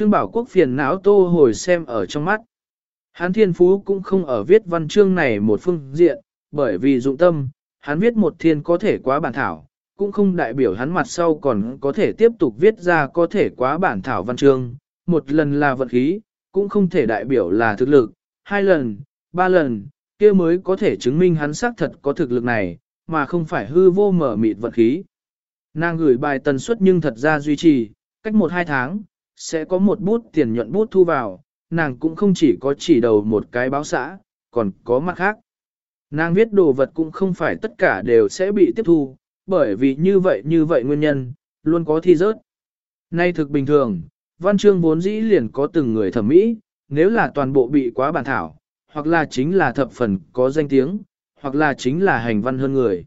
Trương Bảo Quốc phiền não tô hồi xem ở trong mắt. Hán thiên phú cũng không ở viết văn chương này một phương diện, bởi vì dụng tâm, hắn viết một thiên có thể quá bản thảo, cũng không đại biểu hắn mặt sau còn có thể tiếp tục viết ra có thể quá bản thảo văn chương, một lần là vận khí, cũng không thể đại biểu là thực lực, hai lần, ba lần, kia mới có thể chứng minh hắn xác thật có thực lực này, mà không phải hư vô mở mịt vận khí. Nàng gửi bài tần suất nhưng thật ra duy trì, cách một hai tháng, sẽ có một bút tiền nhuận bút thu vào, nàng cũng không chỉ có chỉ đầu một cái báo xã, còn có mặt khác. Nàng viết đồ vật cũng không phải tất cả đều sẽ bị tiếp thu, bởi vì như vậy như vậy nguyên nhân, luôn có thi rớt. Nay thực bình thường, văn chương vốn dĩ liền có từng người thẩm mỹ, nếu là toàn bộ bị quá bản thảo, hoặc là chính là thập phần có danh tiếng, hoặc là chính là hành văn hơn người.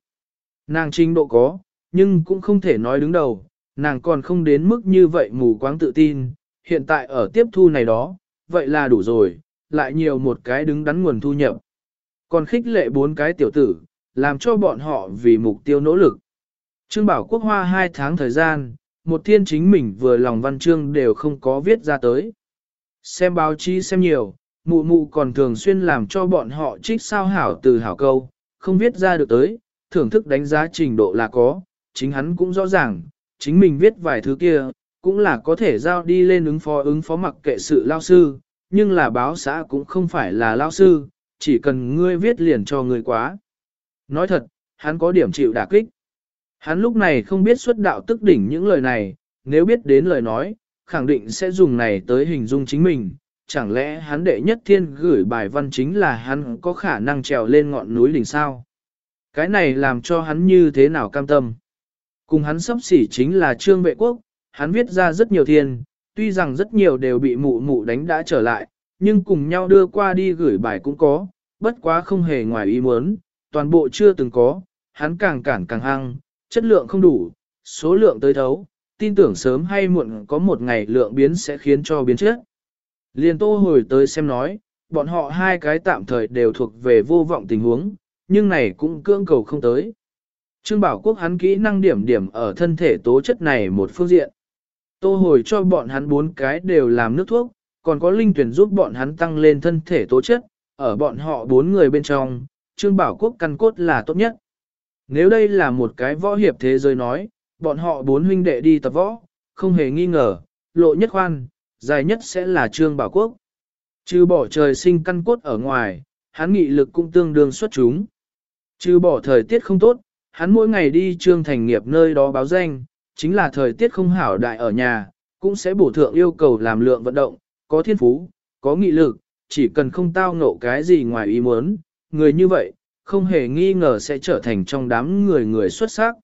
Nàng trình độ có, nhưng cũng không thể nói đứng đầu, nàng còn không đến mức như vậy mù quáng tự tin, hiện tại ở tiếp thu này đó, vậy là đủ rồi, lại nhiều một cái đứng đắn nguồn thu nhập. Còn khích lệ bốn cái tiểu tử, làm cho bọn họ vì mục tiêu nỗ lực. Trương Bảo Quốc Hoa hai tháng thời gian, một thiên chính mình vừa lòng văn chương đều không có viết ra tới. Xem báo chí xem nhiều, mụ mụ còn thường xuyên làm cho bọn họ trích sao hảo từ hảo câu, không viết ra được tới, thưởng thức đánh giá trình độ là có, chính hắn cũng rõ ràng, chính mình viết vài thứ kia, cũng là có thể giao đi lên ứng phó ứng phó mặc kệ sự lao sư, nhưng là báo xã cũng không phải là lao sư, chỉ cần ngươi viết liền cho ngươi quá. Nói thật, hắn có điểm chịu đả kích. Hắn lúc này không biết xuất đạo tức đỉnh những lời này, nếu biết đến lời nói, khẳng định sẽ dùng này tới hình dung chính mình. Chẳng lẽ hắn đệ nhất thiên gửi bài văn chính là hắn có khả năng trèo lên ngọn núi đỉnh sao? Cái này làm cho hắn như thế nào cam tâm? Cùng hắn sắp xỉ chính là trương vệ quốc, hắn viết ra rất nhiều thiên, tuy rằng rất nhiều đều bị mụ mụ đánh đã trở lại, nhưng cùng nhau đưa qua đi gửi bài cũng có, bất quá không hề ngoài ý muốn, toàn bộ chưa từng có, hắn càng cản càng hăng, chất lượng không đủ, số lượng tới thấu, tin tưởng sớm hay muộn có một ngày lượng biến sẽ khiến cho biến chết. Liên tô hồi tới xem nói, bọn họ hai cái tạm thời đều thuộc về vô vọng tình huống, nhưng này cũng cưỡng cầu không tới. Trương Bảo Quốc hắn kỹ năng điểm điểm ở thân thể tố chất này một phương diện. Tô hồi cho bọn hắn bốn cái đều làm nước thuốc, còn có linh tuyển giúp bọn hắn tăng lên thân thể tố chất, ở bọn họ bốn người bên trong, Trương Bảo Quốc căn cốt là tốt nhất. Nếu đây là một cái võ hiệp thế giới nói, bọn họ bốn huynh đệ đi tập võ, không hề nghi ngờ, lộ nhất khoan, dài nhất sẽ là Trương Bảo Quốc. Trừ bỏ trời sinh căn cốt ở ngoài, hắn nghị lực cũng tương đương xuất chúng. Trừ bỏ thời tiết không tốt, hắn mỗi ngày đi trương thành nghiệp nơi đó báo danh, chính là thời tiết không hảo đại ở nhà, cũng sẽ bổ thượng yêu cầu làm lượng vận động, có thiên phú, có nghị lực, chỉ cần không tao ngộ cái gì ngoài ý muốn, người như vậy, không hề nghi ngờ sẽ trở thành trong đám người người xuất sắc.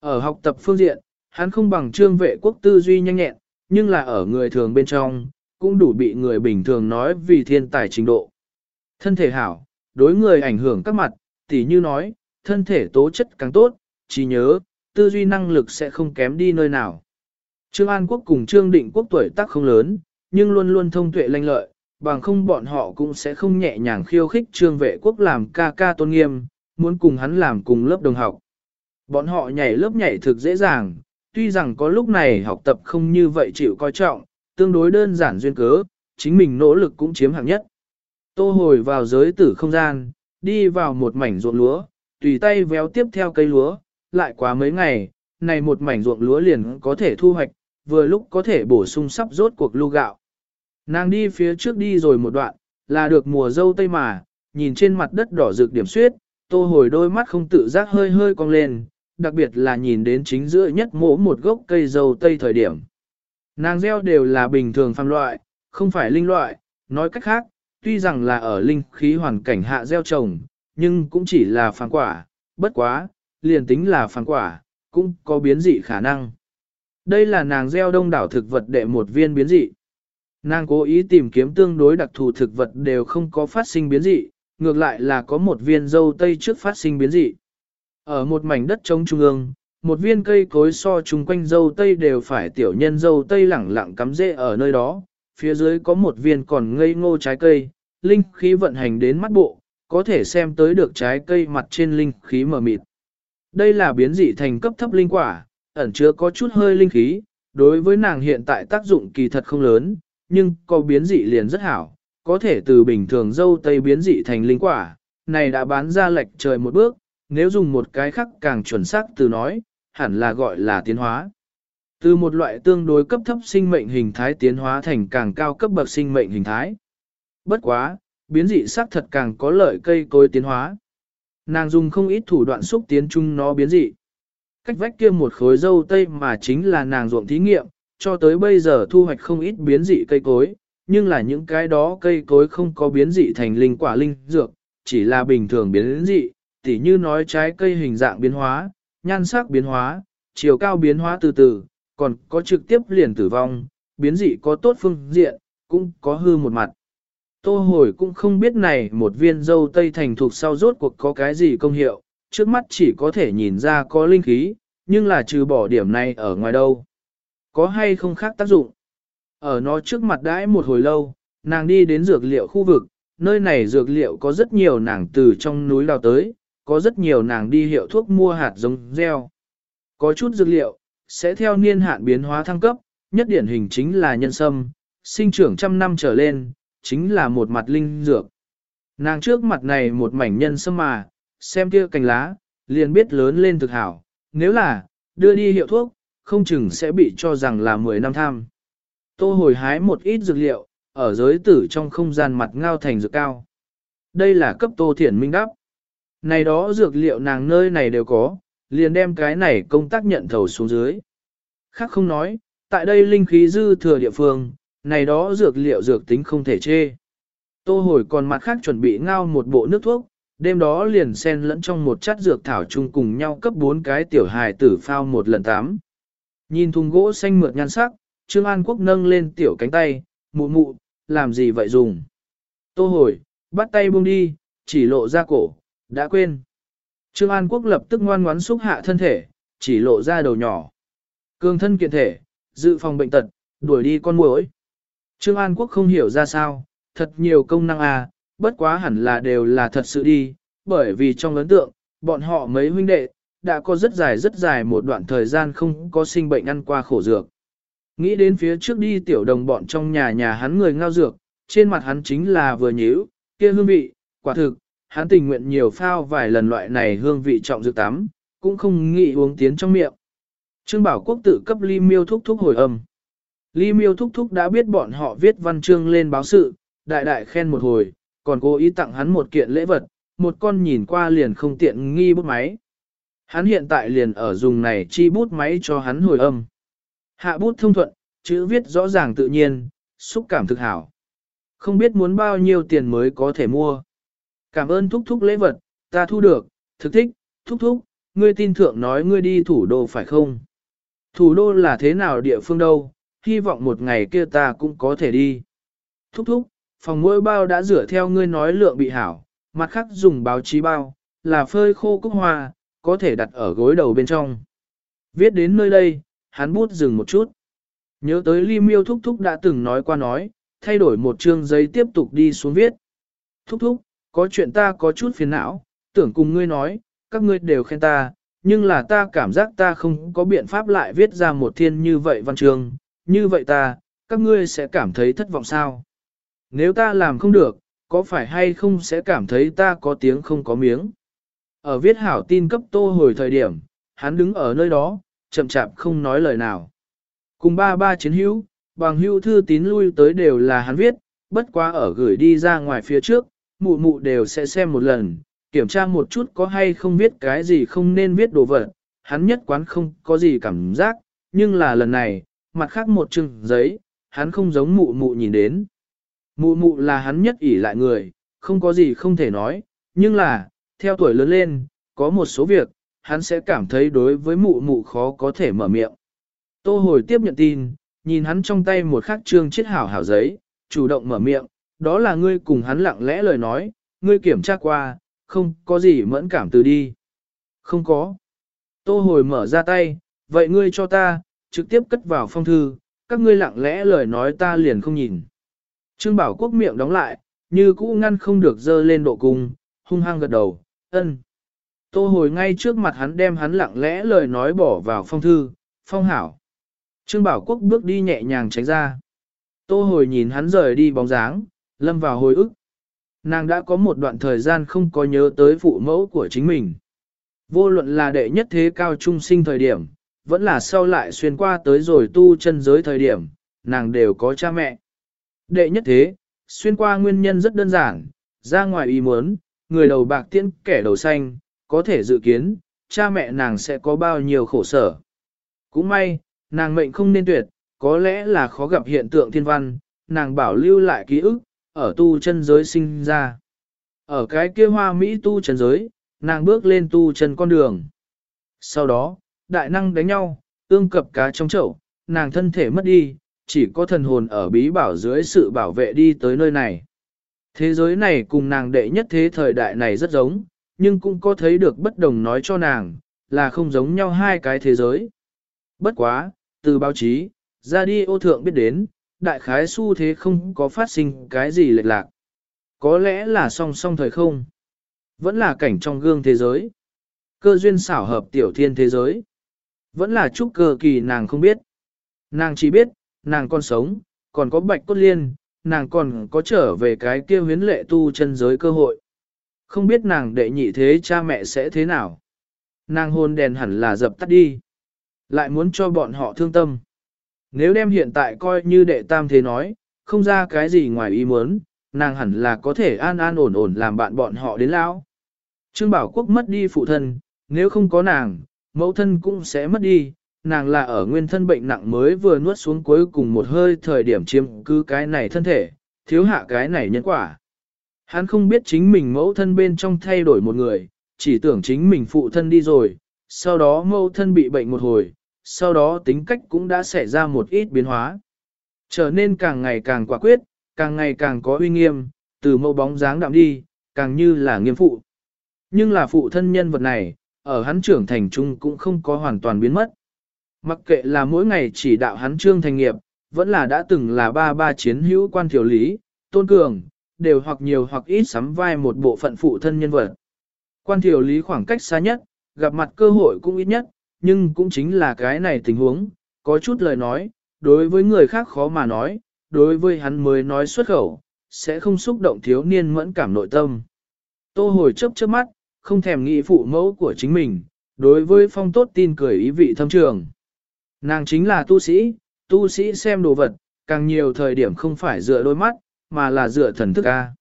Ở học tập phương diện, hắn không bằng trương vệ quốc tư duy nhanh nhẹn, nhưng là ở người thường bên trong, cũng đủ bị người bình thường nói vì thiên tài trình độ. Thân thể hảo, đối người ảnh hưởng các mặt, tỉ như nói, thân thể tố chất càng tốt, trí nhớ, tư duy năng lực sẽ không kém đi nơi nào. Trương An Quốc cùng Trương Định Quốc tuổi tác không lớn, nhưng luôn luôn thông tuệ lanh lợi, bằng không bọn họ cũng sẽ không nhẹ nhàng khiêu khích Trương Vệ Quốc làm ca ca tôn nghiêm, muốn cùng hắn làm cùng lớp đồng học. Bọn họ nhảy lớp nhảy thực dễ dàng, tuy rằng có lúc này học tập không như vậy chịu coi trọng, tương đối đơn giản duyên cớ, chính mình nỗ lực cũng chiếm hạng nhất. Tô hồi vào giới tử không gian, đi vào một mảnh ruộng lúa, tùy tay véo tiếp theo cây lúa, lại quá mấy ngày, này một mảnh ruộng lúa liền có thể thu hoạch, vừa lúc có thể bổ sung sắp rốt cuộc lưu gạo. Nàng đi phía trước đi rồi một đoạn, là được mùa dâu tây mà, nhìn trên mặt đất đỏ rực điểm suyết, tô hồi đôi mắt không tự giác hơi hơi cong lên, đặc biệt là nhìn đến chính giữa nhất mỗ một gốc cây dâu tây thời điểm. Nàng gieo đều là bình thường phàm loại, không phải linh loại, nói cách khác, tuy rằng là ở linh khí hoàn cảnh hạ gieo trồng, nhưng cũng chỉ là phản quả, bất quá, liền tính là phản quả, cũng có biến dị khả năng. Đây là nàng gieo đông đảo thực vật đệ một viên biến dị. Nàng cố ý tìm kiếm tương đối đặc thù thực vật đều không có phát sinh biến dị, ngược lại là có một viên dâu tây trước phát sinh biến dị. Ở một mảnh đất trống trung ương, một viên cây cối so chung quanh dâu tây đều phải tiểu nhân dâu tây lẳng lặng cắm rễ ở nơi đó, phía dưới có một viên còn ngây ngô trái cây, linh khí vận hành đến mắt bộ, có thể xem tới được trái cây mặt trên linh khí mờ mịt. Đây là biến dị thành cấp thấp linh quả, ẩn chứa có chút hơi linh khí, đối với nàng hiện tại tác dụng kỳ thật không lớn, nhưng có biến dị liền rất hảo, có thể từ bình thường dâu tây biến dị thành linh quả, này đã bán ra lệch trời một bước, nếu dùng một cái khác càng chuẩn xác từ nói, hẳn là gọi là tiến hóa. Từ một loại tương đối cấp thấp sinh mệnh hình thái tiến hóa thành càng cao cấp bậc sinh mệnh hình thái. Bất quá, biến dị sắc thật càng có lợi cây cối tiến hóa. Nàng dùng không ít thủ đoạn xúc tiến chung nó biến dị. Cách vách kia một khối dâu tây mà chính là nàng ruộng thí nghiệm, cho tới bây giờ thu hoạch không ít biến dị cây cối, nhưng là những cái đó cây cối không có biến dị thành linh quả linh dược, chỉ là bình thường biến dị, tỉ như nói trái cây hình dạng biến hóa, nhan sắc biến hóa, chiều cao biến hóa từ từ, còn có trực tiếp liền tử vong, biến dị có tốt phương diện, cũng có hư một mặt. Tô hồi cũng không biết này một viên dâu tây thành thuộc sau rốt cuộc có cái gì công hiệu, trước mắt chỉ có thể nhìn ra có linh khí, nhưng là trừ bỏ điểm này ở ngoài đâu. Có hay không khác tác dụng? Ở nó trước mặt đãi một hồi lâu, nàng đi đến dược liệu khu vực, nơi này dược liệu có rất nhiều nàng từ trong núi đào tới, có rất nhiều nàng đi hiệu thuốc mua hạt giống gieo. Có chút dược liệu, sẽ theo niên hạn biến hóa thăng cấp, nhất điển hình chính là nhân sâm, sinh trưởng trăm năm trở lên, chính là một mặt linh dược. Nàng trước mặt này một mảnh nhân sâm mà, xem kia cành lá, liền biết lớn lên thực hảo, nếu là, đưa đi hiệu thuốc, không chừng sẽ bị cho rằng là 10 năm tham. Tô hồi hái một ít dược liệu, ở giới tử trong không gian mặt ngao thành dược cao. Đây là cấp tô thiển minh đắp. Này đó dược liệu nàng nơi này đều có, liền đem cái này công tác nhận thầu xuống dưới. Khác không nói, tại đây linh khí dư thừa địa phương, này đó dược liệu dược tính không thể chê. Tô hồi còn mặt khác chuẩn bị ngao một bộ nước thuốc, đêm đó liền xen lẫn trong một chát dược thảo chung cùng nhau cấp bốn cái tiểu hài tử phao một lần tám. Nhìn thùng gỗ xanh mượt nhan sắc, Trương An Quốc nâng lên tiểu cánh tay, mụ mụ, làm gì vậy dùng. Tô hồi, bắt tay buông đi, chỉ lộ ra cổ, đã quên. Trương An Quốc lập tức ngoan ngoãn xúc hạ thân thể, chỉ lộ ra đầu nhỏ. Cường thân kiện thể, dự phòng bệnh tật, đuổi đi con muỗi. Trương An Quốc không hiểu ra sao, thật nhiều công năng à, bất quá hẳn là đều là thật sự đi, bởi vì trong ấn tượng, bọn họ mấy huynh đệ, đã có rất dài rất dài một đoạn thời gian không có sinh bệnh ăn qua khổ dược. Nghĩ đến phía trước đi tiểu đồng bọn trong nhà nhà hắn người ngao dược, trên mặt hắn chính là vừa nhíu, kia hương vị, quả thực, hắn tình nguyện nhiều phao vài lần loại này hương vị trọng dược tắm, cũng không nghĩ uống tiến trong miệng. Trương Bảo Quốc tự cấp ly miêu thúc thúc hồi âm. Ly miêu thúc thúc đã biết bọn họ viết văn chương lên báo sự, đại đại khen một hồi, còn cố ý tặng hắn một kiện lễ vật, một con nhìn qua liền không tiện nghi bút máy. Hắn hiện tại liền ở dùng này chi bút máy cho hắn hồi âm. Hạ bút thông thuận, chữ viết rõ ràng tự nhiên, xúc cảm thực hảo. Không biết muốn bao nhiêu tiền mới có thể mua. Cảm ơn thúc thúc lễ vật, ta thu được, thực thích, thúc thúc, ngươi tin thượng nói ngươi đi thủ đô phải không? Thủ đô là thế nào địa phương đâu, hy vọng một ngày kia ta cũng có thể đi. Thúc thúc, phòng mỗi bao đã rửa theo ngươi nói lượng bị hảo, mặt khác dùng báo chí bao, là phơi khô cúc hoa, có thể đặt ở gối đầu bên trong. Viết đến nơi đây, hắn bút dừng một chút. Nhớ tới Ly Miêu Thúc Thúc đã từng nói qua nói, thay đổi một chương giấy tiếp tục đi xuống viết. Thúc Thúc, có chuyện ta có chút phiền não, tưởng cùng ngươi nói, các ngươi đều khen ta, nhưng là ta cảm giác ta không có biện pháp lại viết ra một thiên như vậy văn chương, như vậy ta, các ngươi sẽ cảm thấy thất vọng sao? Nếu ta làm không được, có phải hay không sẽ cảm thấy ta có tiếng không có miếng? Ở viết hảo tin cấp tô hồi thời điểm, hắn đứng ở nơi đó, chậm chạp không nói lời nào. Cùng ba ba chiến hữu, bằng hữu thư tín lui tới đều là hắn viết, bất quá ở gửi đi ra ngoài phía trước, mụ mụ đều sẽ xem một lần, kiểm tra một chút có hay không viết cái gì không nên viết đồ vật. Hắn nhất quán không có gì cảm giác, nhưng là lần này, mặt khác một chừng giấy, hắn không giống mụ mụ nhìn đến. Mụ mụ là hắn nhất ỷ lại người, không có gì không thể nói, nhưng là, theo tuổi lớn lên, có một số việc, hắn sẽ cảm thấy đối với mụ mụ khó có thể mở miệng. Tô hồi tiếp nhận tin, nhìn hắn trong tay một khắc trương chiết hảo hảo giấy, chủ động mở miệng, đó là ngươi cùng hắn lặng lẽ lời nói, ngươi kiểm tra qua, không có gì mẫn cảm từ đi. Không có. Tô hồi mở ra tay, vậy ngươi cho ta, trực tiếp cất vào phong thư, các ngươi lặng lẽ lời nói ta liền không nhìn. Trương Bảo Quốc miệng đóng lại, như cũ ngăn không được dơ lên độ cung, hung hăng gật đầu, ân. Tô hồi ngay trước mặt hắn đem hắn lặng lẽ lời nói bỏ vào phong thư, phong hảo. Trương Bảo Quốc bước đi nhẹ nhàng tránh ra. Tô hồi nhìn hắn rời đi bóng dáng, lâm vào hồi ức. Nàng đã có một đoạn thời gian không có nhớ tới phụ mẫu của chính mình. Vô luận là đệ nhất thế cao trung sinh thời điểm, vẫn là sau lại xuyên qua tới rồi tu chân giới thời điểm, nàng đều có cha mẹ. Đệ nhất thế, xuyên qua nguyên nhân rất đơn giản, ra ngoài ý muốn, người đầu bạc tiễn kẻ đầu xanh, có thể dự kiến, cha mẹ nàng sẽ có bao nhiêu khổ sở. Cũng may, nàng mệnh không nên tuyệt, có lẽ là khó gặp hiện tượng thiên văn, nàng bảo lưu lại ký ức, ở tu chân giới sinh ra. Ở cái kia hoa Mỹ tu chân giới, nàng bước lên tu chân con đường. Sau đó, đại năng đánh nhau, ương cập cá trong chậu, nàng thân thể mất đi, chỉ có thần hồn ở bí bảo dưới sự bảo vệ đi tới nơi này. Thế giới này cùng nàng đệ nhất thế thời đại này rất giống, nhưng cũng có thấy được bất đồng nói cho nàng, là không giống nhau hai cái thế giới. Bất quá, từ báo chí, ra đi ô thượng biết đến, đại khái xu thế không có phát sinh cái gì lệch lạc. Có lẽ là song song thời không. Vẫn là cảnh trong gương thế giới. Cơ duyên xảo hợp tiểu thiên thế giới. Vẫn là chúc cơ kỳ nàng không biết. Nàng chỉ biết, nàng còn sống, còn có bạch cốt liên, nàng còn có trở về cái kia huyến lệ tu chân giới cơ hội. Không biết nàng đệ nhị thế cha mẹ sẽ thế nào. Nàng hôn đèn hẳn là dập tắt đi. Lại muốn cho bọn họ thương tâm. Nếu đem hiện tại coi như đệ tam thế nói, không ra cái gì ngoài ý muốn, nàng hẳn là có thể an an ổn ổn làm bạn bọn họ đến lão. Trương Bảo Quốc mất đi phụ thân, nếu không có nàng, mẫu thân cũng sẽ mất đi, nàng là ở nguyên thân bệnh nặng mới vừa nuốt xuống cuối cùng một hơi thời điểm chiếm cứ cái này thân thể, thiếu hạ cái này nhân quả. Hắn không biết chính mình mẫu thân bên trong thay đổi một người, chỉ tưởng chính mình phụ thân đi rồi, sau đó mẫu thân bị bệnh một hồi, sau đó tính cách cũng đã xảy ra một ít biến hóa. Trở nên càng ngày càng quả quyết, càng ngày càng có uy nghiêm, từ mẫu bóng dáng đạm đi, càng như là nghiêm phụ. Nhưng là phụ thân nhân vật này, ở hắn trưởng thành trung cũng không có hoàn toàn biến mất. Mặc kệ là mỗi ngày chỉ đạo hắn trương thành nghiệp, vẫn là đã từng là ba ba chiến hữu quan thiểu lý, tôn cường, đều hoặc nhiều hoặc ít sắm vai một bộ phận phụ thân nhân vật. Quan thiểu lý khoảng cách xa nhất, gặp mặt cơ hội cũng ít nhất, nhưng cũng chính là cái này tình huống, có chút lời nói, đối với người khác khó mà nói, đối với hắn mới nói xuất khẩu, sẽ không xúc động thiếu niên mẫn cảm nội tâm. Tô hồi chớp chớp mắt, không thèm nghĩ phụ mẫu của chính mình, đối với phong tốt tin cười ý vị thâm trường. Nàng chính là tu sĩ, tu sĩ xem đồ vật, càng nhiều thời điểm không phải dựa đôi mắt, mà là dựa thần thức A.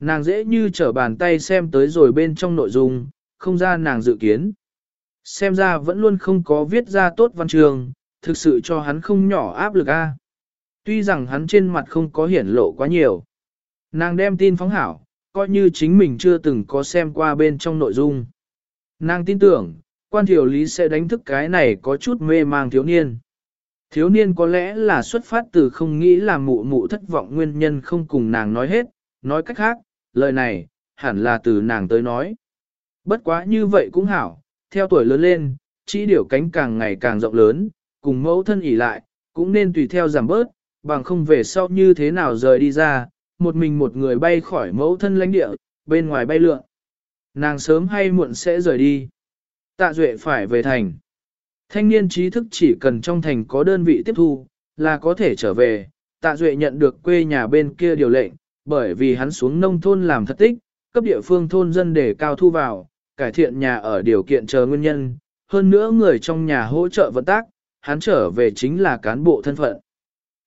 Nàng dễ như trở bàn tay xem tới rồi bên trong nội dung, không ra nàng dự kiến. Xem ra vẫn luôn không có viết ra tốt văn trường, thực sự cho hắn không nhỏ áp lực A. Tuy rằng hắn trên mặt không có hiển lộ quá nhiều. Nàng đem tin phóng hảo, coi như chính mình chưa từng có xem qua bên trong nội dung. Nàng tin tưởng, quan thiểu lý sẽ đánh thức cái này có chút mê mang thiếu niên. Thiếu niên có lẽ là xuất phát từ không nghĩ là mụ mụ thất vọng nguyên nhân không cùng nàng nói hết, nói cách khác, lời này, hẳn là từ nàng tới nói. Bất quá như vậy cũng hảo, theo tuổi lớn lên, chỉ điều cánh càng ngày càng rộng lớn, cùng mẫu thân ỉ lại, cũng nên tùy theo giảm bớt, bằng không về sau như thế nào rời đi ra, một mình một người bay khỏi mẫu thân lãnh địa, bên ngoài bay lượn. Nàng sớm hay muộn sẽ rời đi. Tạ Duệ phải về thành. Thanh niên trí thức chỉ cần trong thành có đơn vị tiếp thu, là có thể trở về. Tạ Duệ nhận được quê nhà bên kia điều lệnh, bởi vì hắn xuống nông thôn làm thất tích, cấp địa phương thôn dân để cao thu vào, cải thiện nhà ở điều kiện chờ nguyên nhân. Hơn nữa người trong nhà hỗ trợ vận tác, hắn trở về chính là cán bộ thân phận.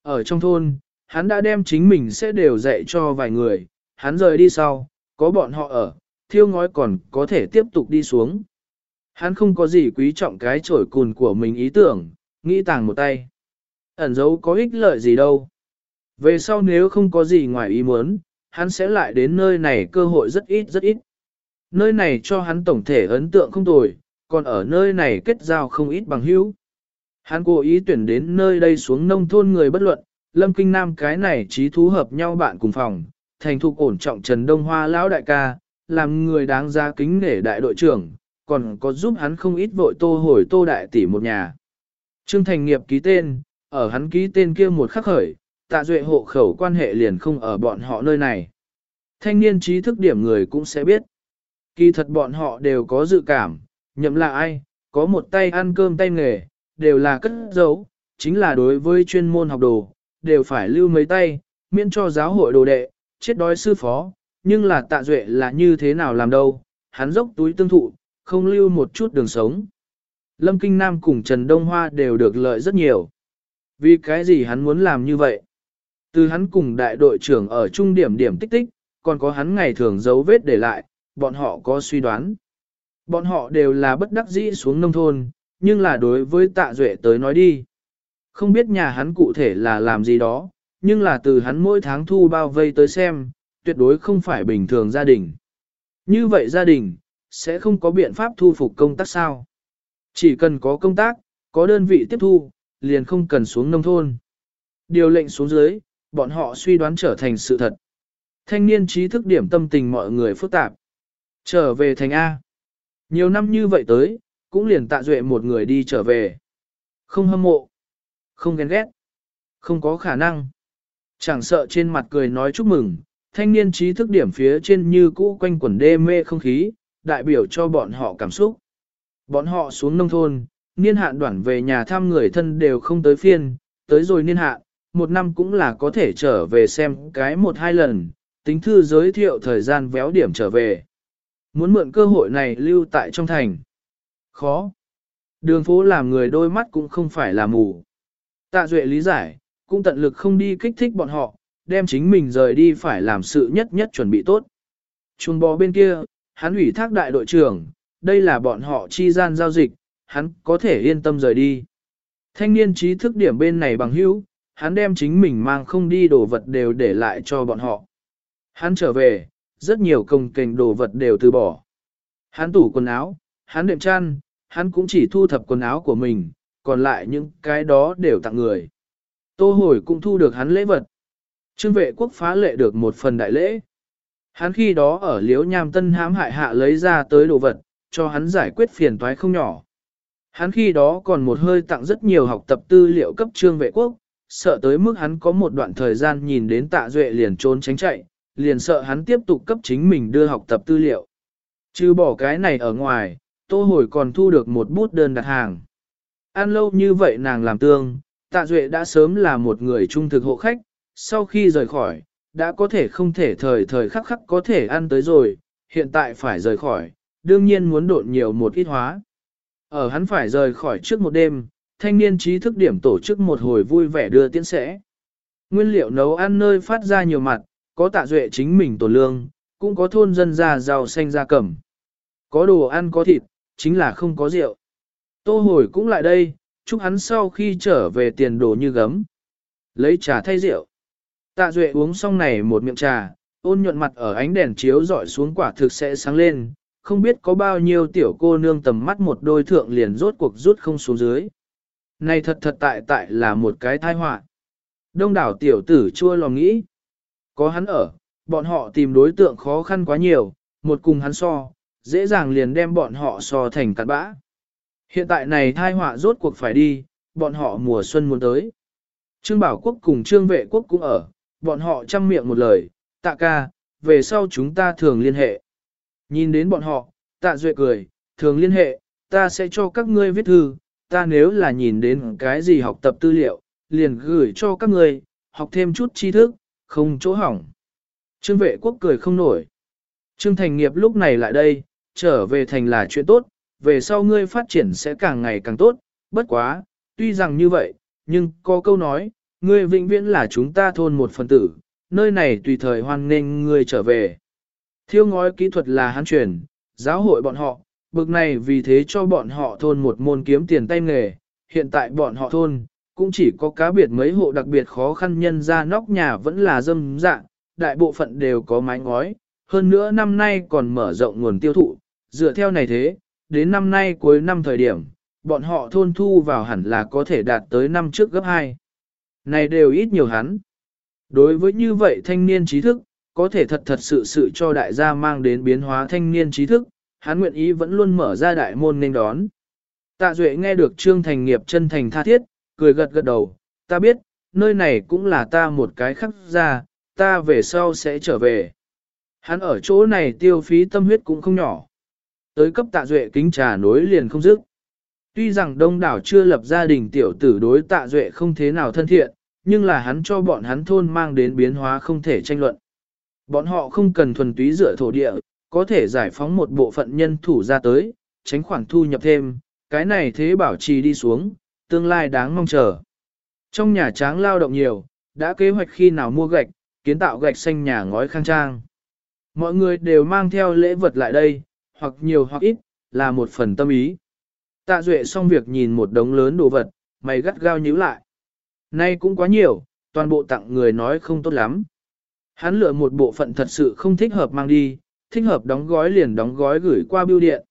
Ở trong thôn, hắn đã đem chính mình sẽ đều dạy cho vài người, hắn rời đi sau, có bọn họ ở, thiêu ngói còn có thể tiếp tục đi xuống. Hắn không có gì quý trọng cái trổi cùn của mình ý tưởng, nghĩ tàng một tay. Ẩn dấu có ích lợi gì đâu. Về sau nếu không có gì ngoài ý muốn, hắn sẽ lại đến nơi này cơ hội rất ít rất ít. Nơi này cho hắn tổng thể ấn tượng không tồi, còn ở nơi này kết giao không ít bằng hữu. Hắn cố ý tuyển đến nơi đây xuống nông thôn người bất luận, Lâm Kinh Nam cái này trí thú hợp nhau bạn cùng phòng, thành thục ổn trọng Trần Đông Hoa lão đại ca, làm người đáng giá kính nể đại đội trưởng, còn có giúp hắn không ít vội tô hồi tô đại tỷ một nhà. Trương Thành nghiệp ký tên, ở hắn ký tên kia một khắc khởi, tạ duệ hộ khẩu quan hệ liền không ở bọn họ nơi này. Thanh niên trí thức điểm người cũng sẽ biết. Kỳ thật bọn họ đều có dự cảm, nhậm là ai, có một tay ăn cơm tay nghề, đều là cất giấu, chính là đối với chuyên môn học đồ, đều phải lưu mấy tay, miễn cho giáo hội đồ đệ, chết đói sư phó, nhưng là tạ duệ là như thế nào làm đâu, hắn dốc túi tương thụ, không lưu một chút đường sống. Lâm Kinh Nam cùng Trần Đông Hoa đều được lợi rất nhiều. Vì cái gì hắn muốn làm như vậy? Từ hắn cùng đại đội trưởng ở trung điểm điểm tích tích, còn có hắn ngày thường dấu vết để lại, bọn họ có suy đoán. Bọn họ đều là bất đắc dĩ xuống nông thôn, nhưng là đối với tạ duệ tới nói đi. Không biết nhà hắn cụ thể là làm gì đó, nhưng là từ hắn mỗi tháng thu bao vây tới xem, tuyệt đối không phải bình thường gia đình. Như vậy gia đình, sẽ không có biện pháp thu phục công tác sao. Chỉ cần có công tác, có đơn vị tiếp thu, liền không cần xuống nông thôn. Điều lệnh xuống dưới, bọn họ suy đoán trở thành sự thật. Thanh niên trí thức điểm tâm tình mọi người phức tạp. Trở về thành A. Nhiều năm như vậy tới, cũng liền tạ duệ một người đi trở về. Không hâm mộ. Không ghen ghét. Không có khả năng. Chẳng sợ trên mặt cười nói chúc mừng, thanh niên trí thức điểm phía trên như cũ quanh quẩn đê mê không khí, đại biểu cho bọn họ cảm xúc. Bọn họ xuống nông thôn, niên hạn đoạn về nhà thăm người thân đều không tới phiên, tới rồi niên hạn, một năm cũng là có thể trở về xem cái một hai lần, tính thư giới thiệu thời gian véo điểm trở về. Muốn mượn cơ hội này lưu tại trong thành. Khó. Đường phố làm người đôi mắt cũng không phải là mù. Tạ Duệ lý giải, cũng tận lực không đi kích thích bọn họ, đem chính mình rời đi phải làm sự nhất nhất chuẩn bị tốt. Chuồng bò bên kia, hắn ủy thác đại đội trưởng, đây là bọn họ chi gian giao dịch, hắn có thể yên tâm rời đi. Thanh niên trí thức điểm bên này bằng hữu, hắn đem chính mình mang không đi đồ vật đều để lại cho bọn họ. Hắn trở về, rất nhiều công kềnh đồ vật đều từ bỏ. Hắn tủ quần áo, hắn đệm chăn, hắn cũng chỉ thu thập quần áo của mình, còn lại những cái đó đều tặng người. Tô hồi cũng thu được hắn lễ vật. Trương vệ quốc phá lệ được một phần đại lễ. Hắn khi đó ở liếu nham tân hãm hại hạ lấy ra tới đồ vật, cho hắn giải quyết phiền toái không nhỏ. Hắn khi đó còn một hơi tặng rất nhiều học tập tư liệu cấp trương vệ quốc, sợ tới mức hắn có một đoạn thời gian nhìn đến tạ duệ liền trốn tránh chạy, liền sợ hắn tiếp tục cấp chính mình đưa học tập tư liệu. Chứ bỏ cái này ở ngoài, tô hồi còn thu được một bút đơn đặt hàng. Ăn lâu như vậy nàng làm tương, tạ duệ đã sớm là một người trung thực hộ khách, sau khi rời khỏi, đã có thể không thể thời thời khắc khắc có thể ăn tới rồi, hiện tại phải rời khỏi, đương nhiên muốn độn nhiều một ít hóa. Ở hắn phải rời khỏi trước một đêm, thanh niên trí thức điểm tổ chức một hồi vui vẻ đưa tiễn sẽ. Nguyên liệu nấu ăn nơi phát ra nhiều mặt, có tạ duệ chính mình tổ lương, cũng có thôn dân già giàu xanh ra cẩm. Có đồ ăn có thịt, chính là không có rượu. Tô hồi cũng lại đây, chúc hắn sau khi trở về tiền đồ như gấm. Lấy trà thay rượu. Tạ duệ uống xong này một miệng trà, ôn nhuận mặt ở ánh đèn chiếu dọi xuống quả thực sẽ sáng lên, không biết có bao nhiêu tiểu cô nương tầm mắt một đôi thượng liền rốt cuộc rút không xuống dưới. Này thật thật tại tại là một cái tai họa. Đông đảo tiểu tử chua lòng nghĩ. Có hắn ở, bọn họ tìm đối tượng khó khăn quá nhiều, một cùng hắn so, dễ dàng liền đem bọn họ so thành cặn bã. Hiện tại này thai họa rốt cuộc phải đi, bọn họ mùa xuân muốn tới. Trương Bảo Quốc cùng Trương Vệ Quốc cũng ở, bọn họ chăm miệng một lời, tạ ca, về sau chúng ta thường liên hệ. Nhìn đến bọn họ, tạ duệ cười, thường liên hệ, ta sẽ cho các ngươi viết thư, ta nếu là nhìn đến cái gì học tập tư liệu, liền gửi cho các ngươi, học thêm chút tri thức, không chỗ hỏng. Trương vệ quốc cười không nổi. Trương thành nghiệp lúc này lại đây, trở về thành là chuyện tốt, về sau ngươi phát triển sẽ càng ngày càng tốt, bất quá, tuy rằng như vậy, nhưng có câu nói, ngươi vĩnh viễn là chúng ta thôn một phần tử, nơi này tùy thời hoan nghênh ngươi trở về. Thiêu ngói kỹ thuật là hán truyền, giáo hội bọn họ, bực này vì thế cho bọn họ thôn một môn kiếm tiền tay nghề, hiện tại bọn họ thôn, cũng chỉ có cá biệt mấy hộ đặc biệt khó khăn nhân ra nóc nhà vẫn là dâm dạng, đại bộ phận đều có mái ngói, hơn nữa năm nay còn mở rộng nguồn tiêu thụ, dựa theo này thế, đến năm nay cuối năm thời điểm, bọn họ thôn thu vào hẳn là có thể đạt tới năm trước gấp 2. Này đều ít nhiều hắn. Đối với như vậy thanh niên trí thức, có thể thật thật sự sự cho đại gia mang đến biến hóa thanh niên trí thức, hắn nguyện ý vẫn luôn mở ra đại môn nên đón. Tạ Duệ nghe được Trương Thành nghiệp chân thành tha thiết, cười gật gật đầu, ta biết, nơi này cũng là ta một cái khắc ra, ta về sau sẽ trở về. Hắn ở chỗ này tiêu phí tâm huyết cũng không nhỏ. Tới cấp tạ duệ kính trà nối liền không dứt. Tuy rằng đông đảo chưa lập gia đình tiểu tử đối tạ duệ không thế nào thân thiện, nhưng là hắn cho bọn hắn thôn mang đến biến hóa không thể tranh luận. Bọn họ không cần thuần túy dựa thổ địa, có thể giải phóng một bộ phận nhân thủ ra tới, tránh khoản thu nhập thêm, cái này thế bảo trì đi xuống, tương lai đáng mong chờ. Trong nhà tráng lao động nhiều, đã kế hoạch khi nào mua gạch, kiến tạo gạch xanh nhà ngói khang trang. Mọi người đều mang theo lễ vật lại đây, hoặc nhiều hoặc ít, là một phần tâm ý. Tạ Duệ xong việc nhìn một đống lớn đồ vật, mày gắt gao nhíu lại. Nay cũng quá nhiều, toàn bộ tặng người nói không tốt lắm. Hắn lựa một bộ phận thật sự không thích hợp mang đi, thích hợp đóng gói liền đóng gói gửi qua bưu điện.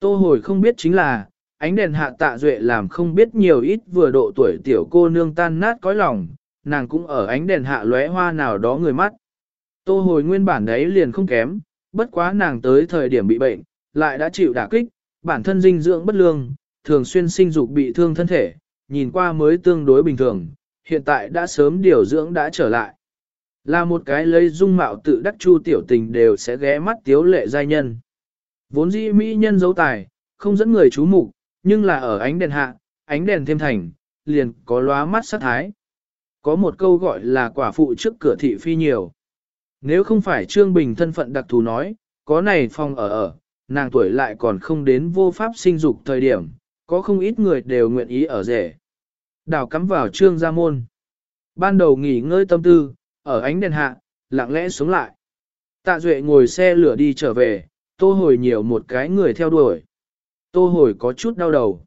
Tô hồi không biết chính là, ánh đèn hạ tạ duệ làm không biết nhiều ít vừa độ tuổi tiểu cô nương tan nát cõi lòng, nàng cũng ở ánh đèn hạ lóe hoa nào đó người mắt. Tô hồi nguyên bản đấy liền không kém, bất quá nàng tới thời điểm bị bệnh, lại đã chịu đả kích, bản thân dinh dưỡng bất lương, thường xuyên sinh dục bị thương thân thể, nhìn qua mới tương đối bình thường, hiện tại đã sớm điều dưỡng đã trở lại. Là một cái lấy dung mạo tự đắc chu tiểu tình đều sẽ ghé mắt tiếu lệ giai nhân. Vốn dĩ mỹ nhân dấu tài, không dẫn người chú mục, nhưng là ở ánh đèn hạ, ánh đèn thêm thành, liền có lóa mắt sát thái. Có một câu gọi là quả phụ trước cửa thị phi nhiều. Nếu không phải Trương Bình thân phận đặc thù nói, có này phòng ở ở, nàng tuổi lại còn không đến vô pháp sinh dục thời điểm, có không ít người đều nguyện ý ở rể. Đào cắm vào Trương Gia Môn. Ban đầu nghỉ ngơi tâm tư, ở ánh đèn hạ, lặng lẽ xuống lại. Tạ Duệ ngồi xe lửa đi trở về, tô hồi nhiều một cái người theo đuổi. Tô hồi có chút đau đầu.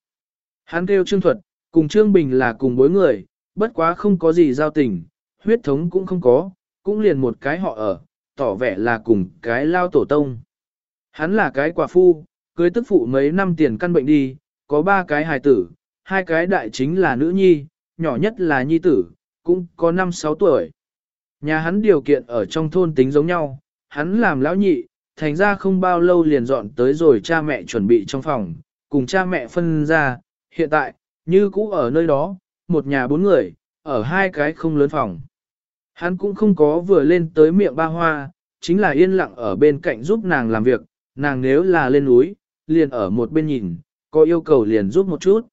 Hắn kêu Trương Thuật, cùng Trương Bình là cùng bối người, bất quá không có gì giao tình, huyết thống cũng không có, cũng liền một cái họ ở, tỏ vẻ là cùng cái lao tổ tông. Hắn là cái quả phu, cưới tức phụ mấy năm tiền căn bệnh đi, có ba cái hài tử, hai cái đại chính là nữ nhi, nhỏ nhất là nhi tử, cũng có năm sáu tuổi. Nhà hắn điều kiện ở trong thôn tính giống nhau, hắn làm lão nhị, thành ra không bao lâu liền dọn tới rồi cha mẹ chuẩn bị trong phòng, cùng cha mẹ phân ra, hiện tại, như cũ ở nơi đó, một nhà bốn người, ở hai cái không lớn phòng. Hắn cũng không có vừa lên tới miệng ba hoa, chính là yên lặng ở bên cạnh giúp nàng làm việc, nàng nếu là lên núi, liền ở một bên nhìn, có yêu cầu liền giúp một chút.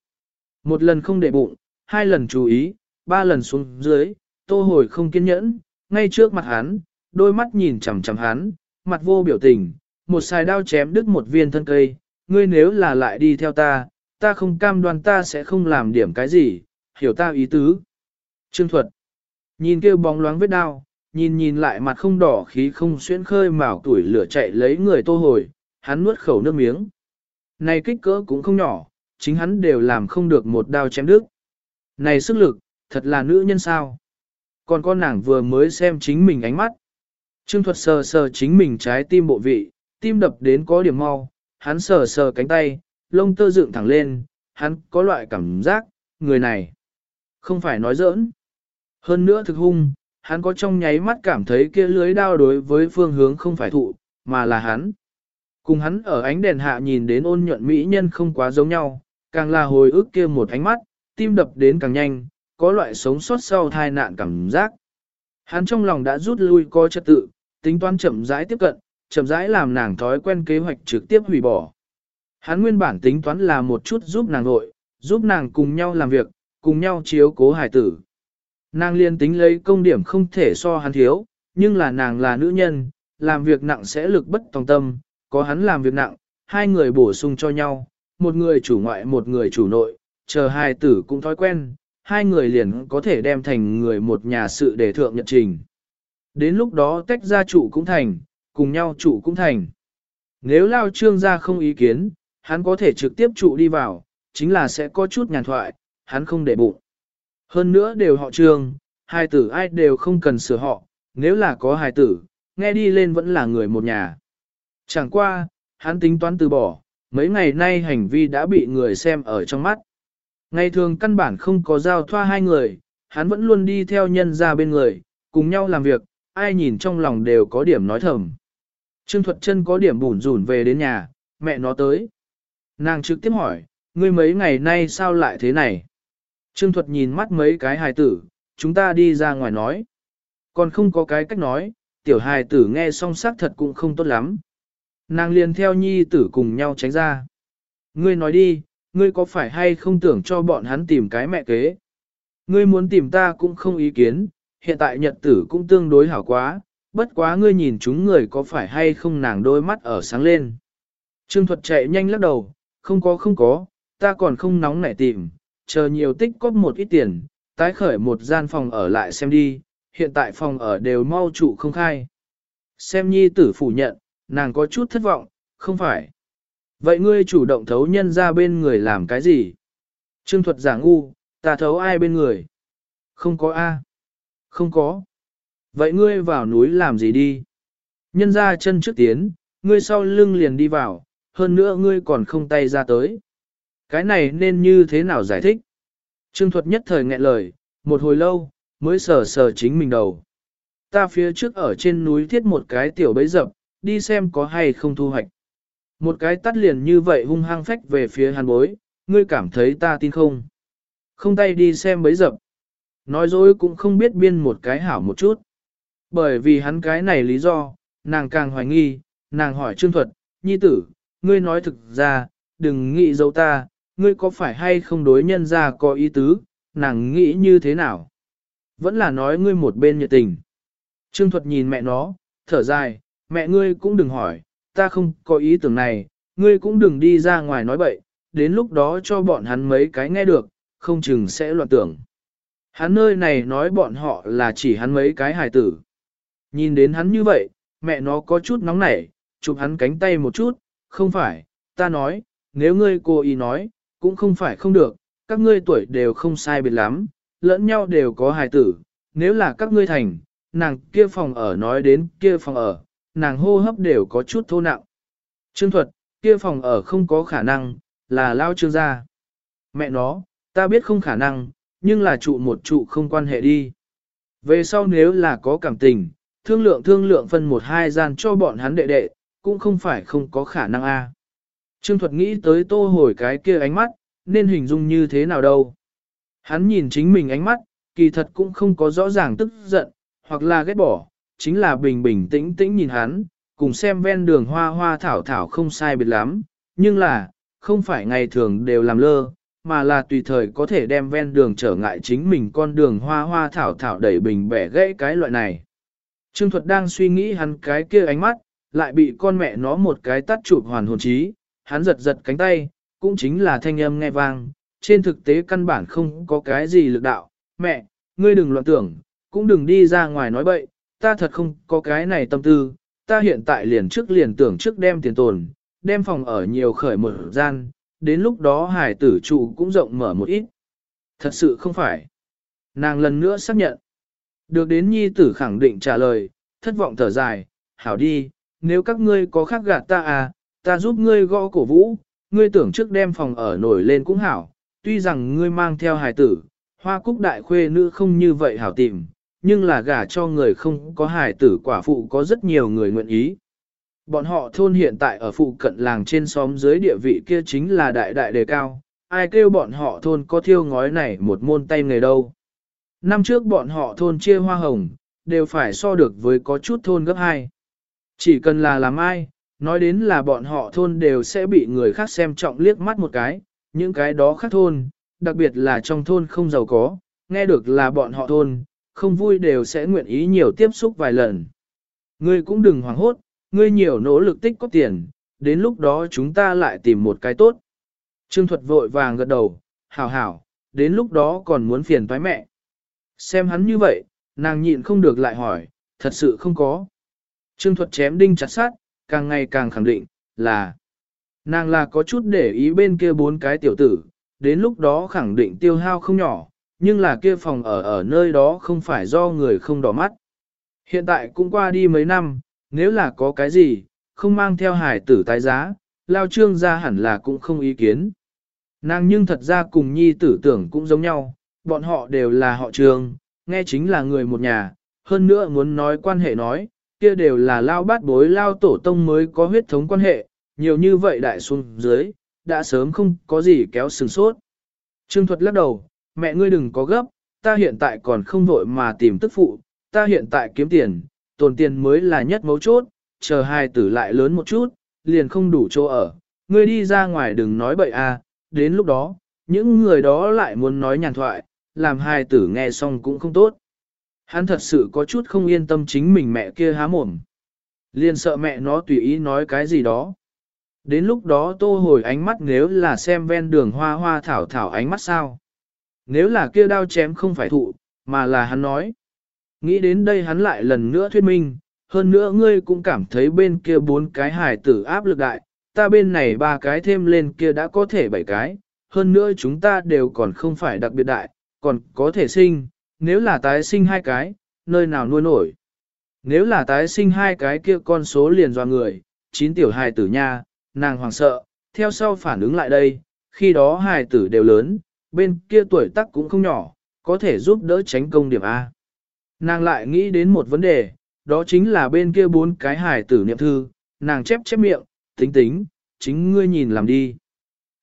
Một lần không để bụng, hai lần chú ý, ba lần xuống dưới, tô hồi không kiên nhẫn, ngay trước mặt hắn, đôi mắt nhìn chằm chằm hắn, mặt vô biểu tình, một xài đao chém đứt một viên thân cây, ngươi nếu là lại đi theo ta, ta không cam đoan ta sẽ không làm điểm cái gì, hiểu ta ý tứ. Trương thuật, nhìn kêu bóng loáng vết đao, nhìn nhìn lại mặt không đỏ khí không xuyên khơi màu tuổi lửa chạy lấy người tô hồi, hắn nuốt khẩu nước miếng. Này kích cỡ cũng không nhỏ, chính hắn đều làm không được một đao chém đứt. Này sức lực, thật là nữ nhân sao. Còn con nàng vừa mới xem chính mình ánh mắt. Trương thuật sờ sờ chính mình trái tim bộ vị, tim đập đến có điểm mau, hắn sờ sờ cánh tay, lông tơ dựng thẳng lên, hắn có loại cảm giác, người này. Không phải nói giỡn. Hơn nữa thực hung, hắn có trong nháy mắt cảm thấy kia lưới đao đối với phương hướng không phải thụ, mà là hắn. Cùng hắn ở ánh đèn hạ nhìn đến ôn nhuận mỹ nhân không quá giống nhau, càng là hồi ức kia một ánh mắt, tim đập đến càng nhanh, có loại sống sót sau thai nạn cảm giác. Hắn trong lòng đã rút lui coi trật tự, tính toán chậm rãi tiếp cận, chậm rãi làm nàng thói quen kế hoạch trực tiếp hủy bỏ. Hắn nguyên bản tính toán là một chút giúp nàng nội, giúp nàng cùng nhau làm việc, cùng nhau chiếu cố hải tử. Nàng liên tính lấy công điểm không thể so hắn thiếu, nhưng là nàng là nữ nhân, làm việc nặng sẽ lực bất tòng tâm, có hắn làm việc nặng, hai người bổ sung cho nhau, một người chủ ngoại một người chủ nội, chờ hai tử cũng thói quen, hai người liền có thể đem thành người một nhà sự để thượng nhật trình. Đến lúc đó tách ra chủ cũng thành, cùng nhau chủ cũng thành. Nếu lao trương ra không ý kiến, hắn có thể trực tiếp trụ đi vào, chính là sẽ có chút nhàn thoại, hắn không để bụng. Hơn nữa đều họ trường hai tử ai đều không cần sửa họ, nếu là có hai tử, nghe đi lên vẫn là người một nhà. Chẳng qua, hắn tính toán từ bỏ, mấy ngày nay hành vi đã bị người xem ở trong mắt. Ngày thường căn bản không có giao thoa hai người, hắn vẫn luôn đi theo nhân ra bên người, cùng nhau làm việc, ai nhìn trong lòng đều có điểm nói thầm. Trương Thuật Chân có điểm bủn rủn về đến nhà, mẹ nó tới. Nàng trực tiếp hỏi, ngươi mấy ngày nay sao lại thế này? Trương Thuật nhìn mắt mấy cái hài tử, chúng ta đi ra ngoài nói. Còn không có cái cách nói, tiểu hài tử nghe song sắc thật cũng không tốt lắm. Nàng liền theo nhi tử cùng nhau tránh ra. Ngươi nói đi, ngươi có phải hay không tưởng cho bọn hắn tìm cái mẹ kế? Ngươi muốn tìm ta cũng không ý kiến, hiện tại nhật tử cũng tương đối hảo quá, bất quá ngươi nhìn chúng người có phải hay không nàng đôi mắt ở sáng lên. Trương thuật chạy nhanh lắc đầu, không có không có, ta còn không nóng nảy tìm, chờ nhiều tích cóp một ít tiền, tái khởi một gian phòng ở lại xem đi, hiện tại phòng ở đều mau trụ không khai. Xem nhi tử phủ nhận, nàng có chút thất vọng, không phải. Vậy ngươi chủ động thấu nhân ra bên người làm cái gì? Trương thuật giả ngu, ta thấu ai bên người? Không có A. Không có. Vậy ngươi vào núi làm gì đi? Nhân ra chân trước tiến, ngươi sau lưng liền đi vào, hơn nữa ngươi còn không tay ra tới. Cái này nên như thế nào giải thích? Trương thuật nhất thời nghẹn lời, một hồi lâu, mới sờ sờ chính mình đầu. Ta phía trước ở trên núi thiết một cái tiểu bấy dập, đi xem có hay không thu hoạch. Một cái tắt liền như vậy hung hăng phách về phía hàn bối, ngươi cảm thấy ta tin không? Không tay đi xem bấy dập. Nói dối cũng không biết biên một cái hảo một chút. Bởi vì hắn cái này lý do, nàng càng hoài nghi, nàng hỏi trương thuật, nhi tử, ngươi nói thực ra, đừng nghĩ dấu ta, ngươi có phải hay không đối nhân ra có ý tứ, nàng nghĩ như thế nào? Vẫn là nói ngươi một bên nhiệt tình. Trương thuật nhìn mẹ nó, thở dài, mẹ ngươi cũng đừng hỏi, ta không có ý tưởng này, ngươi cũng đừng đi ra ngoài nói bậy, đến lúc đó cho bọn hắn mấy cái nghe được, không chừng sẽ loạn tưởng. Hắn nơi này nói bọn họ là chỉ hắn mấy cái hài tử. Nhìn đến hắn như vậy, mẹ nó có chút nóng nảy, chụp hắn cánh tay một chút, không phải, ta nói, nếu ngươi cô ý nói, cũng không phải không được, các ngươi tuổi đều không sai biệt lắm, lẫn nhau đều có hài tử, nếu là các ngươi thành, nàng kia phòng ở nói đến kia phòng ở, nàng hô hấp đều có chút thô nặng. Trương thuật, kia phòng ở không có khả năng, là lao trương gia. Mẹ nó, ta biết không khả năng, nhưng là trụ một trụ không quan hệ đi. Về sau nếu là có cảm tình, thương lượng thương lượng phân một hai gian cho bọn hắn đệ đệ, cũng không phải không có khả năng a. Trương thuật nghĩ tới tô hồi cái kia ánh mắt, nên hình dung như thế nào đâu. Hắn nhìn chính mình ánh mắt, kỳ thật cũng không có rõ ràng tức giận, hoặc là ghét bỏ, chính là bình bình tĩnh tĩnh nhìn hắn, cùng xem ven đường hoa hoa thảo thảo không sai biệt lắm, nhưng là, không phải ngày thường đều làm lơ, mà là tùy thời có thể đem ven đường trở ngại chính mình con đường hoa hoa thảo thảo đẩy bình bẻ gãy cái loại này. Trương Thuật đang suy nghĩ hắn cái kia ánh mắt, lại bị con mẹ nó một cái tắt chụp hoàn hồn trí, hắn giật giật cánh tay, cũng chính là thanh âm nghe vang, trên thực tế căn bản không có cái gì lực đạo, mẹ, ngươi đừng loạn tưởng, cũng đừng đi ra ngoài nói bậy, ta thật không có cái này tâm tư, ta hiện tại liền trước liền tưởng trước đem tiền tồn, đem phòng ở nhiều khởi mở gian, đến lúc đó hải tử trụ cũng rộng mở một ít. Thật sự không phải. Nàng lần nữa xác nhận. Được đến nhi tử khẳng định trả lời, thất vọng thở dài, hảo đi, nếu các ngươi có khác gạt ta à, ta giúp ngươi gõ cổ vũ, ngươi tưởng trước đem phòng ở nổi lên cũng hảo, tuy rằng ngươi mang theo hài tử, hoa cúc đại khuê nữ không như vậy hảo tìm, nhưng là gả cho người không có hài tử quả phụ có rất nhiều người nguyện ý. Bọn họ thôn hiện tại ở phụ cận làng trên xóm dưới địa vị kia chính là đại đại đề cao, ai kêu bọn họ thôn có thiêu ngói này một môn tay nghề đâu. Năm trước bọn họ thôn chia hoa hồng, đều phải so được với có chút thôn gấp hai. Chỉ cần là làm ai, nói đến là bọn họ thôn đều sẽ bị người khác xem trọng liếc mắt một cái, những cái đó khác thôn, đặc biệt là trong thôn không giàu có, nghe được là bọn họ thôn, không vui đều sẽ nguyện ý nhiều tiếp xúc vài lần. Ngươi cũng đừng hoảng hốt, ngươi nhiều nỗ lực tích có tiền, đến lúc đó chúng ta lại tìm một cái tốt. Trương thuật vội vàng gật đầu, hảo hảo, đến lúc đó còn muốn phiền toái mẹ. Xem hắn như vậy, nàng nhịn không được lại hỏi, thật sự không có. Trương thuật chém đinh chặt sát, càng ngày càng khẳng định, là nàng là có chút để ý bên kia bốn cái tiểu tử, đến lúc đó khẳng định tiêu hao không nhỏ, nhưng là kia phòng ở ở nơi đó không phải do người không đỏ mắt. Hiện tại cũng qua đi mấy năm, nếu là có cái gì, không mang theo hải tử tái giá, lao trương ra hẳn là cũng không ý kiến. Nàng nhưng thật ra cùng nhi tử tưởng cũng giống nhau, bọn họ đều là họ trường, nghe chính là người một nhà, hơn nữa muốn nói quan hệ nói, kia đều là lao bát bối lao tổ tông mới có huyết thống quan hệ, nhiều như vậy đại xuống dưới, đã sớm không có gì kéo sừng sốt. Trương thuật lắc đầu, mẹ ngươi đừng có gấp, ta hiện tại còn không vội mà tìm tức phụ, ta hiện tại kiếm tiền, tồn tiền mới là nhất mấu chốt, chờ hai tử lại lớn một chút, liền không đủ chỗ ở, ngươi đi ra ngoài đừng nói bậy à, đến lúc đó, những người đó lại muốn nói nhàn thoại, làm hai tử nghe xong cũng không tốt. Hắn thật sự có chút không yên tâm chính mình mẹ kia há mồm. Liên sợ mẹ nó tùy ý nói cái gì đó. Đến lúc đó tô hồi ánh mắt nếu là xem ven đường hoa hoa thảo thảo ánh mắt sao. Nếu là kia đao chém không phải thụ, mà là hắn nói. Nghĩ đến đây hắn lại lần nữa thuyết minh, hơn nữa ngươi cũng cảm thấy bên kia bốn cái hài tử áp lực đại, ta bên này ba cái thêm lên kia đã có thể bảy cái, hơn nữa chúng ta đều còn không phải đặc biệt đại, còn có thể sinh, nếu là tái sinh hai cái, nơi nào nuôi nổi. Nếu là tái sinh hai cái kia con số liền doa người, chín tiểu hài tử nha, nàng hoàng sợ, theo sau phản ứng lại đây, khi đó hài tử đều lớn, bên kia tuổi tác cũng không nhỏ, có thể giúp đỡ tránh công điểm A. Nàng lại nghĩ đến một vấn đề, đó chính là bên kia bốn cái hài tử niệm thư, nàng chép chép miệng, tính tính, chính ngươi nhìn làm đi.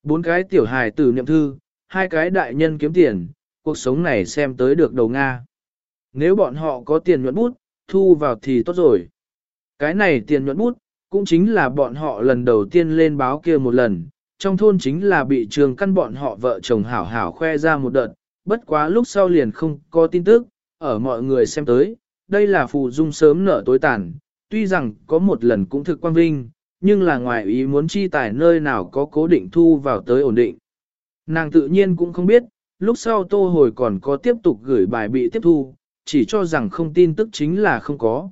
Bốn cái tiểu hài tử niệm thư, hai cái đại nhân kiếm tiền, cuộc sống này xem tới được đầu Nga. Nếu bọn họ có tiền nhuận bút, thu vào thì tốt rồi. Cái này tiền nhuận bút, cũng chính là bọn họ lần đầu tiên lên báo kia một lần, trong thôn chính là bị trường căn bọn họ vợ chồng hảo hảo khoe ra một đợt, bất quá lúc sau liền không có tin tức, ở mọi người xem tới, đây là phù dung sớm nở tối tàn, tuy rằng có một lần cũng thực quan vinh, nhưng là ngoài ý muốn chi tài nơi nào có cố định thu vào tới ổn định. Nàng tự nhiên cũng không biết, lúc sau tô hồi còn có tiếp tục gửi bài bị tiếp thu, chỉ cho rằng không tin tức chính là không có.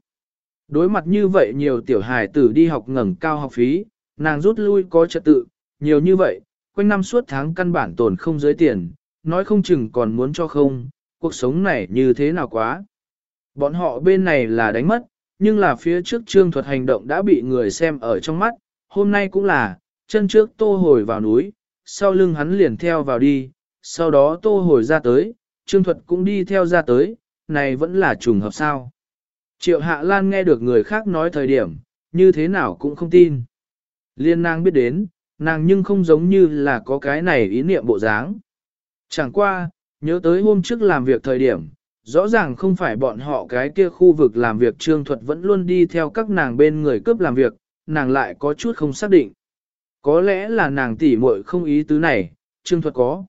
Đối mặt như vậy nhiều tiểu hài tử đi học ngẩng cao học phí, nàng rút lui có trật tự, nhiều như vậy, quanh năm suốt tháng căn bản tồn không giới tiền, nói không chừng còn muốn cho không, cuộc sống này như thế nào quá. Bọn họ bên này là đánh mất, nhưng là phía trước trương thuật hành động đã bị người xem ở trong mắt, hôm nay cũng là, chân trước tô hồi vào núi, sau lưng hắn liền theo vào đi, sau đó tô hồi ra tới, trương thuật cũng đi theo ra tới, này vẫn là trùng hợp sao. Triệu Hạ Lan nghe được người khác nói thời điểm, như thế nào cũng không tin. Liên nàng biết đến, nàng nhưng không giống như là có cái này ý niệm bộ dáng. Chẳng qua, nhớ tới hôm trước làm việc thời điểm, rõ ràng không phải bọn họ cái kia khu vực làm việc trương thuật vẫn luôn đi theo các nàng bên người cướp làm việc, nàng lại có chút không xác định. Có lẽ là nàng tỉ muội không ý tứ này, trương thuật có.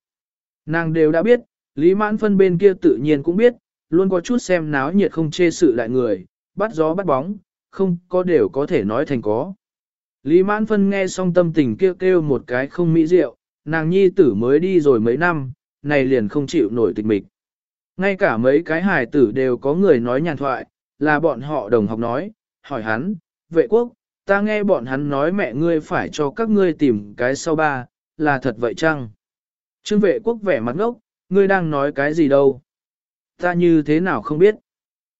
Nàng đều đã biết, Lý Mãn Phân bên kia tự nhiên cũng biết, luôn có chút xem náo nhiệt không chê sự lại người, bắt gió bắt bóng, không có đều có thể nói thành có. Lý Mãn Phân nghe xong tâm tình kêu kêu một cái không mỹ diệu, nàng nhi tử mới đi rồi mấy năm, này liền không chịu nổi tịch mịch. Ngay cả mấy cái hài tử đều có người nói nhàn thoại, là bọn họ đồng học nói, hỏi hắn, vệ quốc, ta nghe bọn hắn nói mẹ ngươi phải cho các ngươi tìm cái sau ba, là thật vậy chăng? Trương vệ quốc vẻ mặt ngốc, ngươi đang nói cái gì đâu? Ta như thế nào không biết?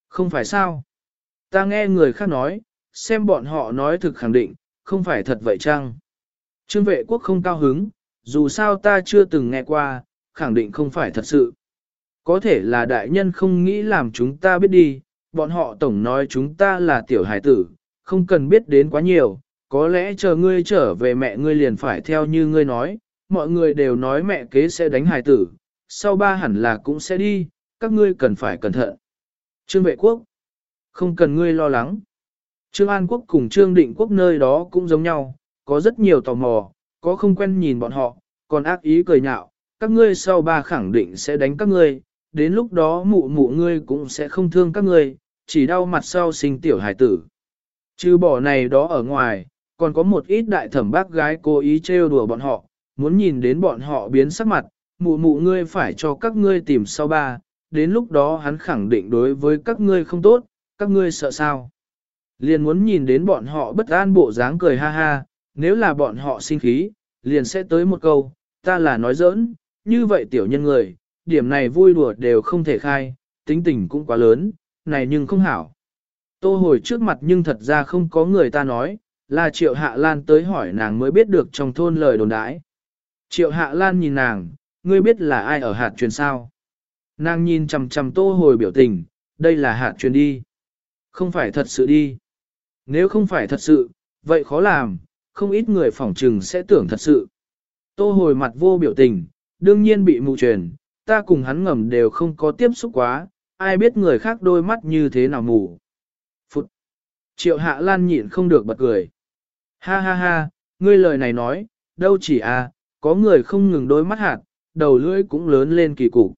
Không phải sao? Ta nghe người khác nói, xem bọn họ nói thực khẳng định, không phải thật vậy chăng? Trương vệ quốc không cao hứng, dù sao ta chưa từng nghe qua, khẳng định không phải thật sự. Có thể là đại nhân không nghĩ làm chúng ta biết đi, bọn họ tổng nói chúng ta là tiểu hải tử, không cần biết đến quá nhiều, có lẽ chờ ngươi trở về mẹ ngươi liền phải theo như ngươi nói, mọi người đều nói mẹ kế sẽ đánh hải tử, sau ba hẳn là cũng sẽ đi, các ngươi cần phải cẩn thận. Trương vệ quốc, không cần ngươi lo lắng. Trương An Quốc cùng Trương Định Quốc nơi đó cũng giống nhau, có rất nhiều tò mò, có không quen nhìn bọn họ, còn ác ý cười nhạo, các ngươi sau ba khẳng định sẽ đánh các ngươi, đến lúc đó mụ mụ ngươi cũng sẽ không thương các ngươi, chỉ đau mặt sau sinh tiểu hải tử. Chứ bỏ này đó ở ngoài, còn có một ít đại thẩm bác gái cố ý trêu đùa bọn họ, muốn nhìn đến bọn họ biến sắc mặt, mụ mụ ngươi phải cho các ngươi tìm sau ba, đến lúc đó hắn khẳng định đối với các ngươi không tốt, các ngươi sợ sao. Liền muốn nhìn đến bọn họ bất an bộ dáng cười ha ha, nếu là bọn họ sinh khí, liền sẽ tới một câu, ta là nói giỡn, như vậy tiểu nhân người, điểm này vui đùa đều không thể khai, tính tình cũng quá lớn, này nhưng không hảo. Tô hồi trước mặt nhưng thật ra không có người ta nói, là Triệu Hạ Lan tới hỏi nàng mới biết được trong thôn lời đồn đãi. Triệu Hạ Lan nhìn nàng, ngươi biết là ai ở hạt truyền sao? Nàng nhìn chằm chằm tô hồi biểu tình, đây là hạt truyền đi. Không phải thật sự đi. Nếu không phải thật sự, vậy khó làm, không ít người phỏng trừng sẽ tưởng thật sự. Tô hồi mặt vô biểu tình, đương nhiên bị mù truyền, ta cùng hắn ngầm đều không có tiếp xúc quá, ai biết người khác đôi mắt như thế nào mù. Phụt! Triệu hạ lan nhịn không được bật cười. Ha ha ha, ngươi lời này nói, đâu chỉ à, có người không ngừng đôi mắt hạt, đầu lưỡi cũng lớn lên kỳ cục.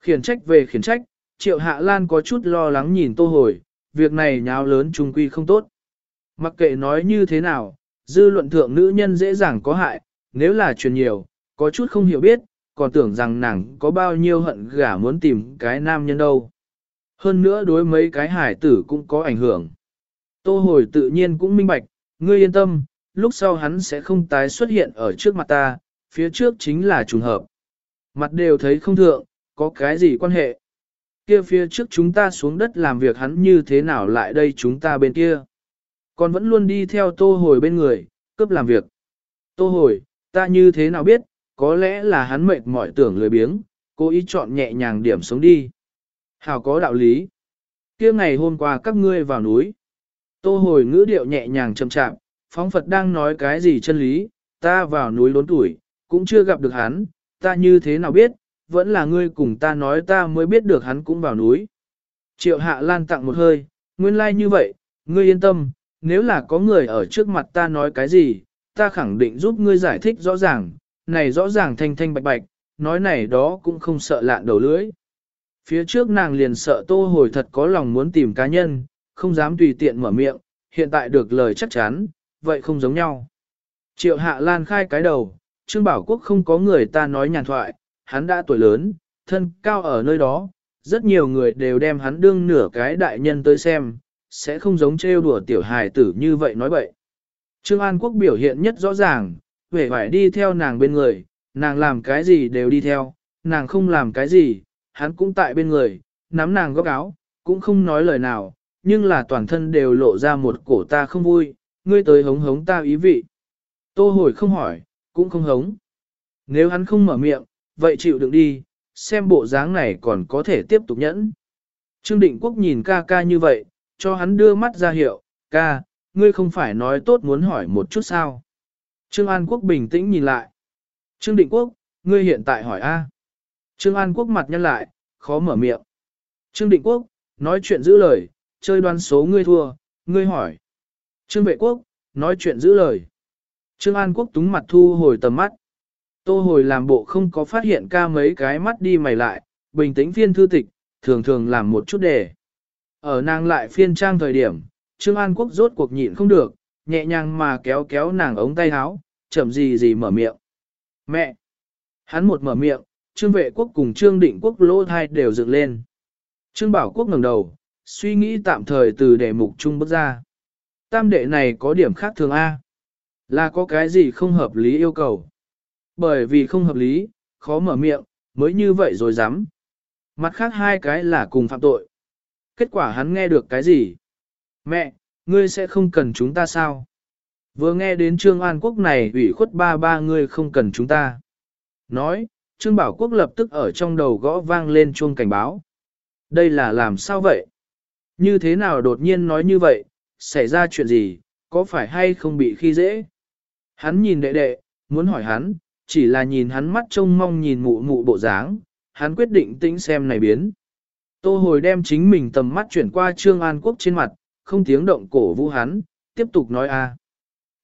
Khiển trách về khiển trách, triệu hạ lan có chút lo lắng nhìn tô hồi, việc này nháo lớn trung quy không tốt. Mặc kệ nói như thế nào, dư luận thượng nữ nhân dễ dàng có hại, nếu là truyền nhiều, có chút không hiểu biết, còn tưởng rằng nàng có bao nhiêu hận gả muốn tìm cái nam nhân đâu. Hơn nữa đối mấy cái hải tử cũng có ảnh hưởng. Tô hồi tự nhiên cũng minh bạch, ngươi yên tâm, lúc sau hắn sẽ không tái xuất hiện ở trước mặt ta, phía trước chính là trùng hợp. Mặt đều thấy không thượng, có cái gì quan hệ. Kia phía trước chúng ta xuống đất làm việc hắn như thế nào lại đây chúng ta bên kia. Còn vẫn luôn đi theo tô hồi bên người, cướp làm việc. Tô hồi, ta như thế nào biết, có lẽ là hắn mệt mỏi tưởng lười biếng, cố ý chọn nhẹ nhàng điểm sống đi. Hảo có đạo lý. kia ngày hôm qua các ngươi vào núi. Tô hồi ngữ điệu nhẹ nhàng chậm chạm, phóng Phật đang nói cái gì chân lý, ta vào núi lớn tuổi, cũng chưa gặp được hắn, ta như thế nào biết, vẫn là ngươi cùng ta nói ta mới biết được hắn cũng vào núi. Triệu hạ lan tặng một hơi, nguyên lai like như vậy, ngươi yên tâm, nếu là có người ở trước mặt ta nói cái gì, ta khẳng định giúp ngươi giải thích rõ ràng, này rõ ràng thanh thanh bạch bạch, nói này đó cũng không sợ lạn đầu lưỡi. Phía trước nàng liền sợ tô hồi thật có lòng muốn tìm cá nhân, không dám tùy tiện mở miệng, hiện tại được lời chắc chắn, vậy không giống nhau. Triệu hạ lan khai cái đầu, Trương Bảo Quốc không có người ta nói nhàn thoại, hắn đã tuổi lớn, thân cao ở nơi đó, rất nhiều người đều đem hắn đương nửa cái đại nhân tới xem, sẽ không giống trêu đùa tiểu hài tử như vậy nói bậy. Trương An Quốc biểu hiện nhất rõ ràng, vẻ phải đi theo nàng bên người, nàng làm cái gì đều đi theo, nàng không làm cái gì, hắn cũng tại bên người, nắm nàng góc áo, cũng không nói lời nào, nhưng là toàn thân đều lộ ra một cổ ta không vui, ngươi tới hống hống ta ý vị. Tô hồi không hỏi, cũng không hống. Nếu hắn không mở miệng, vậy chịu đựng đi, xem bộ dáng này còn có thể tiếp tục nhẫn. Trương Định Quốc nhìn ca ca như vậy, cho hắn đưa mắt ra hiệu, ca, ngươi không phải nói tốt muốn hỏi một chút sao. Trương An Quốc bình tĩnh nhìn lại. Trương Định Quốc, ngươi hiện tại hỏi A. Trương An Quốc mặt nhăn lại, khó mở miệng. Trương Định Quốc, nói chuyện giữ lời, chơi đoán số ngươi thua, ngươi hỏi. Trương Vệ Quốc, nói chuyện giữ lời. Trương An Quốc túng mặt thu hồi tầm mắt. Tô hồi làm bộ không có phát hiện ca mấy cái mắt đi mày lại, bình tĩnh phiên thư tịch, thường thường làm một chút đề. Ở nàng lại phiên trang thời điểm, Trương An Quốc rốt cuộc nhịn không được, nhẹ nhàng mà kéo kéo nàng ống tay áo, chậm gì gì mở miệng. Mẹ! Hắn một mở miệng, Trương Vệ Quốc cùng Trương Định Quốc lỗ thai đều dựng lên. Trương Bảo Quốc ngẩng đầu, suy nghĩ tạm thời từ đề mục chung bước ra. Tam đệ này có điểm khác thường A. Là có cái gì không hợp lý yêu cầu. Bởi vì không hợp lý, khó mở miệng, mới như vậy rồi dám. Mặt khác hai cái là cùng phạm tội. Kết quả hắn nghe được cái gì? Mẹ, ngươi sẽ không cần chúng ta sao? Vừa nghe đến Trương An Quốc này ủy khuất ba ba ngươi không cần chúng ta. Nói, Trương Bảo Quốc lập tức ở trong đầu gõ vang lên chuông cảnh báo. Đây là làm sao vậy? Như thế nào đột nhiên nói như vậy, xảy ra chuyện gì, có phải hay không bị khi dễ? Hắn nhìn đệ đệ, muốn hỏi hắn, chỉ là nhìn hắn mắt trông mong nhìn mụ mụ bộ dáng, hắn quyết định tĩnh xem này biến. Tô hồi đem chính mình tầm mắt chuyển qua Trương An Quốc trên mặt, không tiếng động cổ vũ hắn, tiếp tục nói a.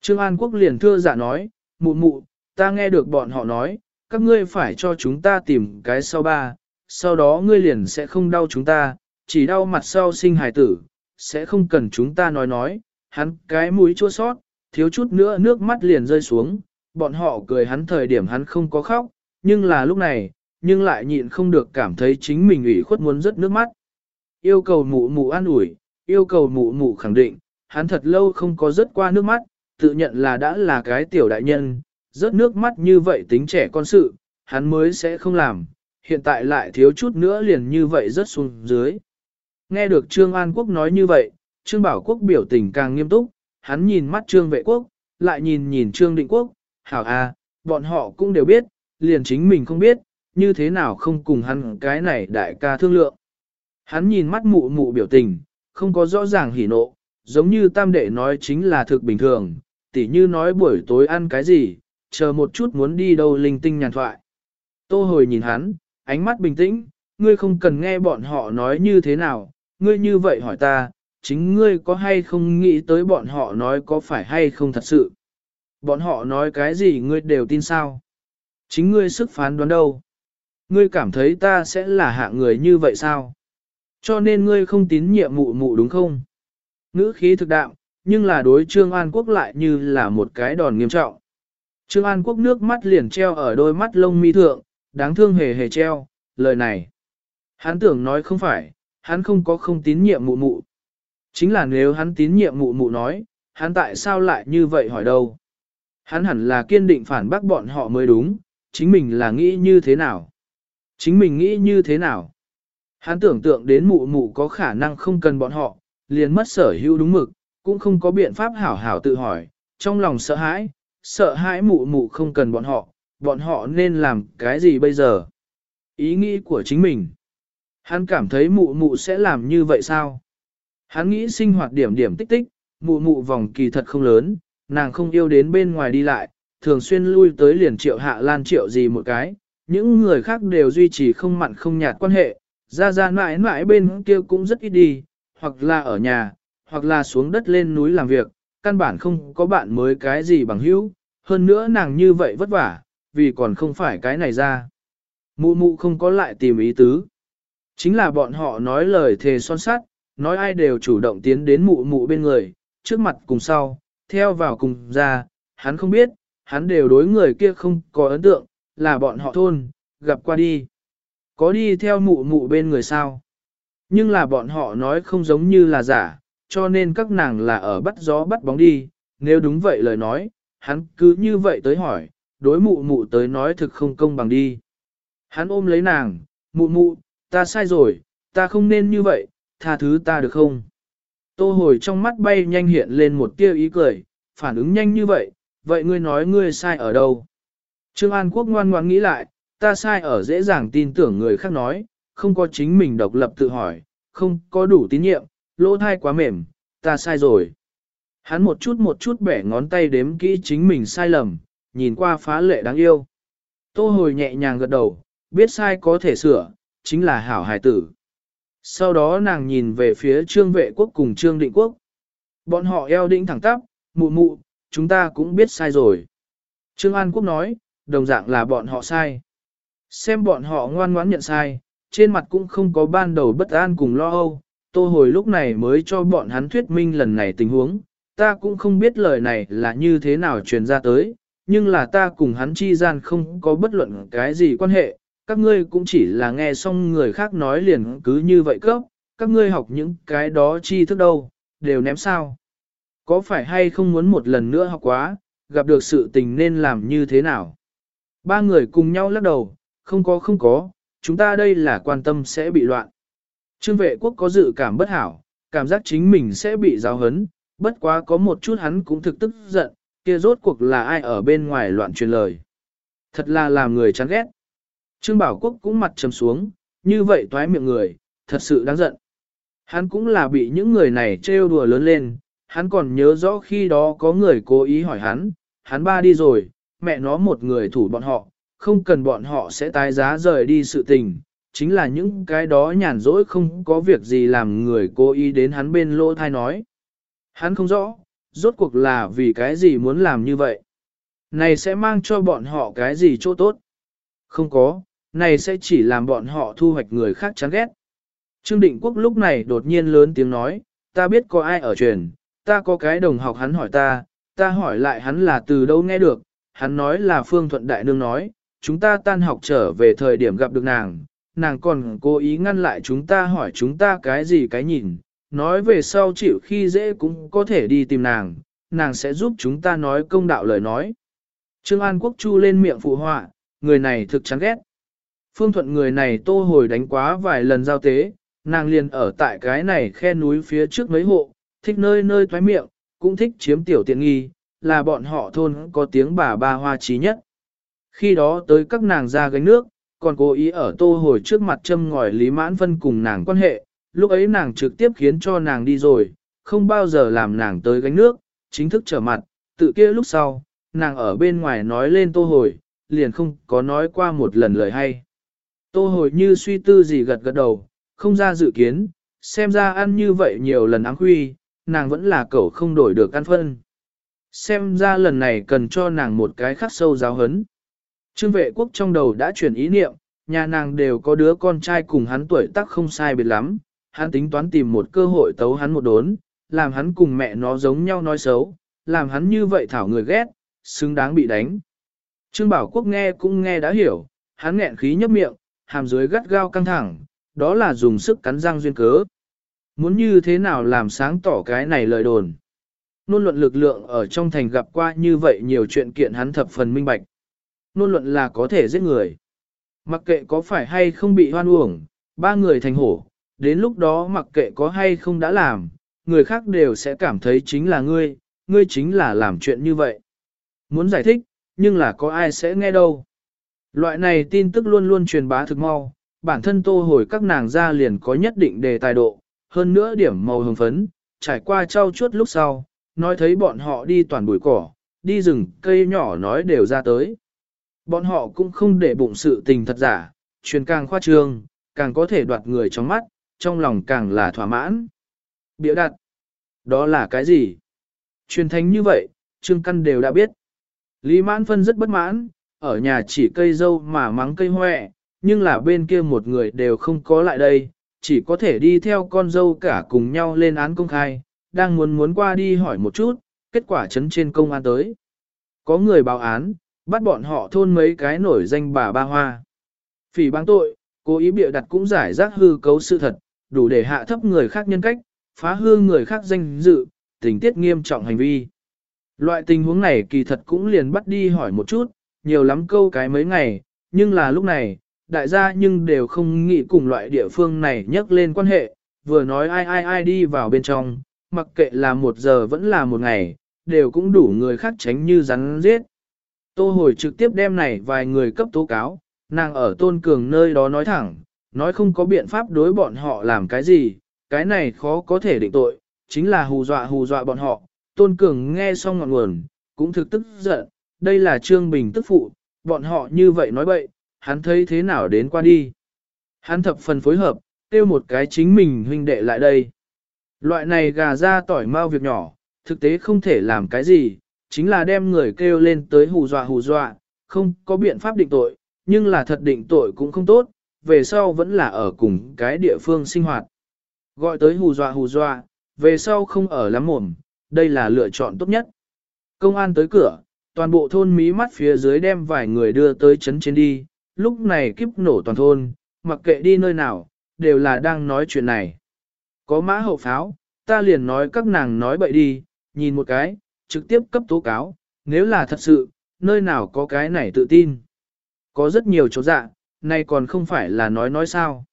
Trương An Quốc liền thưa dạ nói, mụ mụ, ta nghe được bọn họ nói, các ngươi phải cho chúng ta tìm cái sau ba, sau đó ngươi liền sẽ không đau chúng ta, chỉ đau mặt sau sinh hài tử, sẽ không cần chúng ta nói nói, hắn cái mũi chua sót, thiếu chút nữa nước mắt liền rơi xuống, bọn họ cười hắn thời điểm hắn không có khóc, nhưng là lúc này, nhưng lại nhịn không được cảm thấy chính mình ủy khuất muốn rớt nước mắt. Yêu cầu mụ mụ an ủi, yêu cầu mụ mụ khẳng định, hắn thật lâu không có rớt qua nước mắt, tự nhận là đã là cái tiểu đại nhân, rớt nước mắt như vậy tính trẻ con sự, hắn mới sẽ không làm, hiện tại lại thiếu chút nữa liền như vậy rớt xuống dưới. Nghe được Trương An Quốc nói như vậy, Trương Bảo Quốc biểu tình càng nghiêm túc, hắn nhìn mắt Trương Vệ Quốc, lại nhìn nhìn Trương Định Quốc, hảo à, bọn họ cũng đều biết, liền chính mình không biết, như thế nào không cùng hắn cái này đại ca thương lượng. Hắn nhìn mắt mụ mụ biểu tình, không có rõ ràng hỉ nộ, giống như tam đệ nói chính là thực bình thường, tỉ như nói buổi tối ăn cái gì, chờ một chút muốn đi đâu linh tinh nhàn thoại. Tô hồi nhìn hắn, ánh mắt bình tĩnh, ngươi không cần nghe bọn họ nói như thế nào, ngươi như vậy hỏi ta, chính ngươi có hay không nghĩ tới bọn họ nói có phải hay không thật sự. Bọn họ nói cái gì ngươi đều tin sao. Chính ngươi sức phán đoán đâu? Ngươi cảm thấy ta sẽ là hạ người như vậy sao? Cho nên ngươi không tín nhiệm mụ mụ đúng không? Ngữ khí thực đạo, nhưng là đối Trương An Quốc lại như là một cái đòn nghiêm trọng. Trương An Quốc nước mắt liền treo ở đôi mắt lông mi thượng, đáng thương hề hề treo, lời này. Hắn tưởng nói không phải, hắn không có không tín nhiệm mụ mụ. Chính là nếu hắn tín nhiệm mụ mụ nói, hắn tại sao lại như vậy hỏi đâu? Hắn hẳn là kiên định phản bác bọn họ mới đúng, chính mình là nghĩ như thế nào? Chính mình nghĩ như thế nào? Hắn tưởng tượng đến mụ mụ có khả năng không cần bọn họ, liền mất sở hữu đúng mực, cũng không có biện pháp hảo hảo tự hỏi, trong lòng sợ hãi, sợ hãi mụ mụ không cần bọn họ, bọn họ nên làm cái gì bây giờ? Ý nghĩ của chính mình. Hắn cảm thấy mụ mụ sẽ làm như vậy sao? Hắn nghĩ sinh hoạt điểm điểm tích tích, mụ mụ vòng kỳ thật không lớn, nàng không yêu đến bên ngoài đi lại, thường xuyên lui tới liền triệu hạ lan triệu gì một cái, những người khác đều duy trì không mặn không nhạt quan hệ, ra ra mãi mãi bên kia cũng rất ít đi, hoặc là ở nhà, hoặc là xuống đất lên núi làm việc, căn bản không có bạn mới cái gì bằng hữu, hơn nữa nàng như vậy vất vả, vì còn không phải cái này ra. Mụ mụ không có lại tìm ý tứ. Chính là bọn họ nói lời thề son sắt, nói ai đều chủ động tiến đến mụ mụ bên người, trước mặt cùng sau, theo vào cùng ra, hắn không biết, hắn đều đối người kia không có ấn tượng, là bọn họ thôn, gặp qua đi. Có đi theo mụ mụ bên người sao? Nhưng là bọn họ nói không giống như là giả, cho nên các nàng là ở bắt gió bắt bóng đi, nếu đúng vậy lời nói, hắn cứ như vậy tới hỏi, đối mụ mụ tới nói thực không công bằng đi. Hắn ôm lấy nàng, mụ mụ, ta sai rồi, ta không nên như vậy, tha thứ ta được không? Tô hồi trong mắt bay nhanh hiện lên một tia ý cười, phản ứng nhanh như vậy, vậy ngươi nói ngươi sai ở đâu? Trương An Quốc ngoan ngoãn nghĩ lại, ta sai ở dễ dàng tin tưởng người khác nói, không có chính mình độc lập tự hỏi, không có đủ tín nhiệm, lỗ thai quá mềm, ta sai rồi. Hắn một chút một chút bẻ ngón tay đếm kỹ chính mình sai lầm, nhìn qua phá lệ đáng yêu. Tô hồi nhẹ nhàng gật đầu, biết sai có thể sửa, chính là hảo hài tử. Sau đó nàng nhìn về phía trương vệ quốc cùng trương định quốc. Bọn họ eo đĩnh thẳng tắp, mụ mụ, chúng ta cũng biết sai rồi. Trương An Quốc nói, đồng dạng là bọn họ sai. Xem bọn họ ngoan ngoãn nhận sai, trên mặt cũng không có ban đầu bất an cùng lo âu, tô hồi lúc này mới cho bọn hắn thuyết minh lần này tình huống, ta cũng không biết lời này là như thế nào truyền ra tới, nhưng là ta cùng hắn chi gian không có bất luận cái gì quan hệ, các ngươi cũng chỉ là nghe xong người khác nói liền cứ như vậy cấp, các ngươi học những cái đó chi thức đâu, đều ném sao. Có phải hay không muốn một lần nữa học quá, gặp được sự tình nên làm như thế nào? Ba người cùng nhau lắc đầu, không có không có, chúng ta đây là quan tâm sẽ bị loạn. Trương vệ quốc có dự cảm bất hảo, cảm giác chính mình sẽ bị giáo hấn, bất quá có một chút hắn cũng thực tức giận, kia rốt cuộc là ai ở bên ngoài loạn truyền lời. Thật là làm người chán ghét. Trương Bảo Quốc cũng mặt trầm xuống, như vậy toái miệng người, thật sự đáng giận. Hắn cũng là bị những người này trêu đùa lớn lên, hắn còn nhớ rõ khi đó có người cố ý hỏi hắn, hắn ba đi rồi, mẹ nó một người thủ bọn họ, không cần bọn họ sẽ tái giá rời đi sự tình, chính là những cái đó nhàn rỗi không có việc gì làm người cố ý đến hắn bên lỗ thai nói. Hắn không rõ, rốt cuộc là vì cái gì muốn làm như vậy. Này sẽ mang cho bọn họ cái gì chỗ tốt? Không có, này sẽ chỉ làm bọn họ thu hoạch người khác chán ghét. Trương Định Quốc lúc này đột nhiên lớn tiếng nói, ta biết có ai ở truyền, ta có cái đồng học hắn hỏi ta, ta hỏi lại hắn là từ đâu nghe được, hắn nói là Phương Thuận Đại Nương nói, chúng ta tan học trở về thời điểm gặp được nàng, nàng còn cố ý ngăn lại chúng ta hỏi chúng ta cái gì cái nhìn, nói về sau chịu khi dễ cũng có thể đi tìm nàng, nàng sẽ giúp chúng ta nói công đạo lời nói. Trương An Quốc Chu lên miệng phụ họa, người này thực chán ghét. Phương Thuận người này tô hồi đánh quá vài lần giao tế, nàng liền ở tại cái này khe núi phía trước mấy hộ, thích nơi nơi thoái miệng, cũng thích chiếm tiểu tiện nghi, là bọn họ thôn có tiếng bà ba hoa trí nhất. Khi đó tới các nàng ra gánh nước, còn cố ý ở tô hồi trước mặt châm ngòi Lý Mãn Vân cùng nàng quan hệ, lúc ấy nàng trực tiếp khiến cho nàng đi rồi, không bao giờ làm nàng tới gánh nước, chính thức trở mặt, tự kia lúc sau, nàng ở bên ngoài nói lên tô hồi, liền không có nói qua một lần lời hay. Tô hồi như suy tư gì gật gật đầu, không ra dự kiến, xem ra ăn như vậy nhiều lần áng huy, nàng vẫn là cậu không đổi được ăn phân. Xem ra lần này cần cho nàng một cái khắc sâu giáo hấn. Trương vệ quốc trong đầu đã chuyển ý niệm, nhà nàng đều có đứa con trai cùng hắn tuổi tác không sai biệt lắm, hắn tính toán tìm một cơ hội tấu hắn một đốn, làm hắn cùng mẹ nó giống nhau nói xấu, làm hắn như vậy thảo người ghét, xứng đáng bị đánh. Trương Bảo Quốc nghe cũng nghe đã hiểu, hắn nghẹn khí nhấp miệng, hàm dưới gắt gao căng thẳng, đó là dùng sức cắn răng duyên cớ. Muốn như thế nào làm sáng tỏ cái này lời đồn. Nôn luận lực lượng ở trong thành gặp qua như vậy nhiều chuyện kiện hắn thập phần minh bạch. Nôn luận là có thể giết người. Mặc kệ có phải hay không bị hoan uổng, ba người thành hổ, đến lúc đó mặc kệ có hay không đã làm, người khác đều sẽ cảm thấy chính là ngươi, ngươi chính là làm chuyện như vậy. Muốn giải thích, nhưng là có ai sẽ nghe đâu. Loại này tin tức luôn luôn truyền bá thực mau, bản thân tô hồi các nàng ra liền có nhất định đề tài độ, hơn nữa điểm màu hồng phấn, trải qua trao chuốt lúc sau, nói thấy bọn họ đi toàn bụi cỏ, đi rừng cây nhỏ nói đều ra tới. Bọn họ cũng không để bụng sự tình thật giả, truyền càng khoa trương, càng có thể đoạt người trong mắt, trong lòng càng là thỏa mãn. Biểu đặt, đó là cái gì? Truyền thánh như vậy, Trương Căn đều đã biết. Lý Mãn Phân rất bất mãn, ở nhà chỉ cây dâu mà mắng cây hoẹ, nhưng là bên kia một người đều không có lại đây, chỉ có thể đi theo con dâu cả cùng nhau lên án công khai, đang muốn muốn qua đi hỏi một chút, kết quả chấn trên công an tới. Có người báo án, bắt bọn họ thôn mấy cái nổi danh bà ba hoa. Phỉ báng tội, cố ý bịa đặt cũng giải rác hư cấu sự thật, đủ để hạ thấp người khác nhân cách, phá hư người khác danh dự, tình tiết nghiêm trọng hành vi. Loại tình huống này kỳ thật cũng liền bắt đi hỏi một chút, nhiều lắm câu cái mấy ngày, nhưng là lúc này, đại gia nhưng đều không nghĩ cùng loại địa phương này nhắc lên quan hệ, vừa nói ai ai ai đi vào bên trong, mặc kệ là một giờ vẫn là một ngày, đều cũng đủ người khác tránh như rắn giết. Tô hồi trực tiếp đem này vài người cấp tố cáo, nàng ở tôn cường nơi đó nói thẳng, nói không có biện pháp đối bọn họ làm cái gì, cái này khó có thể định tội, chính là hù dọa hù dọa bọn họ. Tôn cường nghe xong ngọn nguồn, cũng thực tức giận, đây là Trương Bình tức phụ, bọn họ như vậy nói bậy, hắn thấy thế nào đến qua đi. Hắn thập phần phối hợp, tiêu một cái chính mình huynh đệ lại đây. Loại này gà ra tỏi mau việc nhỏ, thực tế không thể làm cái gì, chính là đem người kêu lên tới hù dọa hù dọa, không có biện pháp định tội, nhưng là thật định tội cũng không tốt, về sau vẫn là ở cùng cái địa phương sinh hoạt. Gọi tới hù dọa hù dọa, về sau không ở lắm mồm, đây là lựa chọn tốt nhất. Công an tới cửa, toàn bộ thôn mí mắt phía dưới đem vài người đưa tới chấn trên đi, lúc này kiếp nổ toàn thôn, mặc kệ đi nơi nào, đều là đang nói chuyện này. Có mã hậu pháo, ta liền nói các nàng nói bậy đi, nhìn một cái, trực tiếp cấp tố cáo, nếu là thật sự, nơi nào có cái này tự tin. Có rất nhiều chỗ dạ, nay còn không phải là nói nói sao.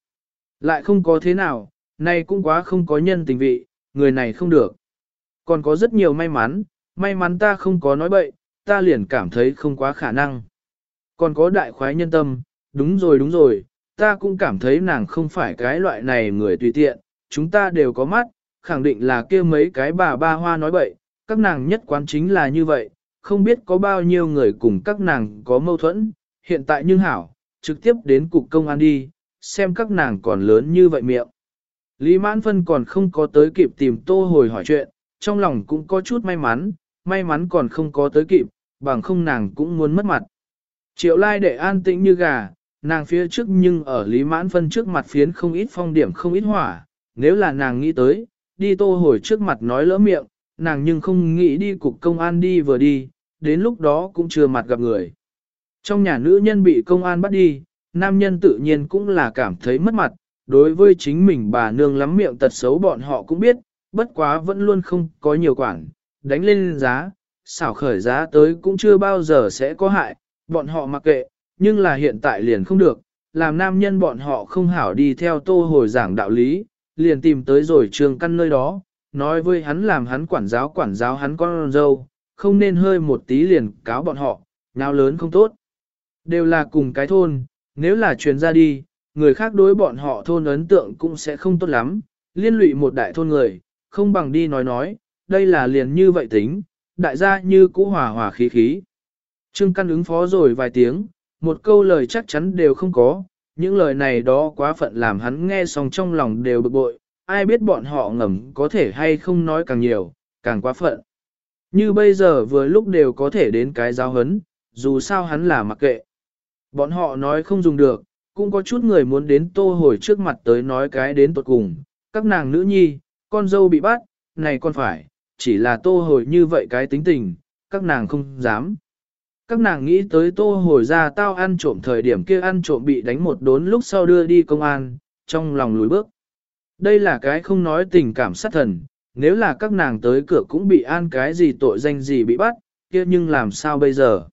Lại không có thế nào, nay cũng quá không có nhân tình vị, người này không được. Còn có rất nhiều may mắn, may mắn ta không có nói bậy, ta liền cảm thấy không quá khả năng. Còn có đại khoái nhân tâm, đúng rồi đúng rồi, ta cũng cảm thấy nàng không phải cái loại này người tùy tiện, chúng ta đều có mắt, khẳng định là kia mấy cái bà ba hoa nói bậy, các nàng nhất quán chính là như vậy, không biết có bao nhiêu người cùng các nàng có mâu thuẫn, hiện tại nhưng hảo, trực tiếp đến cục công an đi, xem các nàng còn lớn như vậy miệng. Lý Mãn Phân còn không có tới kịp tìm tô hồi hỏi chuyện, trong lòng cũng có chút may mắn, may mắn còn không có tới kịp, bằng không nàng cũng muốn mất mặt. Triệu lai để an tĩnh như gà, nàng phía trước nhưng ở Lý Mãn Phân trước mặt phiến không ít phong điểm không ít hỏa, nếu là nàng nghĩ tới, đi tô hồi trước mặt nói lỡ miệng, nàng nhưng không nghĩ đi cục công an đi vừa đi, đến lúc đó cũng chưa mặt gặp người. Trong nhà nữ nhân bị công an bắt đi, nam nhân tự nhiên cũng là cảm thấy mất mặt, đối với chính mình bà nương lắm miệng tật xấu bọn họ cũng biết, bất quá vẫn luôn không có nhiều quản, đánh lên giá, xảo khởi giá tới cũng chưa bao giờ sẽ có hại, bọn họ mặc kệ, nhưng là hiện tại liền không được, làm nam nhân bọn họ không hảo đi theo tô hồi giảng đạo lý, liền tìm tới rồi trường căn nơi đó, nói với hắn làm hắn quản giáo quản giáo hắn con dâu, không nên hơi một tí liền cáo bọn họ, nào lớn không tốt. Đều là cùng cái thôn, nếu là truyền ra đi, người khác đối bọn họ thôn ấn tượng cũng sẽ không tốt lắm, liên lụy một đại thôn người, không bằng đi nói nói, đây là liền như vậy tính, đại gia như cũ hòa hòa khí khí. Trương Căn ứng phó rồi vài tiếng, một câu lời chắc chắn đều không có, những lời này đó quá phận làm hắn nghe xong trong lòng đều bực bội, ai biết bọn họ ngầm có thể hay không nói càng nhiều, càng quá phận. Như bây giờ vừa lúc đều có thể đến cái giáo hấn, dù sao hắn là mặc kệ. Bọn họ nói không dùng được, cũng có chút người muốn đến tô hồi trước mặt tới nói cái đến tột cùng. Các nàng nữ nhi, con dâu bị bắt, này con phải, chỉ là tô hồi như vậy cái tính tình, các nàng không dám. Các nàng nghĩ tới tô hồi ra tao ăn trộm thời điểm kia ăn trộm bị đánh một đốn lúc sau đưa đi công an, trong lòng lùi bước. Đây là cái không nói tình cảm sát thần, nếu là các nàng tới cửa cũng bị an cái gì tội danh gì bị bắt, kia nhưng làm sao bây giờ?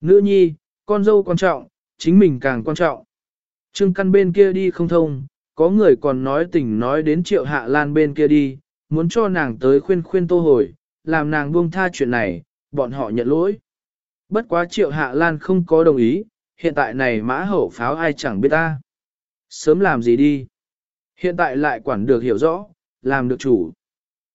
Nữ nhi, con dâu quan trọng, chính mình càng quan trọng. Trương căn bên kia đi không thông, có người còn nói tình nói đến triệu hạ lan bên kia đi, muốn cho nàng tới khuyên khuyên tô hồi, làm nàng buông tha chuyện này, bọn họ nhận lỗi. Bất quá triệu hạ lan không có đồng ý, hiện tại này mã hậu pháo ai chẳng biết ta. Sớm làm gì đi. Hiện tại lại quản được hiểu rõ, làm được chủ.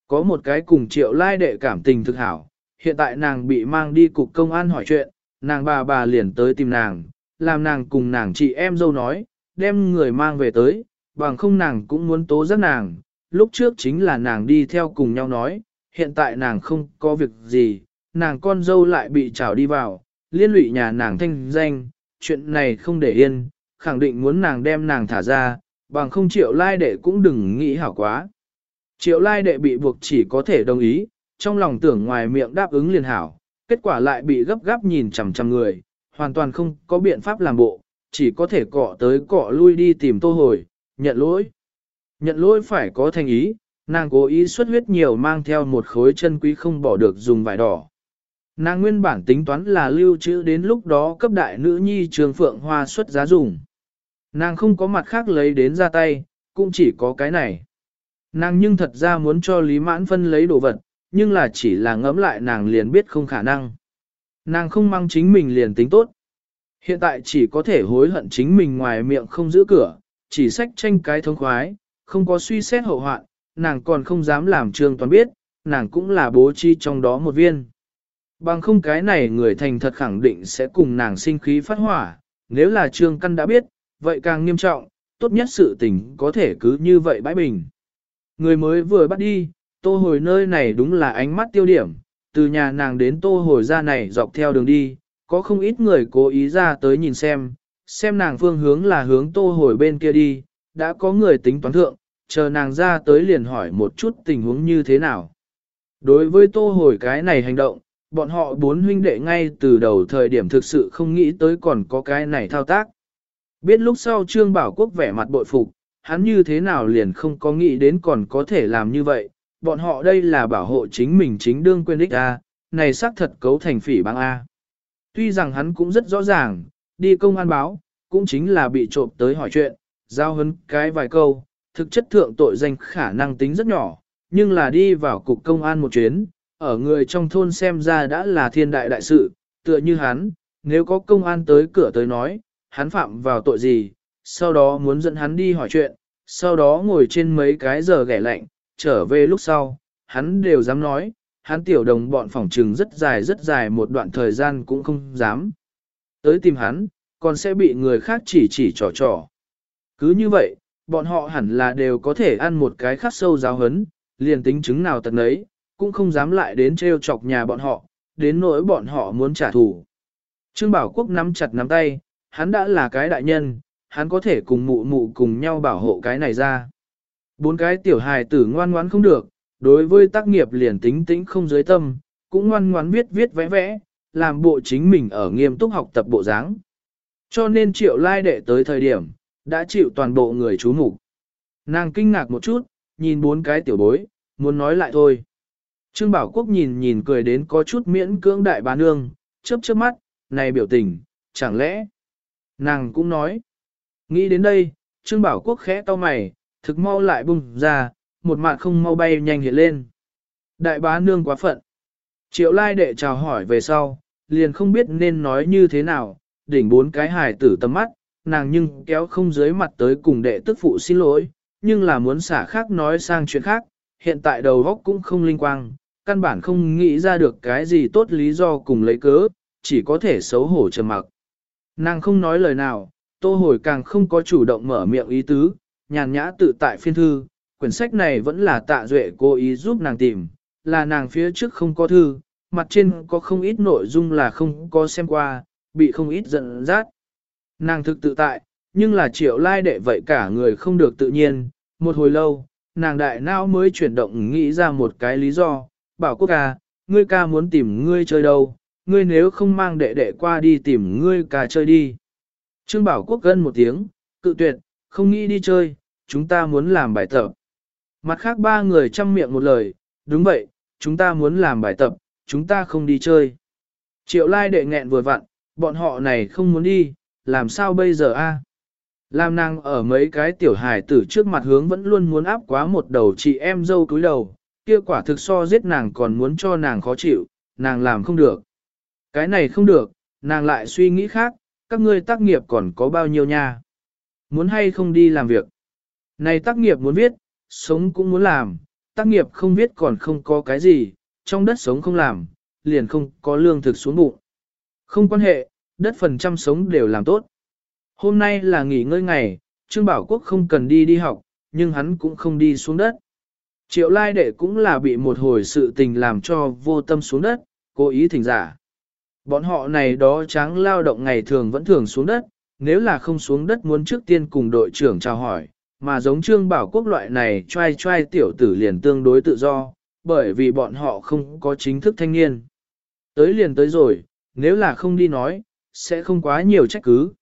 Có một cái cùng triệu lai đệ cảm tình thực hảo, hiện tại nàng bị mang đi cục công an hỏi chuyện, nàng bà bà liền tới tìm nàng, làm nàng cùng nàng chị em dâu nói, đem người mang về tới, bằng không nàng cũng muốn tố giác nàng, lúc trước chính là nàng đi theo cùng nhau nói, hiện tại nàng không có việc gì, nàng con dâu lại bị trảo đi vào, liên lụy nhà nàng thanh danh, chuyện này không để yên, khẳng định muốn nàng đem nàng thả ra, bằng không triệu lai đệ cũng đừng nghĩ hảo quá. Triệu lai đệ bị buộc chỉ có thể đồng ý, trong lòng tưởng ngoài miệng đáp ứng liền hảo, kết quả lại bị gấp gáp nhìn chằm chằm người, hoàn toàn không có biện pháp làm bộ, chỉ có thể cọ tới cọ lui đi tìm tô hồi, nhận lỗi. Nhận lỗi phải có thành ý, nàng cố ý xuất huyết nhiều mang theo một khối chân quý không bỏ được dùng vải đỏ. Nàng nguyên bản tính toán là lưu trữ đến lúc đó cấp đại nữ nhi trường phượng hoa xuất giá dùng. Nàng không có mặt khác lấy đến ra tay, cũng chỉ có cái này. Nàng nhưng thật ra muốn cho Lý Mãn Phân lấy đồ vật, nhưng là chỉ là ngẫm lại nàng liền biết không khả năng. Nàng không mang chính mình liền tính tốt. Hiện tại chỉ có thể hối hận chính mình ngoài miệng không giữ cửa, chỉ sách tranh cái thông khoái, không có suy xét hậu hoạn, nàng còn không dám làm trương toàn biết, nàng cũng là bố chi trong đó một viên. Bằng không cái này người thành thật khẳng định sẽ cùng nàng sinh khí phát hỏa, nếu là trương căn đã biết, vậy càng nghiêm trọng, tốt nhất sự tình có thể cứ như vậy bãi bình. Người mới vừa bắt đi, tô hồi nơi này đúng là ánh mắt tiêu điểm, từ nhà nàng đến tô hồi ra này dọc theo đường đi, có không ít người cố ý ra tới nhìn xem, xem nàng phương hướng là hướng tô hồi bên kia đi, đã có người tính toán thượng, chờ nàng ra tới liền hỏi một chút tình huống như thế nào. Đối với tô hồi cái này hành động, bọn họ bốn huynh đệ ngay từ đầu thời điểm thực sự không nghĩ tới còn có cái này thao tác. Biết lúc sau Trương Bảo Quốc vẻ mặt bội phục, hắn như thế nào liền không có nghĩ đến còn có thể làm như vậy, bọn họ đây là bảo hộ chính mình chính đương quên ích A, này xác thật cấu thành phỉ băng A. Tuy rằng hắn cũng rất rõ ràng, đi công an báo, cũng chính là bị trộm tới hỏi chuyện, giao hấn cái vài câu, thực chất thượng tội danh khả năng tính rất nhỏ, nhưng là đi vào cục công an một chuyến, ở người trong thôn xem ra đã là thiên đại đại sự, tựa như hắn, nếu có công an tới cửa tới nói, hắn phạm vào tội gì, sau đó muốn dẫn hắn đi hỏi chuyện, sau đó ngồi trên mấy cái giờ ghẻ lạnh, trở về lúc sau, hắn đều dám nói, hắn tiểu đồng bọn phỏng trừng rất dài rất dài một đoạn thời gian cũng không dám. Tới tìm hắn, còn sẽ bị người khác chỉ chỉ trò trò. Cứ như vậy, bọn họ hẳn là đều có thể ăn một cái khắc sâu giáo hấn, liền tính chứng nào tật nấy, cũng không dám lại đến trêu chọc nhà bọn họ, đến nỗi bọn họ muốn trả thù. Trương Bảo Quốc nắm chặt nắm tay, hắn đã là cái đại nhân, hắn có thể cùng mụ mụ cùng nhau bảo hộ cái này ra. Bốn cái tiểu hài tử ngoan ngoãn không được, đối với tác nghiệp liền tính tĩnh không dưới tâm, cũng ngoan ngoãn viết viết vẽ vẽ, làm bộ chính mình ở nghiêm túc học tập bộ dáng. Cho nên triệu lai đệ tới thời điểm, đã chịu toàn bộ người chú mục Nàng kinh ngạc một chút, nhìn bốn cái tiểu bối, muốn nói lại thôi. Trương Bảo Quốc nhìn nhìn cười đến có chút miễn cưỡng đại bá nương, chớp chớp mắt, này biểu tình, chẳng lẽ. Nàng cũng nói. Nghĩ đến đây, Trương Bảo Quốc khẽ to mày, thực mau lại bung ra, một mặt không mau bay nhanh hiện lên. Đại bá nương quá phận. Triệu lai đệ chào hỏi về sau, liền không biết nên nói như thế nào, đỉnh bốn cái hài tử tầm mắt, nàng nhưng kéo không dưới mặt tới cùng đệ tức phụ xin lỗi, nhưng là muốn xả khác nói sang chuyện khác, hiện tại đầu góc cũng không linh quang, căn bản không nghĩ ra được cái gì tốt lý do cùng lấy cớ, chỉ có thể xấu hổ trầm mặc. Nàng không nói lời nào, tô hồi càng không có chủ động mở miệng ý tứ, nhàn nhã tự tại phiên thư, quyển sách này vẫn là tạ duệ cố ý giúp nàng tìm, là nàng phía trước không có thư, mặt trên có không ít nội dung là không có xem qua, bị không ít giận dắt. Nàng thực tự tại, nhưng là triệu lai đệ vậy cả người không được tự nhiên, một hồi lâu, nàng đại não mới chuyển động nghĩ ra một cái lý do, bảo quốc ca, ngươi ca muốn tìm ngươi chơi đâu, ngươi nếu không mang đệ đệ qua đi tìm ngươi ca chơi đi. Trương bảo quốc gân một tiếng, cự tuyệt, không nghĩ đi chơi, chúng ta muốn làm bài tập. Mặt khác ba người chăm miệng một lời, đúng vậy, chúng ta muốn làm bài tập, chúng ta không đi chơi. Triệu lai đệ nghẹn vừa vặn, bọn họ này không muốn đi, làm sao bây giờ a? lam nàng ở mấy cái tiểu hài tử trước mặt hướng vẫn luôn muốn áp quá một đầu chị em dâu cúi đầu, kia quả thực so giết nàng còn muốn cho nàng khó chịu, nàng làm không được. Cái này không được, nàng lại suy nghĩ khác, các ngươi tác nghiệp còn có bao nhiêu nha. Muốn hay không đi làm việc. Này tác nghiệp muốn viết, sống cũng muốn làm, tác nghiệp không biết còn không có cái gì, trong đất sống không làm, liền không có lương thực xuống bụng. Không quan hệ, đất phần trăm sống đều làm tốt. Hôm nay là nghỉ ngơi ngày, Trương Bảo Quốc không cần đi đi học, nhưng hắn cũng không đi xuống đất. Triệu lai đệ cũng là bị một hồi sự tình làm cho vô tâm xuống đất, cố ý thỉnh giả. Bọn họ này đó tráng lao động ngày thường vẫn thường xuống đất, nếu là không xuống đất muốn trước tiên cùng đội trưởng chào hỏi, mà giống Trương Bảo Quốc loại này trai trai tiểu tử liền tương đối tự do, bởi vì bọn họ không có chính thức thanh niên. Tới liền tới rồi, nếu là không đi nói, sẽ không quá nhiều trách cứ.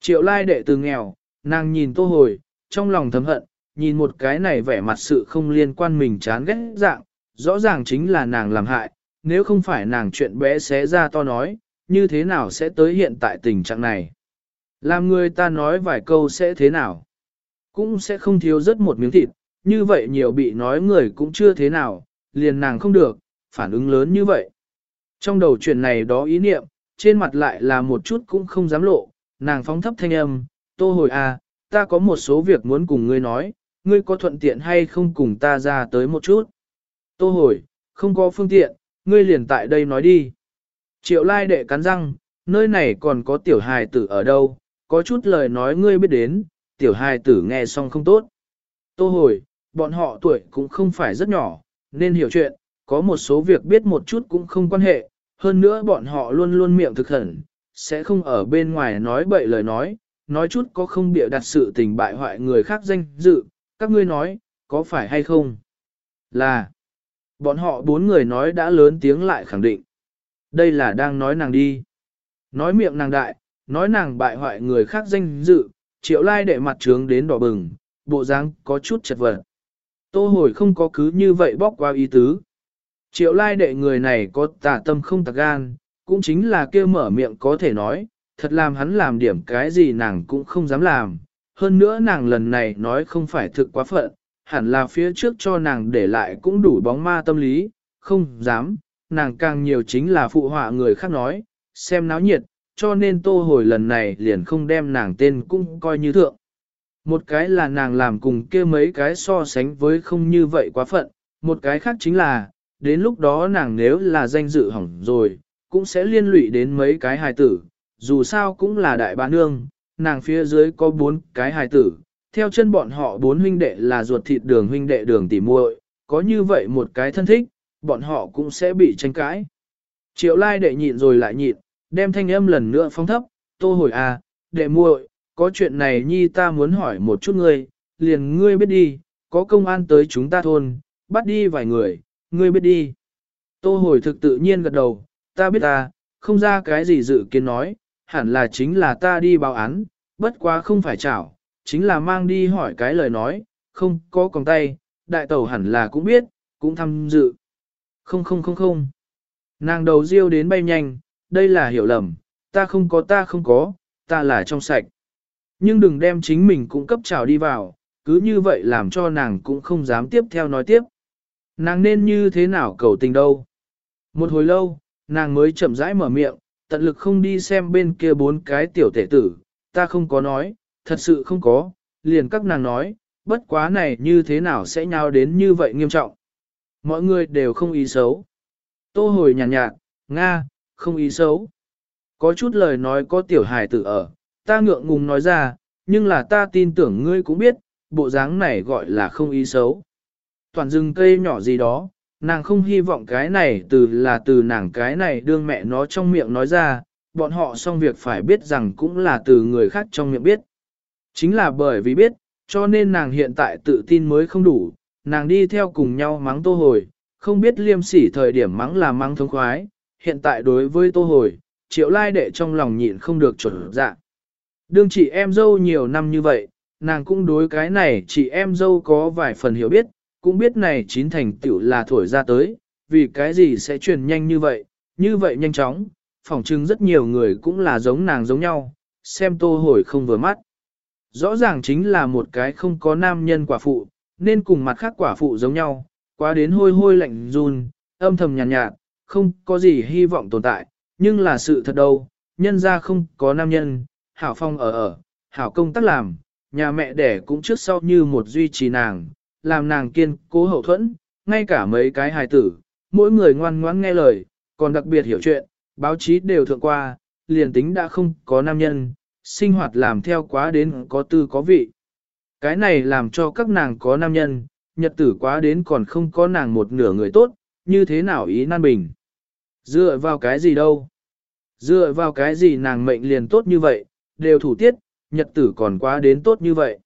Triệu lai đệ từ nghèo, nàng nhìn tô hồi, trong lòng thầm hận, nhìn một cái này vẻ mặt sự không liên quan mình chán ghét dạng, rõ ràng chính là nàng làm hại, nếu không phải nàng chuyện bé xé ra to nói, như thế nào sẽ tới hiện tại tình trạng này. Làm người ta nói vài câu sẽ thế nào, cũng sẽ không thiếu rất một miếng thịt, như vậy nhiều bị nói người cũng chưa thế nào, liền nàng không được, phản ứng lớn như vậy. Trong đầu chuyện này đó ý niệm, trên mặt lại là một chút cũng không dám lộ, nàng phóng thấp thanh âm, tô hồi à, ta có một số việc muốn cùng ngươi nói, ngươi có thuận tiện hay không cùng ta ra tới một chút. Tô hồi, không có phương tiện, ngươi liền tại đây nói đi. Triệu lai đệ cắn răng, nơi này còn có tiểu hài tử ở đâu, có chút lời nói ngươi biết đến, tiểu hài tử nghe xong không tốt. Tô hồi, bọn họ tuổi cũng không phải rất nhỏ, nên hiểu chuyện, có một số việc biết một chút cũng không quan hệ, hơn nữa bọn họ luôn luôn miệng thực hẳn, sẽ không ở bên ngoài nói bậy lời nói, nói chút có không bịa đặt sự tình bại hoại người khác danh dự, các ngươi nói, có phải hay không? Là, bọn họ bốn người nói đã lớn tiếng lại khẳng định. Đây là đang nói nàng đi. Nói miệng nàng đại, nói nàng bại hoại người khác danh dự, triệu lai đệ mặt trướng đến đỏ bừng, bộ dáng có chút chật vật. Tô hồi không có cứ như vậy bóc qua ý tứ. Triệu lai đệ người này có tà tâm không tà gan, cũng chính là kêu mở miệng có thể nói, thật làm hắn làm điểm cái gì nàng cũng không dám làm. Hơn nữa nàng lần này nói không phải thực quá phận, hẳn là phía trước cho nàng để lại cũng đủ bóng ma tâm lý, không dám, nàng càng nhiều chính là phụ họa người khác nói, xem náo nhiệt, cho nên tô hồi lần này liền không đem nàng tên cũng coi như thượng. Một cái là nàng làm cùng kia mấy cái so sánh với không như vậy quá phận, một cái khác chính là, đến lúc đó nàng nếu là danh dự hỏng rồi, cũng sẽ liên lụy đến mấy cái hài tử, dù sao cũng là đại bá nương, nàng phía dưới có bốn cái hài tử, theo chân bọn họ bốn huynh đệ là ruột thịt đường huynh đệ đường tỉ muội, có như vậy một cái thân thích, bọn họ cũng sẽ bị tranh cãi. Triệu lai đệ nhịn rồi lại nhịn, đem thanh âm lần nữa phong thấp, tô hồi à, đệ muội, có chuyện này nhi ta muốn hỏi một chút ngươi, liền ngươi biết đi, có công an tới chúng ta thôn, bắt đi vài người, ngươi biết đi. Tô hồi thực tự nhiên gật đầu, ta biết ta, không ra cái gì dự kiến nói, hẳn là chính là ta đi báo án, bất quá không phải chảo, chính là mang đi hỏi cái lời nói, không có còng tay, đại tẩu hẳn là cũng biết, cũng tham dự. Không không không không. Nàng đầu riêu đến bay nhanh, đây là hiểu lầm, ta không có ta không có, ta là trong sạch. Nhưng đừng đem chính mình cũng cấp trào đi vào, cứ như vậy làm cho nàng cũng không dám tiếp theo nói tiếp. Nàng nên như thế nào cầu tình đâu. Một hồi lâu, nàng mới chậm rãi mở miệng, tận lực không đi xem bên kia bốn cái tiểu tể tử, ta không có nói, thật sự không có, liền các nàng nói, bất quá này như thế nào sẽ nhau đến như vậy nghiêm trọng. Mọi người đều không ý xấu. Tô hồi nhàn nhạt, nhạt, Nga, không ý xấu. Có chút lời nói có tiểu hài tử ở, ta ngượng ngùng nói ra, nhưng là ta tin tưởng ngươi cũng biết, bộ dáng này gọi là không ý xấu. Toàn rừng cây nhỏ gì đó, nàng không hy vọng cái này từ là từ nàng cái này đương mẹ nó trong miệng nói ra, bọn họ xong việc phải biết rằng cũng là từ người khác trong miệng biết. Chính là bởi vì biết, cho nên nàng hiện tại tự tin mới không đủ, nàng đi theo cùng nhau mắng tô hồi, không biết liêm sỉ thời điểm mắng là mắng thống khoái, hiện tại đối với tô hồi, triệu lai đệ trong lòng nhịn không được chuẩn dạ. Đương chị em dâu nhiều năm như vậy, nàng cũng đối cái này chị em dâu có vài phần hiểu biết, cũng biết này chín thành tựu là thổi ra tới, vì cái gì sẽ truyền nhanh như vậy, như vậy nhanh chóng, phỏng chừng rất nhiều người cũng là giống nàng giống nhau, xem tô hồi không vừa mắt. Rõ ràng chính là một cái không có nam nhân quả phụ, nên cùng mặt khác quả phụ giống nhau, quá đến hôi hôi lạnh run, âm thầm nhàn nhạt, nhạt, không có gì hy vọng tồn tại, nhưng là sự thật đâu, nhân ra không có nam nhân, hảo phong ở ở, hảo công tác làm, nhà mẹ đẻ cũng trước sau như một duy trì nàng, làm nàng kiên cố hậu thuẫn, ngay cả mấy cái hài tử, mỗi người ngoan ngoãn nghe lời, còn đặc biệt hiểu chuyện, báo chí đều thượng qua, liền tính đã không có nam nhân, sinh hoạt làm theo quá đến có tư có vị. Cái này làm cho các nàng có nam nhân, nhật tử quá đến còn không có nàng một nửa người tốt, như thế nào ý nan bình. Dựa vào cái gì đâu? Dựa vào cái gì nàng mệnh liền tốt như vậy, đều thủ tiết, nhật tử còn quá đến tốt như vậy.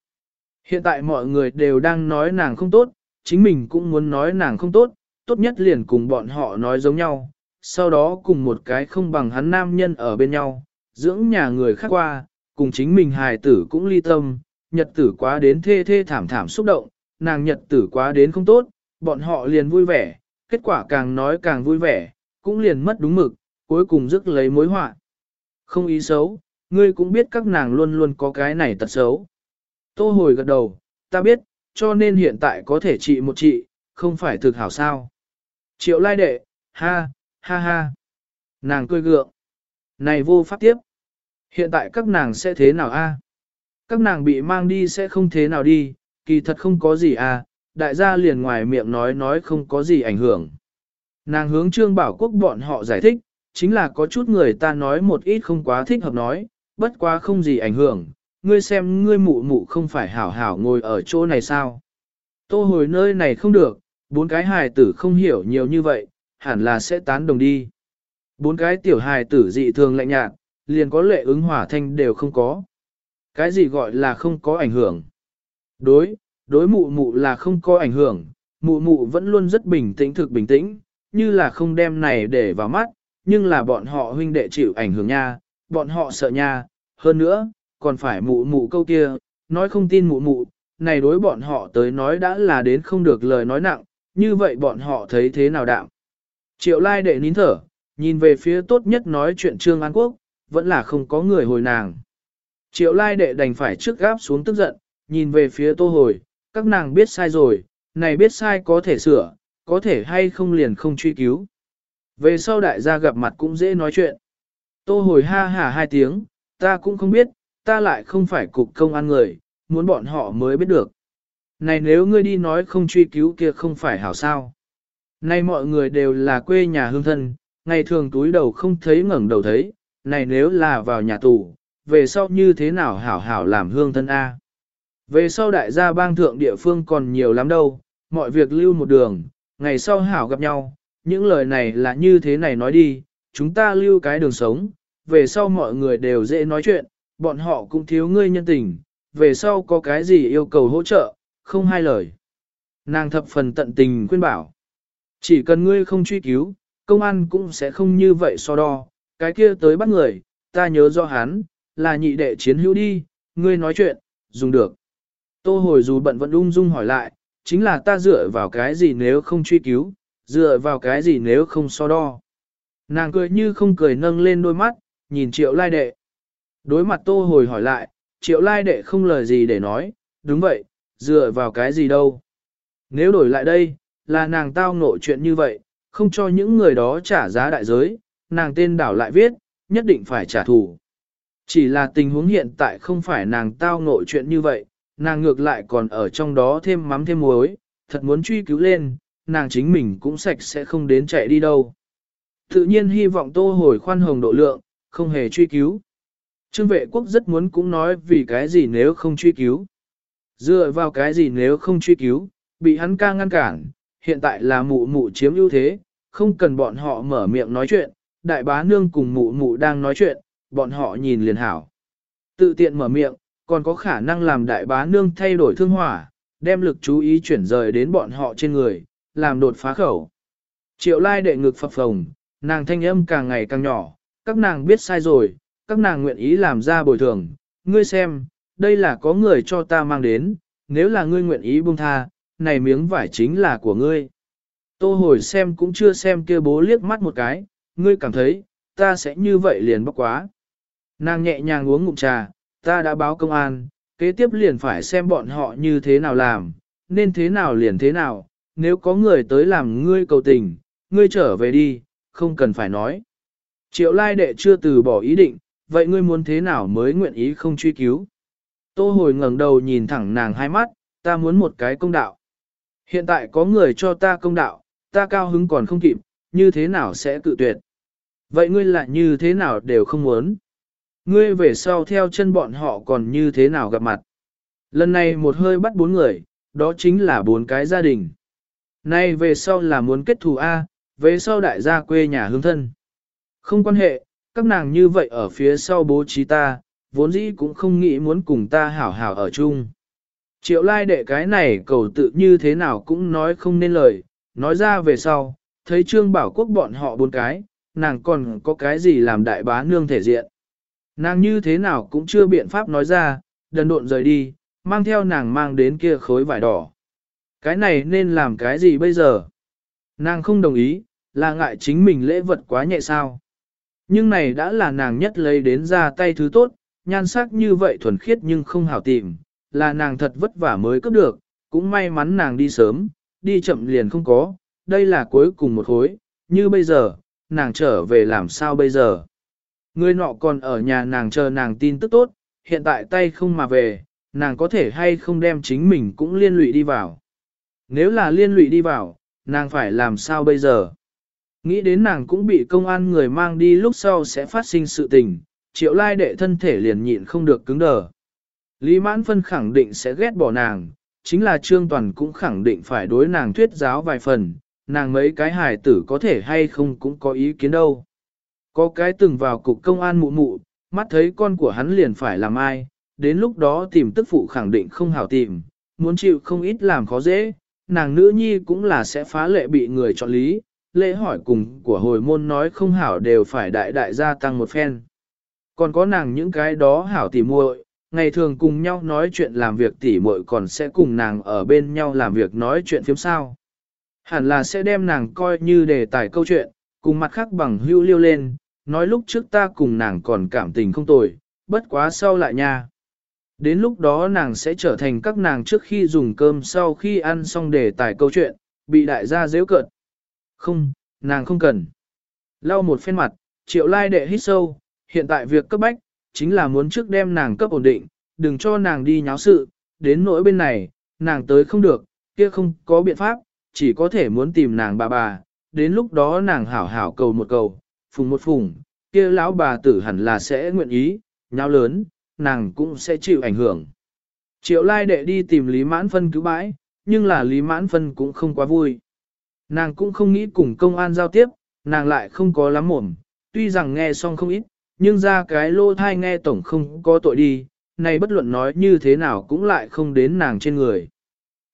Hiện tại mọi người đều đang nói nàng không tốt, chính mình cũng muốn nói nàng không tốt, tốt nhất liền cùng bọn họ nói giống nhau, sau đó cùng một cái không bằng hắn nam nhân ở bên nhau, dưỡng nhà người khác qua, cùng chính mình hài tử cũng ly tâm, nhật tử quá đến thê thê thảm thảm xúc động, nàng nhật tử quá đến không tốt, bọn họ liền vui vẻ, kết quả càng nói càng vui vẻ, cũng liền mất đúng mực, cuối cùng rước lấy mối họa. Không ý xấu, ngươi cũng biết các nàng luôn luôn có cái này tật xấu. Tô hồi gật đầu, ta biết, cho nên hiện tại có thể trị một trị, không phải thực hảo sao. Triệu lai đệ, ha, ha ha. Nàng cười gượng. Này vô pháp tiếp. Hiện tại các nàng sẽ thế nào a? Các nàng bị mang đi sẽ không thế nào đi, kỳ thật không có gì à, đại gia liền ngoài miệng nói nói không có gì ảnh hưởng. Nàng hướng trương bảo quốc bọn họ giải thích, chính là có chút người ta nói một ít không quá thích hợp nói, bất quá không gì ảnh hưởng, ngươi xem ngươi mụ mụ không phải hảo hảo ngồi ở chỗ này sao. Tô hồi nơi này không được, bốn cái hài tử không hiểu nhiều như vậy, hẳn là sẽ tán đồng đi. Bốn cái tiểu hài tử dị thường lạnh nhạt, liền có lệ ứng hỏa thanh đều không có. Cái gì gọi là không có ảnh hưởng? Đối, đối mụ mụ là không có ảnh hưởng, mụ mụ vẫn luôn rất bình tĩnh thực bình tĩnh, như là không đem này để vào mắt, nhưng là bọn họ huynh đệ chịu ảnh hưởng nha, bọn họ sợ nha, hơn nữa, còn phải mụ mụ câu kia, nói không tin mụ mụ, này đối bọn họ tới nói đã là đến không được lời nói nặng, như vậy bọn họ thấy thế nào đạm. Triệu lai đệ nín thở, nhìn về phía tốt nhất nói chuyện Trương An Quốc, vẫn là không có người hồi nàng. Triệu lai đệ đành phải trước gáp xuống tức giận, nhìn về phía tô hồi, các nàng biết sai rồi, này biết sai có thể sửa, có thể hay không liền không truy cứu. Về sau đại gia gặp mặt cũng dễ nói chuyện. Tô hồi ha hả hai tiếng, ta cũng không biết, ta lại không phải cục công an người, muốn bọn họ mới biết được. Này nếu ngươi đi nói không truy cứu kia không phải hảo sao. Này mọi người đều là quê nhà hương thân, ngày thường túi đầu không thấy ngẩng đầu thấy, này nếu là vào nhà tù, về sau như thế nào hảo hảo làm hương thân A. Về sau đại gia bang thượng địa phương còn nhiều lắm đâu, mọi việc lưu một đường, ngày sau hảo gặp nhau, những lời này là như thế này nói đi, chúng ta lưu cái đường sống, về sau mọi người đều dễ nói chuyện, bọn họ cũng thiếu ngươi nhân tình, về sau có cái gì yêu cầu hỗ trợ, không hai lời. Nàng thập phần tận tình khuyên bảo, chỉ cần ngươi không truy cứu, công an cũng sẽ không như vậy so đo, cái kia tới bắt người, ta nhớ do hắn, là nhị đệ chiến hữu đi, ngươi nói chuyện, dùng được. Tô hồi dù bận vẫn ung dung hỏi lại, chính là ta dựa vào cái gì nếu không truy cứu, dựa vào cái gì nếu không so đo. Nàng cười như không cười nâng lên đôi mắt, nhìn triệu lai đệ. Đối mặt tô hồi hỏi lại, triệu lai đệ không lời gì để nói, đúng vậy, dựa vào cái gì đâu. Nếu đổi lại đây, là nàng tao ngộ chuyện như vậy, không cho những người đó trả giá đại giới, nàng tên đảo lại viết, nhất định phải trả thù. Chỉ là tình huống hiện tại không phải nàng tao ngộ chuyện như vậy, nàng ngược lại còn ở trong đó thêm mắm thêm muối, thật muốn truy cứu lên, nàng chính mình cũng sạch sẽ không đến chạy đi đâu. Tự nhiên hy vọng tô hồi khoan hồng độ lượng, không hề truy cứu. Trương vệ quốc rất muốn cũng nói vì cái gì nếu không truy cứu. Dựa vào cái gì nếu không truy cứu, bị hắn ca ngăn cản, hiện tại là mụ mụ chiếm ưu thế, không cần bọn họ mở miệng nói chuyện, đại bá nương cùng mụ mụ đang nói chuyện, bọn họ nhìn liền hảo. Tự tiện mở miệng, còn có khả năng làm đại bá nương thay đổi thương hỏa, đem lực chú ý chuyển rời đến bọn họ trên người, làm đột phá khẩu. Triệu lai đệ ngực phập phồng, nàng thanh âm càng ngày càng nhỏ, các nàng biết sai rồi, các nàng nguyện ý làm ra bồi thường, ngươi xem, đây là có người cho ta mang đến, nếu là ngươi nguyện ý buông tha, này miếng vải chính là của ngươi. Tô hồi xem cũng chưa xem kia bố liếc mắt một cái, ngươi cảm thấy, ta sẽ như vậy liền bóc quá. Nàng nhẹ nhàng uống ngụm trà, ta đã báo công an, kế tiếp liền phải xem bọn họ như thế nào làm, nên thế nào liền thế nào, nếu có người tới làm ngươi cầu tình, ngươi trở về đi, không cần phải nói. Triệu lai đệ chưa từ bỏ ý định, vậy ngươi muốn thế nào mới nguyện ý không truy cứu? Tô hồi ngẩng đầu nhìn thẳng nàng hai mắt, ta muốn một cái công đạo. Hiện tại có người cho ta công đạo, ta cao hứng còn không kịp, như thế nào sẽ tự tuyệt? Vậy ngươi lại như thế nào đều không muốn? Ngươi về sau theo chân bọn họ còn như thế nào gặp mặt? Lần này một hơi bắt bốn người, đó chính là bốn cái gia đình. Nay về sau là muốn kết thù A, về sau đại gia quê nhà hướng thân. Không quan hệ, các nàng như vậy ở phía sau bố trí ta, vốn dĩ cũng không nghĩ muốn cùng ta hảo hảo ở chung. Triệu lai đệ cái này cầu tự như thế nào cũng nói không nên lời, nói ra về sau, thấy trương bảo quốc bọn họ bốn cái, nàng còn có cái gì làm đại bá nương thể diện. Nàng như thế nào cũng chưa biện pháp nói ra, đần độn rời đi, mang theo nàng mang đến kia khối vải đỏ. Cái này nên làm cái gì bây giờ? Nàng không đồng ý, là ngại chính mình lễ vật quá nhẹ sao. Nhưng này đã là nàng nhất lấy đến ra tay thứ tốt, nhan sắc như vậy thuần khiết nhưng không hảo tìm, là nàng thật vất vả mới cướp được, cũng may mắn nàng đi sớm, đi chậm liền không có, đây là cuối cùng một hối, như bây giờ, nàng trở về làm sao bây giờ. Người nọ còn ở nhà nàng chờ nàng tin tức tốt, hiện tại tay không mà về, nàng có thể hay không đem chính mình cũng liên lụy đi vào. Nếu là liên lụy đi vào, nàng phải làm sao bây giờ? Nghĩ đến nàng cũng bị công an người mang đi lúc sau sẽ phát sinh sự tình, triệu lai đệ thân thể liền nhịn không được cứng đờ. Lý mãn phân khẳng định sẽ ghét bỏ nàng, chính là Trương Toàn cũng khẳng định phải đối nàng thuyết giáo vài phần, nàng mấy cái hài tử có thể hay không cũng có ý kiến đâu. Có cái từng vào cục công an mụ mụ, mắt thấy con của hắn liền phải làm ai, đến lúc đó tìm tức phụ khẳng định không hảo tìm, muốn chịu không ít làm khó dễ, nàng nữ nhi cũng là sẽ phá lệ bị người chọn lý, lễ hỏi cùng của hồi môn nói không hảo đều phải đại đại gia tăng một phen. Còn có nàng những cái đó hảo tỉ muội, ngày thường cùng nhau nói chuyện làm việc tỉ muội còn sẽ cùng nàng ở bên nhau làm việc nói chuyện phiếm sao. Hẳn là sẽ đem nàng coi như đề tài câu chuyện, cùng mặt khác bằng hưu liêu lên, nói lúc trước ta cùng nàng còn cảm tình không tồi, bất quá sau lại nha. Đến lúc đó nàng sẽ trở thành các nàng trước khi dùng cơm sau khi ăn xong để tải câu chuyện, bị đại gia dễ cợt. Không, nàng không cần. Lau một phen mặt, triệu lai đệ hít sâu, hiện tại việc cấp bách, chính là muốn trước đem nàng cấp ổn định, đừng cho nàng đi nháo sự, đến nỗi bên này, nàng tới không được, kia không có biện pháp, chỉ có thể muốn tìm nàng bà bà, đến lúc đó nàng hảo hảo cầu một cầu, phùng một phùng, kia lão bà tử hẳn là sẽ nguyện ý, nháo lớn, nàng cũng sẽ chịu ảnh hưởng. Triệu lai đệ đi tìm Lý Mãn Phân cứu bãi, nhưng là Lý Mãn Phân cũng không quá vui. Nàng cũng không nghĩ cùng công an giao tiếp, nàng lại không có lắm mồm, tuy rằng nghe xong không ít, nhưng ra cái lô thai nghe tổng không có tội đi, này bất luận nói như thế nào cũng lại không đến nàng trên người.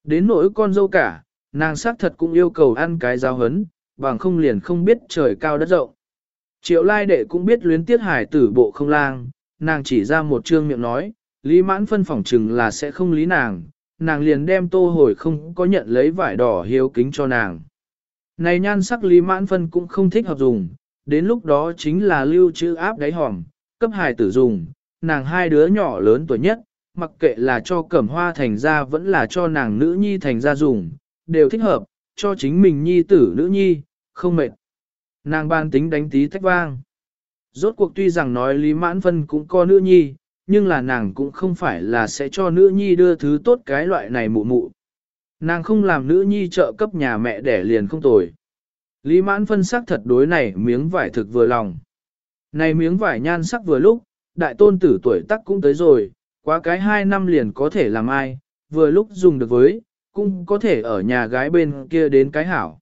Đến nỗi con dâu cả, nàng xác thật cũng yêu cầu ăn cái giao hấn, bằng không liền không biết trời cao đất rộng. Triệu lai đệ cũng biết luyến tiết hải tử bộ không lang, nàng chỉ ra một chương miệng nói, lý mãn phân phỏng chừng là sẽ không lý nàng, nàng liền đem tô hồi không có nhận lấy vải đỏ hiếu kính cho nàng. Này nhan sắc lý mãn phân cũng không thích hợp dùng, đến lúc đó chính là lưu trữ áp đáy hòm, cấp hài tử dùng, nàng hai đứa nhỏ lớn tuổi nhất, mặc kệ là cho cẩm hoa thành ra vẫn là cho nàng nữ nhi thành ra dùng, đều thích hợp, cho chính mình nhi tử nữ nhi, không mệt. Nàng ban tính đánh tí thách vang. Rốt cuộc tuy rằng nói Lý Mãn Vân cũng có nữ nhi, nhưng là nàng cũng không phải là sẽ cho nữ nhi đưa thứ tốt cái loại này mụ mụ. Nàng không làm nữ nhi trợ cấp nhà mẹ đẻ liền không tồi. Lý mãn phân sắc thật đối này miếng vải thực vừa lòng. Này miếng vải nhan sắc vừa lúc, đại tôn tử tuổi tắc cũng tới rồi, quá cái hai năm liền có thể làm ai, vừa lúc dùng được với, cũng có thể ở nhà gái bên kia đến cái hảo.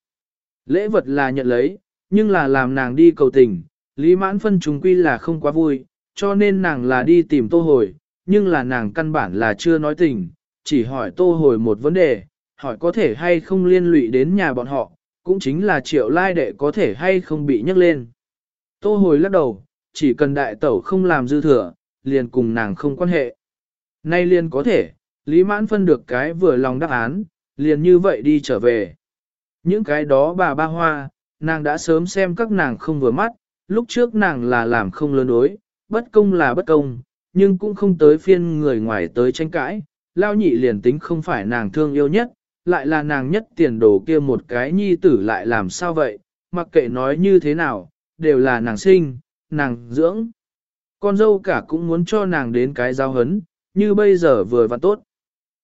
Lễ vật là nhận lấy, nhưng là làm nàng đi cầu tình, Lý mãn phân chúng quy là không quá vui, cho nên nàng là đi tìm tô hồi, nhưng là nàng căn bản là chưa nói tình, chỉ hỏi tô hồi một vấn đề, hỏi có thể hay không liên lụy đến nhà bọn họ, cũng chính là triệu lai đệ có thể hay không bị nhắc lên. Tô hồi lắc đầu, chỉ cần đại tẩu không làm dư thừa, liền cùng nàng không quan hệ. Nay liền có thể, Lý Mãn phân được cái vừa lòng đáp án, liền như vậy đi trở về. Những cái đó bà ba hoa, nàng đã sớm xem các nàng không vừa mắt, lúc trước nàng là làm không lớn đối, bất công là bất công, nhưng cũng không tới phiên người ngoài tới tranh cãi, lao nhị liền tính không phải nàng thương yêu nhất, lại là nàng nhất tiền đồ kia một cái nhi tử lại làm sao vậy, mặc kệ nói như thế nào, đều là nàng sinh, nàng dưỡng. Con dâu cả cũng muốn cho nàng đến cái giao hấn, như bây giờ vừa và tốt.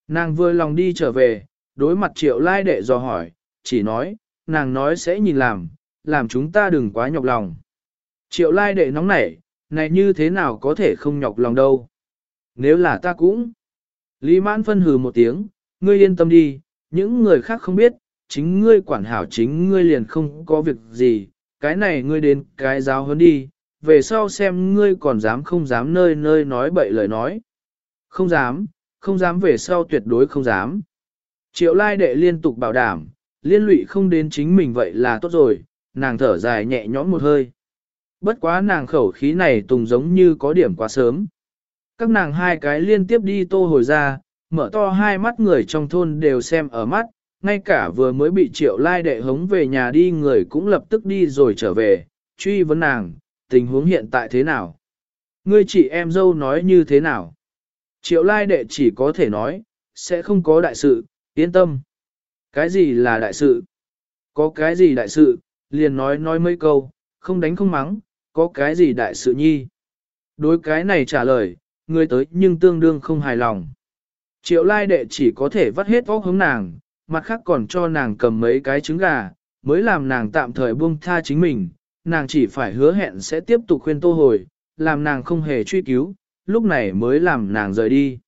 Nàng vừa lòng đi trở về, đối mặt triệu lai đệ dò hỏi, chỉ nói, nàng nói sẽ nhìn làm, làm chúng ta đừng quá nhọc lòng. Triệu lai đệ nóng nảy, này như thế nào có thể không nhọc lòng đâu. Nếu là ta cũng. Lý mãn phân hừ một tiếng, ngươi yên tâm đi, những người khác không biết, chính ngươi quản hảo chính ngươi liền không có việc gì, cái này ngươi đến cái giáo hơn đi, về sau xem ngươi còn dám không dám nơi nơi nói bậy lời nói. Không dám, không dám về sau tuyệt đối không dám. Triệu lai đệ liên tục bảo đảm, liên lụy không đến chính mình vậy là tốt rồi, nàng thở dài nhẹ nhõm một hơi. Bất quá nàng khẩu khí này tùng giống như có điểm quá sớm. Các nàng hai cái liên tiếp đi tô hồi ra, mở to hai mắt người trong thôn đều xem ở mắt, ngay cả vừa mới bị triệu lai đệ hống về nhà đi người cũng lập tức đi rồi trở về, truy vấn nàng, tình huống hiện tại thế nào? Ngươi chị em dâu nói như thế nào? Triệu lai đệ chỉ có thể nói, sẽ không có đại sự, yên tâm. Cái gì là đại sự? Có cái gì đại sự, liền nói nói mấy câu, không đánh không mắng, có cái gì đại sự nhi? Đối cái này trả lời, người tới nhưng tương đương không hài lòng. Triệu lai đệ chỉ có thể vắt hết vóc hướng nàng, mặt khác còn cho nàng cầm mấy cái trứng gà, mới làm nàng tạm thời buông tha chính mình, nàng chỉ phải hứa hẹn sẽ tiếp tục khuyên tô hồi, làm nàng không hề truy cứu, lúc này mới làm nàng rời đi.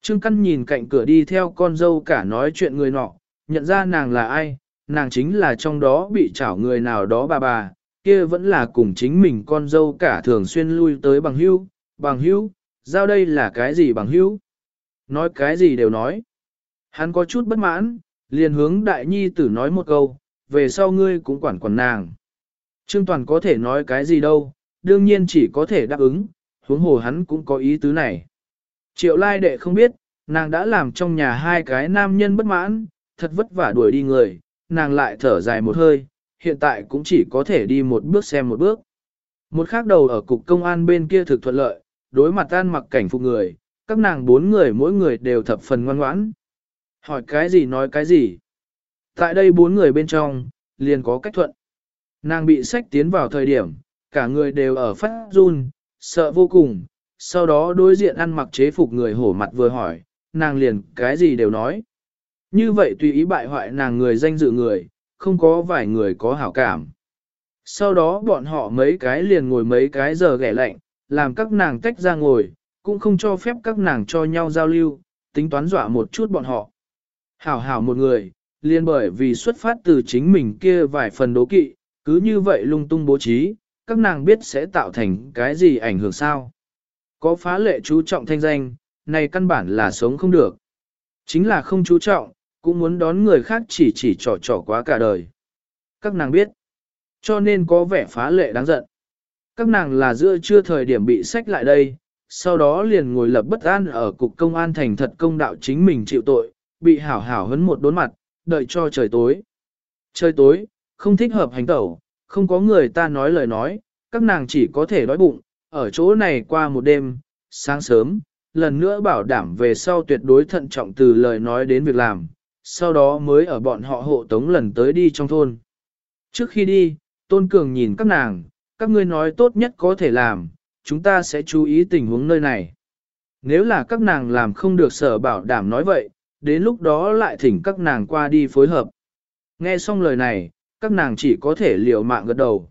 Trương Căn nhìn cạnh cửa đi theo con dâu cả nói chuyện người nọ, nhận ra nàng là ai, nàng chính là trong đó bị chảo người nào đó bà bà, kia vẫn là cùng chính mình con dâu cả thường xuyên lui tới bằng hữu, bằng hữu, giao đây là cái gì bằng hữu? Nói cái gì đều nói. Hắn có chút bất mãn, liền hướng đại nhi tử nói một câu, về sau ngươi cũng quản quản nàng. Trương Toàn có thể nói cái gì đâu, đương nhiên chỉ có thể đáp ứng, huống hồ hắn cũng có ý tứ này. Triệu lai đệ không biết, nàng đã làm trong nhà hai cái nam nhân bất mãn, thật vất vả đuổi đi người, nàng lại thở dài một hơi, hiện tại cũng chỉ có thể đi một bước xem một bước. Một khác đầu ở cục công an bên kia thực thuận lợi, đối mặt tan mặc cảnh phục người, các nàng bốn người mỗi người đều thập phần ngoan ngoãn. Hỏi cái gì nói cái gì. Tại đây bốn người bên trong, liền có cách thuận. Nàng bị sách tiến vào thời điểm, cả người đều ở phát run, sợ vô cùng, sau đó đối diện ăn mặc chế phục người hổ mặt vừa hỏi, nàng liền cái gì đều nói. Như vậy tùy ý bại hoại nàng người danh dự người, không có vài người có hảo cảm. Sau đó bọn họ mấy cái liền ngồi mấy cái giờ ghẻ lạnh, làm các nàng tách ra ngồi, cũng không cho phép các nàng cho nhau giao lưu, tính toán dọa một chút bọn họ. Hảo hảo một người, liền bởi vì xuất phát từ chính mình kia vài phần đố kỵ, cứ như vậy lung tung bố trí, các nàng biết sẽ tạo thành cái gì ảnh hưởng sao. Có phá lệ chú trọng thanh danh, này căn bản là sống không được. Chính là không chú trọng, cũng muốn đón người khác chỉ chỉ trò trò quá cả đời. Các nàng biết, cho nên có vẻ phá lệ đáng giận. Các nàng là giữa chưa thời điểm bị sách lại đây, sau đó liền ngồi lập bất an ở cục công an thành thật công đạo chính mình chịu tội, bị hảo hảo hấn một đốn mặt, đợi cho trời tối. Trời tối, không thích hợp hành tẩu, không có người ta nói lời nói, các nàng chỉ có thể đói bụng, ở chỗ này qua một đêm, sáng sớm, lần nữa bảo đảm về sau tuyệt đối thận trọng từ lời nói đến việc làm, sau đó mới ở bọn họ hộ tống lần tới đi trong thôn. Trước khi đi, Tôn Cường nhìn các nàng, các ngươi nói tốt nhất có thể làm, chúng ta sẽ chú ý tình huống nơi này. Nếu là các nàng làm không được sở bảo đảm nói vậy, đến lúc đó lại thỉnh các nàng qua đi phối hợp. Nghe xong lời này, các nàng chỉ có thể liều mạng gật đầu.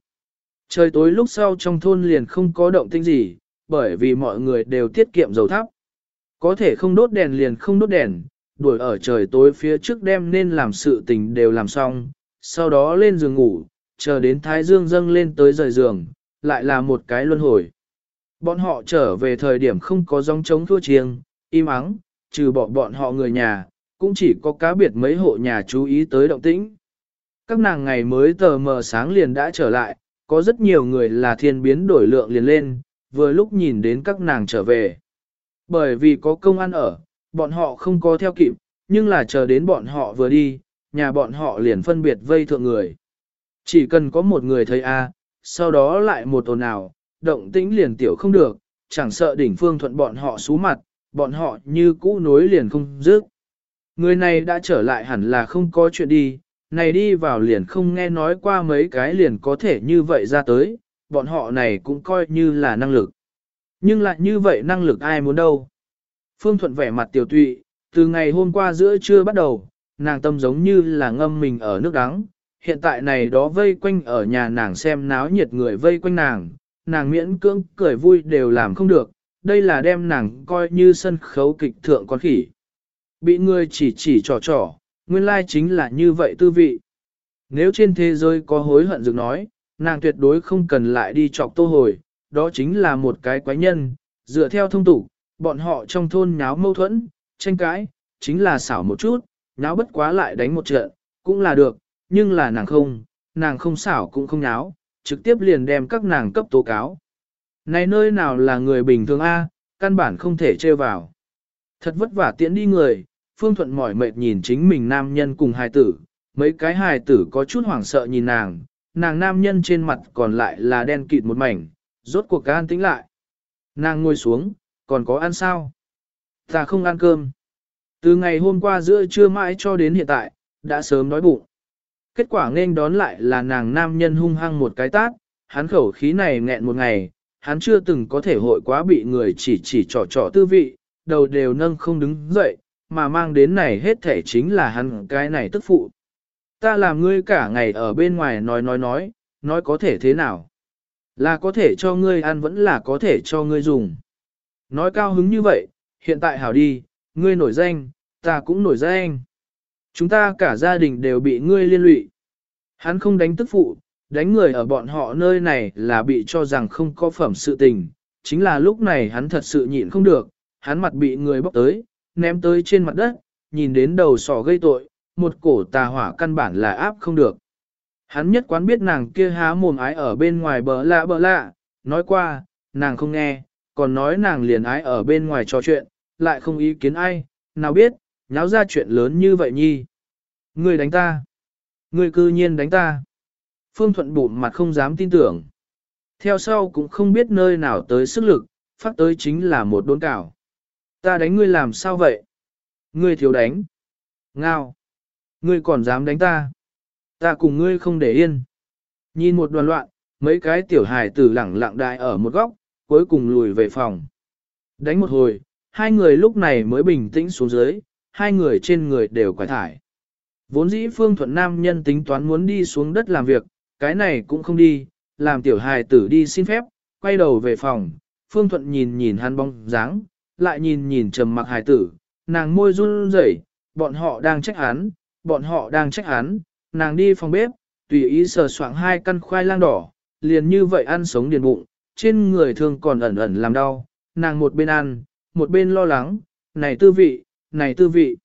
Trời tối lúc sau trong thôn liền không có động tĩnh gì, bởi vì mọi người đều tiết kiệm dầu thắp. Có thể không đốt đèn liền không đốt đèn, đuổi ở trời tối phía trước đêm nên làm sự tình đều làm xong, sau đó lên giường ngủ, chờ đến thái dương dâng lên tới rời giường, lại là một cái luân hồi. Bọn họ trở về thời điểm không có dòng chống thua chiêng, im ắng, trừ bỏ bọn họ người nhà, cũng chỉ có cá biệt mấy hộ nhà chú ý tới động tĩnh. Các nàng ngày mới tờ mờ sáng liền đã trở lại, có rất nhiều người là thiên biến đổi lượng liền lên, vừa lúc nhìn đến các nàng trở về. Bởi vì có công ăn ở, bọn họ không có theo kịp, nhưng là chờ đến bọn họ vừa đi, nhà bọn họ liền phân biệt vây thượng người. Chỉ cần có một người thấy A, sau đó lại một ồn ào, động tĩnh liền tiểu không được, chẳng sợ đỉnh phương thuận bọn họ xú mặt, bọn họ như cũ nối liền không dứt. Người này đã trở lại hẳn là không có chuyện đi, này đi vào liền không nghe nói qua mấy cái liền có thể như vậy ra tới, bọn họ này cũng coi như là năng lực. Nhưng lại như vậy năng lực ai muốn đâu. Phương Thuận vẻ mặt tiểu tụy, từ ngày hôm qua giữa trưa bắt đầu, nàng tâm giống như là ngâm mình ở nước đắng. Hiện tại này đó vây quanh ở nhà nàng xem náo nhiệt người vây quanh nàng, nàng miễn cưỡng cười vui đều làm không được, đây là đem nàng coi như sân khấu kịch thượng con khỉ. Bị người chỉ chỉ trò trò, nguyên lai chính là như vậy tư vị. Nếu trên thế giới có hối hận dừng nói, nàng tuyệt đối không cần lại đi chọc tô hồi, đó chính là một cái quái nhân, dựa theo thông tục, bọn họ trong thôn nháo mâu thuẫn, tranh cãi, chính là xảo một chút, nháo bất quá lại đánh một trận, cũng là được, nhưng là nàng không, nàng không xảo cũng không nháo, trực tiếp liền đem các nàng cấp tố cáo. Này nơi nào là người bình thường A, căn bản không thể trêu vào. Thật vất vả tiễn đi người, Phương Thuận mỏi mệt nhìn chính mình nam nhân cùng hài tử, mấy cái hài tử có chút hoảng sợ nhìn nàng, nàng nam nhân trên mặt còn lại là đen kịt một mảnh, rốt cuộc an tĩnh lại. Nàng ngồi xuống, còn có ăn sao? Ta không ăn cơm. Từ ngày hôm qua giữa trưa mãi cho đến hiện tại, đã sớm đói bụng. Kết quả nên đón lại là nàng nam nhân hung hăng một cái tát, hắn khẩu khí này nghẹn một ngày, hắn chưa từng có thể hội quá bị người chỉ chỉ trò trò tư vị, đầu đều nâng không đứng dậy, mà mang đến này hết thể chính là hắn cái này tức phụ. Ta làm ngươi cả ngày ở bên ngoài nói nói nói, nói có thể thế nào. Là có thể cho ngươi ăn vẫn là có thể cho ngươi dùng. Nói cao hứng như vậy, hiện tại hảo đi, ngươi nổi danh, ta cũng nổi danh. Chúng ta cả gia đình đều bị ngươi liên lụy. Hắn không đánh tức phụ, đánh người ở bọn họ nơi này là bị cho rằng không có phẩm sự tình. Chính là lúc này hắn thật sự nhịn không được, hắn mặt bị người bóc tới, ném tới trên mặt đất, nhìn đến đầu sỏ gây tội, một cổ tà hỏa căn bản là áp không được. Hắn nhất quán biết nàng kia há mồm ái ở bên ngoài bờ lạ bờ lạ, nói qua, nàng không nghe, còn nói nàng liền ái ở bên ngoài trò chuyện, lại không ý kiến ai, nào biết, nháo ra chuyện lớn như vậy nhi. Ngươi đánh ta. Ngươi cư nhiên đánh ta. Phương Thuận bụng mặt không dám tin tưởng. Theo sau cũng không biết nơi nào tới sức lực, phát tới chính là một đốn cảo. Ta đánh ngươi làm sao vậy? Ngươi thiếu đánh. Ngao. Ngươi còn dám đánh ta. Ta cùng ngươi không để yên. Nhìn một đoàn loạn, mấy cái tiểu hài tử lẳng lặng đại ở một góc, cuối cùng lùi về phòng. Đánh một hồi, hai người lúc này mới bình tĩnh xuống dưới, hai người trên người đều quải thải. Vốn dĩ Phương Thuận Nam nhân tính toán muốn đi xuống đất làm việc, cái này cũng không đi, làm tiểu hài tử đi xin phép, quay đầu về phòng, Phương Thuận nhìn nhìn hắn bóng dáng, lại nhìn nhìn trầm mặc hài tử, nàng môi run rẩy, bọn họ đang trách hắn, bọn họ đang trách hắn, nàng đi phòng bếp, tùy ý sờ soạng hai căn khoai lang đỏ, liền như vậy ăn sống điền bụng, trên người thường còn ẩn ẩn làm đau, nàng một bên ăn, một bên lo lắng, này tư vị, này tư vị.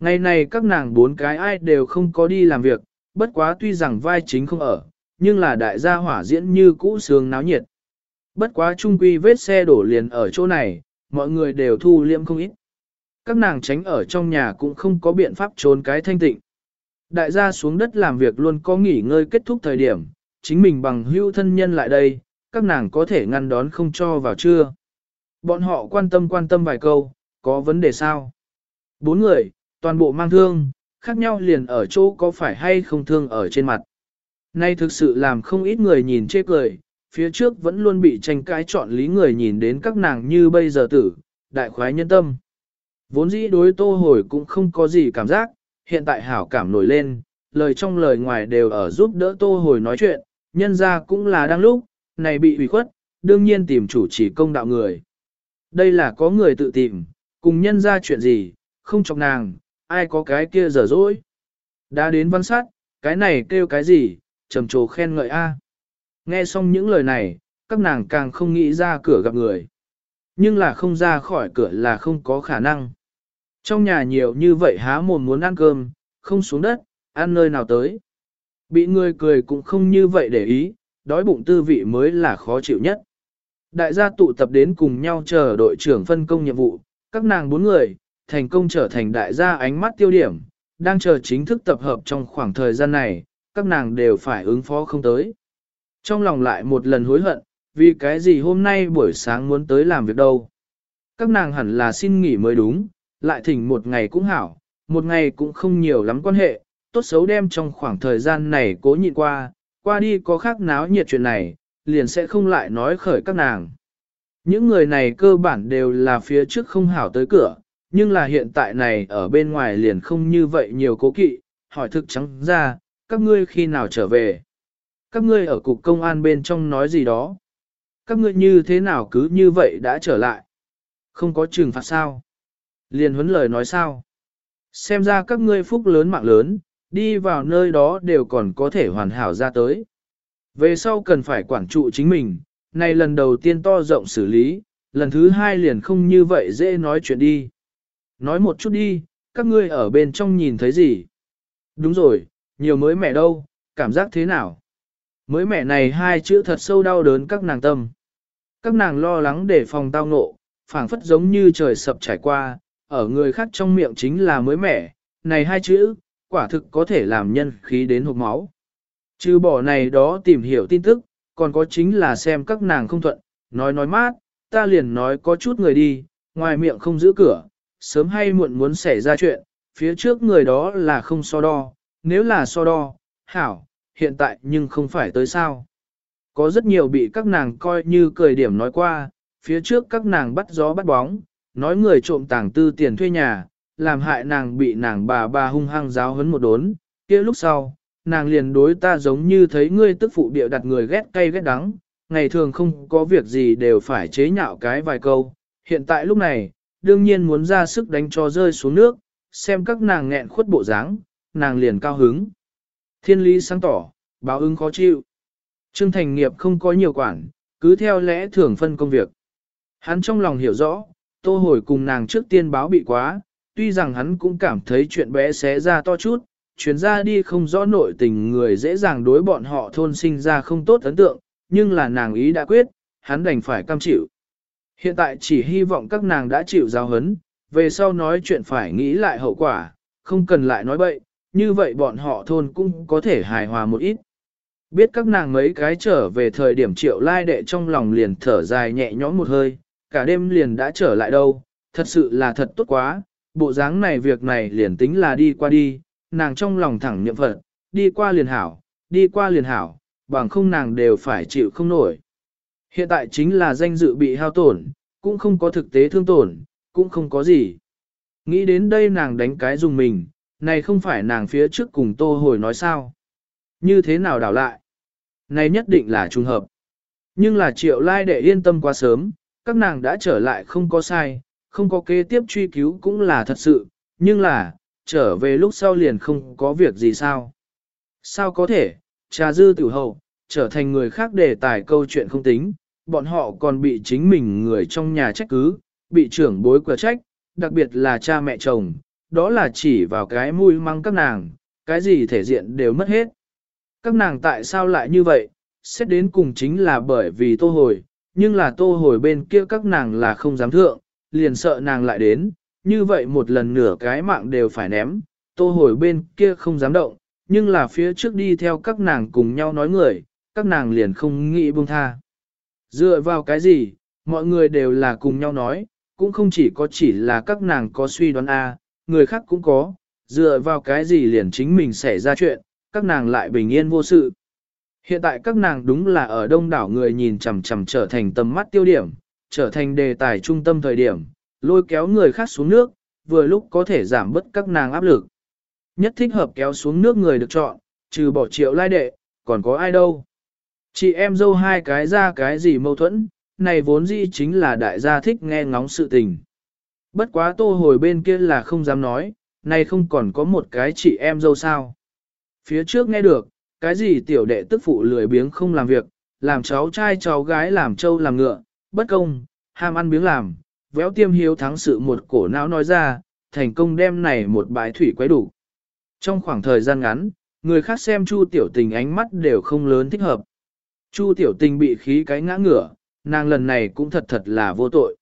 Ngày này các nàng bốn cái ai đều không có đi làm việc, bất quá tuy rằng vai chính không ở, nhưng là đại gia hỏa diễn như cũ sướng náo nhiệt. Bất quá trung quy vết xe đổ liền ở chỗ này, mọi người đều thu liễm không ít. Các nàng tránh ở trong nhà cũng không có biện pháp trốn cái thanh tịnh. Đại gia xuống đất làm việc luôn có nghỉ ngơi kết thúc thời điểm, chính mình bằng hưu thân nhân lại đây, các nàng có thể ngăn đón không cho vào chưa. Bọn họ quan tâm quan tâm vài câu, có vấn đề sao? Bốn người, toàn bộ mang thương, khác nhau liền ở chỗ có phải hay không thương ở trên mặt. Nay thực sự làm không ít người nhìn chê cười, phía trước vẫn luôn bị tranh cãi chọn lý người nhìn đến các nàng như bây giờ tử, đại khoái nhân tâm. Vốn dĩ đối tô hồi cũng không có gì cảm giác, hiện tại hảo cảm nổi lên, lời trong lời ngoài đều ở giúp đỡ tô hồi nói chuyện, nhân ra cũng là đang lúc, này bị ủy khuất, đương nhiên tìm chủ chỉ công đạo người. Đây là có người tự tìm, cùng nhân ra chuyện gì, không chọc nàng, ai có cái kia dở dỗi. Đã đến văn sát, cái này kêu cái gì, trầm trồ khen ngợi a. Nghe xong những lời này, các nàng càng không nghĩ ra cửa gặp người. Nhưng là không ra khỏi cửa là không có khả năng. Trong nhà nhiều như vậy há mồm muốn ăn cơm, không xuống đất, ăn nơi nào tới. Bị người cười cũng không như vậy để ý, đói bụng tư vị mới là khó chịu nhất. Đại gia tụ tập đến cùng nhau chờ đội trưởng phân công nhiệm vụ, các nàng bốn người, thành công trở thành đại gia ánh mắt tiêu điểm, đang chờ chính thức tập hợp trong khoảng thời gian này, các nàng đều phải ứng phó không tới. Trong lòng lại một lần hối hận, vì cái gì hôm nay buổi sáng muốn tới làm việc đâu. Các nàng hẳn là xin nghỉ mới đúng, lại thỉnh một ngày cũng hảo, một ngày cũng không nhiều lắm quan hệ, tốt xấu đem trong khoảng thời gian này cố nhịn qua, qua đi có khác náo nhiệt chuyện này, liền sẽ không lại nói khởi các nàng. Những người này cơ bản đều là phía trước không hảo tới cửa, nhưng là hiện tại này ở bên ngoài liền không như vậy nhiều cố kỵ, hỏi thực trắng ra, các ngươi khi nào trở về? Các ngươi ở cục công an bên trong nói gì đó? Các ngươi như thế nào cứ như vậy đã trở lại? Không có trừng phạt sao? Liền huấn lời nói sao? Xem ra các ngươi phúc lớn mạng lớn, đi vào nơi đó đều còn có thể hoàn hảo ra tới. Về sau cần phải quản trụ chính mình, này lần đầu tiên to rộng xử lý, lần thứ hai liền không như vậy dễ nói chuyện đi. Nói một chút đi, các ngươi ở bên trong nhìn thấy gì? Đúng rồi, nhiều mới mẻ đâu, cảm giác thế nào? Mới mẻ này hai chữ thật sâu đau đớn các nàng tâm. Các nàng lo lắng để phòng tao ngộ, phảng phất giống như trời sập trải qua, ở người khác trong miệng chính là mới mẻ, này hai chữ, quả thực có thể làm nhân khí đến hộp máu. Trừ bỏ này đó tìm hiểu tin tức, còn có chính là xem các nàng không thuận, nói nói mát, ta liền nói có chút người đi, ngoài miệng không giữ cửa, sớm hay muộn muốn xảy ra chuyện, phía trước người đó là không so đo, nếu là so đo, hảo, hiện tại nhưng không phải tới sao. Có rất nhiều bị các nàng coi như cười điểm nói qua, phía trước các nàng bắt gió bắt bóng, nói người trộm tàng tư tiền thuê nhà, làm hại nàng bị nàng bà bà hung hăng giáo hấn một đốn, kia lúc sau, nàng liền đối ta giống như thấy ngươi tức phụ địa đặt người ghét cay ghét đắng, ngày thường không có việc gì đều phải chế nhạo cái vài câu, hiện tại lúc này, đương nhiên muốn ra sức đánh cho rơi xuống nước, xem các nàng nghẹn khuất bộ dáng, nàng liền cao hứng. Thiên lý sáng tỏ, báo ứng khó chịu. Trương Thành Nghiệp không có nhiều quản, cứ theo lẽ thường phân công việc. Hắn trong lòng hiểu rõ, tô hồi cùng nàng trước tiên báo bị quá, tuy rằng hắn cũng cảm thấy chuyện bé xé ra to chút, chuyến ra đi không rõ nội tình người dễ dàng đối bọn họ thôn sinh ra không tốt ấn tượng, nhưng là nàng ý đã quyết, hắn đành phải cam chịu. Hiện tại chỉ hy vọng các nàng đã chịu giáo hấn, về sau nói chuyện phải nghĩ lại hậu quả, không cần lại nói bậy, như vậy bọn họ thôn cũng có thể hài hòa một ít. Biết các nàng mấy cái trở về thời điểm triệu lai đệ trong lòng liền thở dài nhẹ nhõm một hơi, cả đêm liền đã trở lại đâu, thật sự là thật tốt quá, bộ dáng này việc này liền tính là đi qua đi, nàng trong lòng thẳng nhậm phật, đi qua liền hảo, đi qua liền hảo, bằng không nàng đều phải chịu không nổi. Hiện tại chính là danh dự bị hao tổn, cũng không có thực tế thương tổn, cũng không có gì. Nghĩ đến đây nàng đánh cái dùng mình, này không phải nàng phía trước cùng tô hồi nói sao. Như thế nào đảo lại? Này nhất định là trùng hợp. Nhưng là triệu lai để yên tâm quá sớm, các nàng đã trở lại không có sai, không có kế tiếp truy cứu cũng là thật sự, nhưng là, trở về lúc sau liền không có việc gì sao. Sao có thể, trà dư tiểu hậu, trở thành người khác đề tài câu chuyện không tính, bọn họ còn bị chính mình người trong nhà trách cứ, bị trưởng bối quả trách, đặc biệt là cha mẹ chồng, đó là chỉ vào cái mũi măng các nàng, cái gì thể diện đều mất hết. Các nàng tại sao lại như vậy, xét đến cùng chính là bởi vì tô hồi, nhưng là tô hồi bên kia các nàng là không dám thượng, liền sợ nàng lại đến, như vậy một lần nửa cái mạng đều phải ném, tô hồi bên kia không dám động, nhưng là phía trước đi theo các nàng cùng nhau nói người, các nàng liền không nghĩ buông tha. Dựa vào cái gì, mọi người đều là cùng nhau nói, cũng không chỉ có chỉ là các nàng có suy đoán A, người khác cũng có, dựa vào cái gì liền chính mình xảy ra chuyện, các nàng lại bình yên vô sự. Hiện tại các nàng đúng là ở đông đảo người nhìn chằm chằm trở thành tầm mắt tiêu điểm, trở thành đề tài trung tâm thời điểm, lôi kéo người khác xuống nước, vừa lúc có thể giảm bớt các nàng áp lực. Nhất thích hợp kéo xuống nước người được chọn, trừ bỏ triệu lai đệ, còn có ai đâu. Chị em dâu hai cái ra cái gì mâu thuẫn, này vốn dĩ chính là đại gia thích nghe ngóng sự tình. Bất quá tô hồi bên kia là không dám nói, này không còn có một cái chị em dâu sao. Phía trước nghe được, cái gì tiểu đệ tức phụ lười biếng không làm việc, làm cháu trai cháu gái làm trâu làm ngựa, bất công, ham ăn miếng làm, véo tiêm hiếu thắng sự một cổ não nói ra, thành công đem này một bãi thủy quấy đủ. Trong khoảng thời gian ngắn, người khác xem Chu Tiểu Tình ánh mắt đều không lớn thích hợp. Chu Tiểu Tình bị khí cái ngã ngửa, nàng lần này cũng thật thật là vô tội.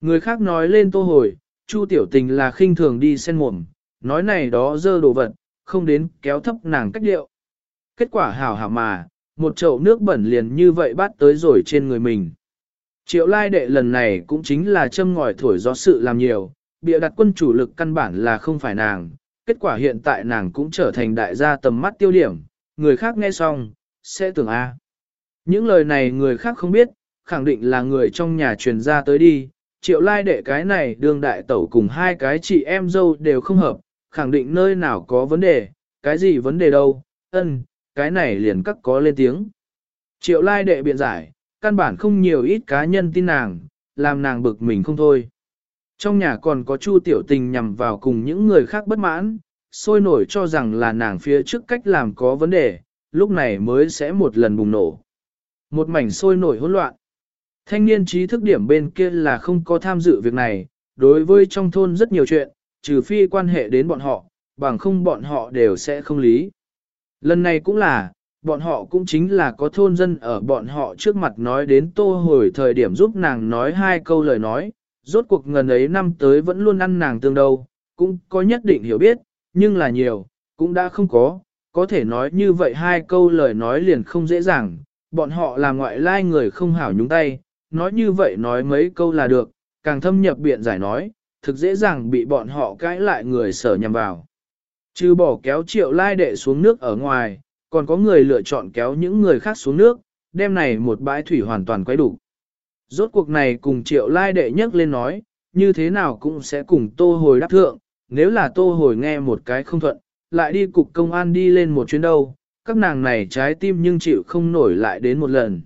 Người khác nói lên tô hồi, Chu Tiểu Tình là khinh thường đi sen mồm, nói này đó dơ đồ vật, không đến kéo thấp nàng cách điệu. Kết quả hảo hảo mà, một chậu nước bẩn liền như vậy bắt tới rồi trên người mình. Triệu lai đệ lần này cũng chính là châm ngòi thổi gió sự làm nhiều, bịa đặt quân chủ lực căn bản là không phải nàng, kết quả hiện tại nàng cũng trở thành đại gia tầm mắt tiêu điểm, người khác nghe xong, sẽ tưởng A. Những lời này người khác không biết, khẳng định là người trong nhà truyền ra tới đi, triệu lai đệ cái này đương đại tẩu cùng hai cái chị em dâu đều không hợp, khẳng định nơi nào có vấn đề, cái gì vấn đề đâu, ân, cái này liền cắt có lên tiếng. Triệu lai đệ biện giải, căn bản không nhiều ít cá nhân tin nàng, làm nàng bực mình không thôi. Trong nhà còn có Chu Tiểu Tình nhằm vào cùng những người khác bất mãn, sôi nổi cho rằng là nàng phía trước cách làm có vấn đề, lúc này mới sẽ một lần bùng nổ. Một mảnh sôi nổi hỗn loạn. Thanh niên trí thức điểm bên kia là không có tham dự việc này, đối với trong thôn rất nhiều chuyện, trừ phi quan hệ đến bọn họ, bằng không bọn họ đều sẽ không lý. Lần này cũng là, bọn họ cũng chính là có thôn dân ở bọn họ trước mặt nói đến tô hồi thời điểm giúp nàng nói hai câu lời nói, rốt cuộc ngần ấy năm tới vẫn luôn ăn nàng tương đầu, cũng có nhất định hiểu biết, nhưng là nhiều, cũng đã không có, có thể nói như vậy hai câu lời nói liền không dễ dàng, bọn họ là ngoại lai người không hảo nhúng tay, nói như vậy nói mấy câu là được, càng thâm nhập biện giải nói, thực dễ dàng bị bọn họ cãi lại người sở nhằm vào. Trừ bỏ kéo triệu lai đệ xuống nước ở ngoài, còn có người lựa chọn kéo những người khác xuống nước, đem này một bãi thủy hoàn toàn quay đủ. Rốt cuộc này cùng triệu lai đệ nhất lên nói, như thế nào cũng sẽ cùng tô hồi đáp thượng, nếu là tô hồi nghe một cái không thuận, lại đi cục công an đi lên một chuyến đâu, các nàng này trái tim nhưng chịu không nổi lại đến một lần.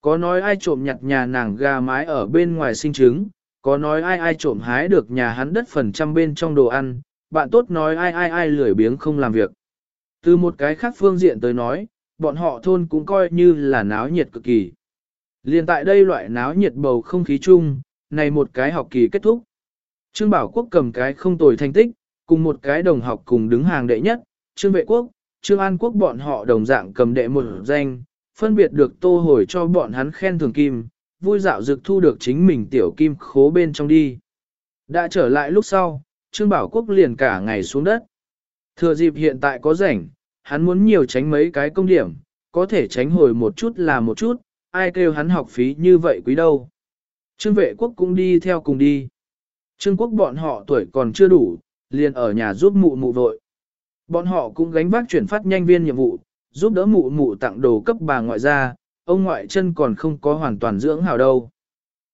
Có nói ai trộm nhặt nhà nàng gà mái ở bên ngoài sinh trứng, có nói ai ai trộm hái được nhà hắn đất phần trăm bên trong đồ ăn, bạn tốt nói ai ai ai lười biếng không làm việc. Từ một cái khác phương diện tới nói, bọn họ thôn cũng coi như là náo nhiệt cực kỳ. Liên tại đây loại náo nhiệt bầu không khí chung, này một cái học kỳ kết thúc. Trương Bảo Quốc cầm cái không tồi thành tích, cùng một cái đồng học cùng đứng hàng đệ nhất, Trương Vệ Quốc, Trương An Quốc bọn họ đồng dạng cầm đệ một danh, phân biệt được tô hồi cho bọn hắn khen thường kim, vui dạo dực thu được chính mình tiểu kim khố bên trong đi. Đã trở lại lúc sau, Trương Bảo Quốc liền cả ngày xuống đất. Thừa dịp hiện tại có rảnh, hắn muốn nhiều tránh mấy cái công điểm, có thể tránh hồi một chút là một chút, ai kêu hắn học phí như vậy quý đâu. Trương vệ quốc cũng đi theo cùng đi. Trương quốc bọn họ tuổi còn chưa đủ, liền ở nhà giúp mụ mụ vội. Bọn họ cũng gánh vác chuyển phát nhanh viên nhiệm vụ, giúp đỡ mụ mụ tặng đồ cấp bà ngoại gia, ông ngoại chân còn không có hoàn toàn dưỡng hảo đâu.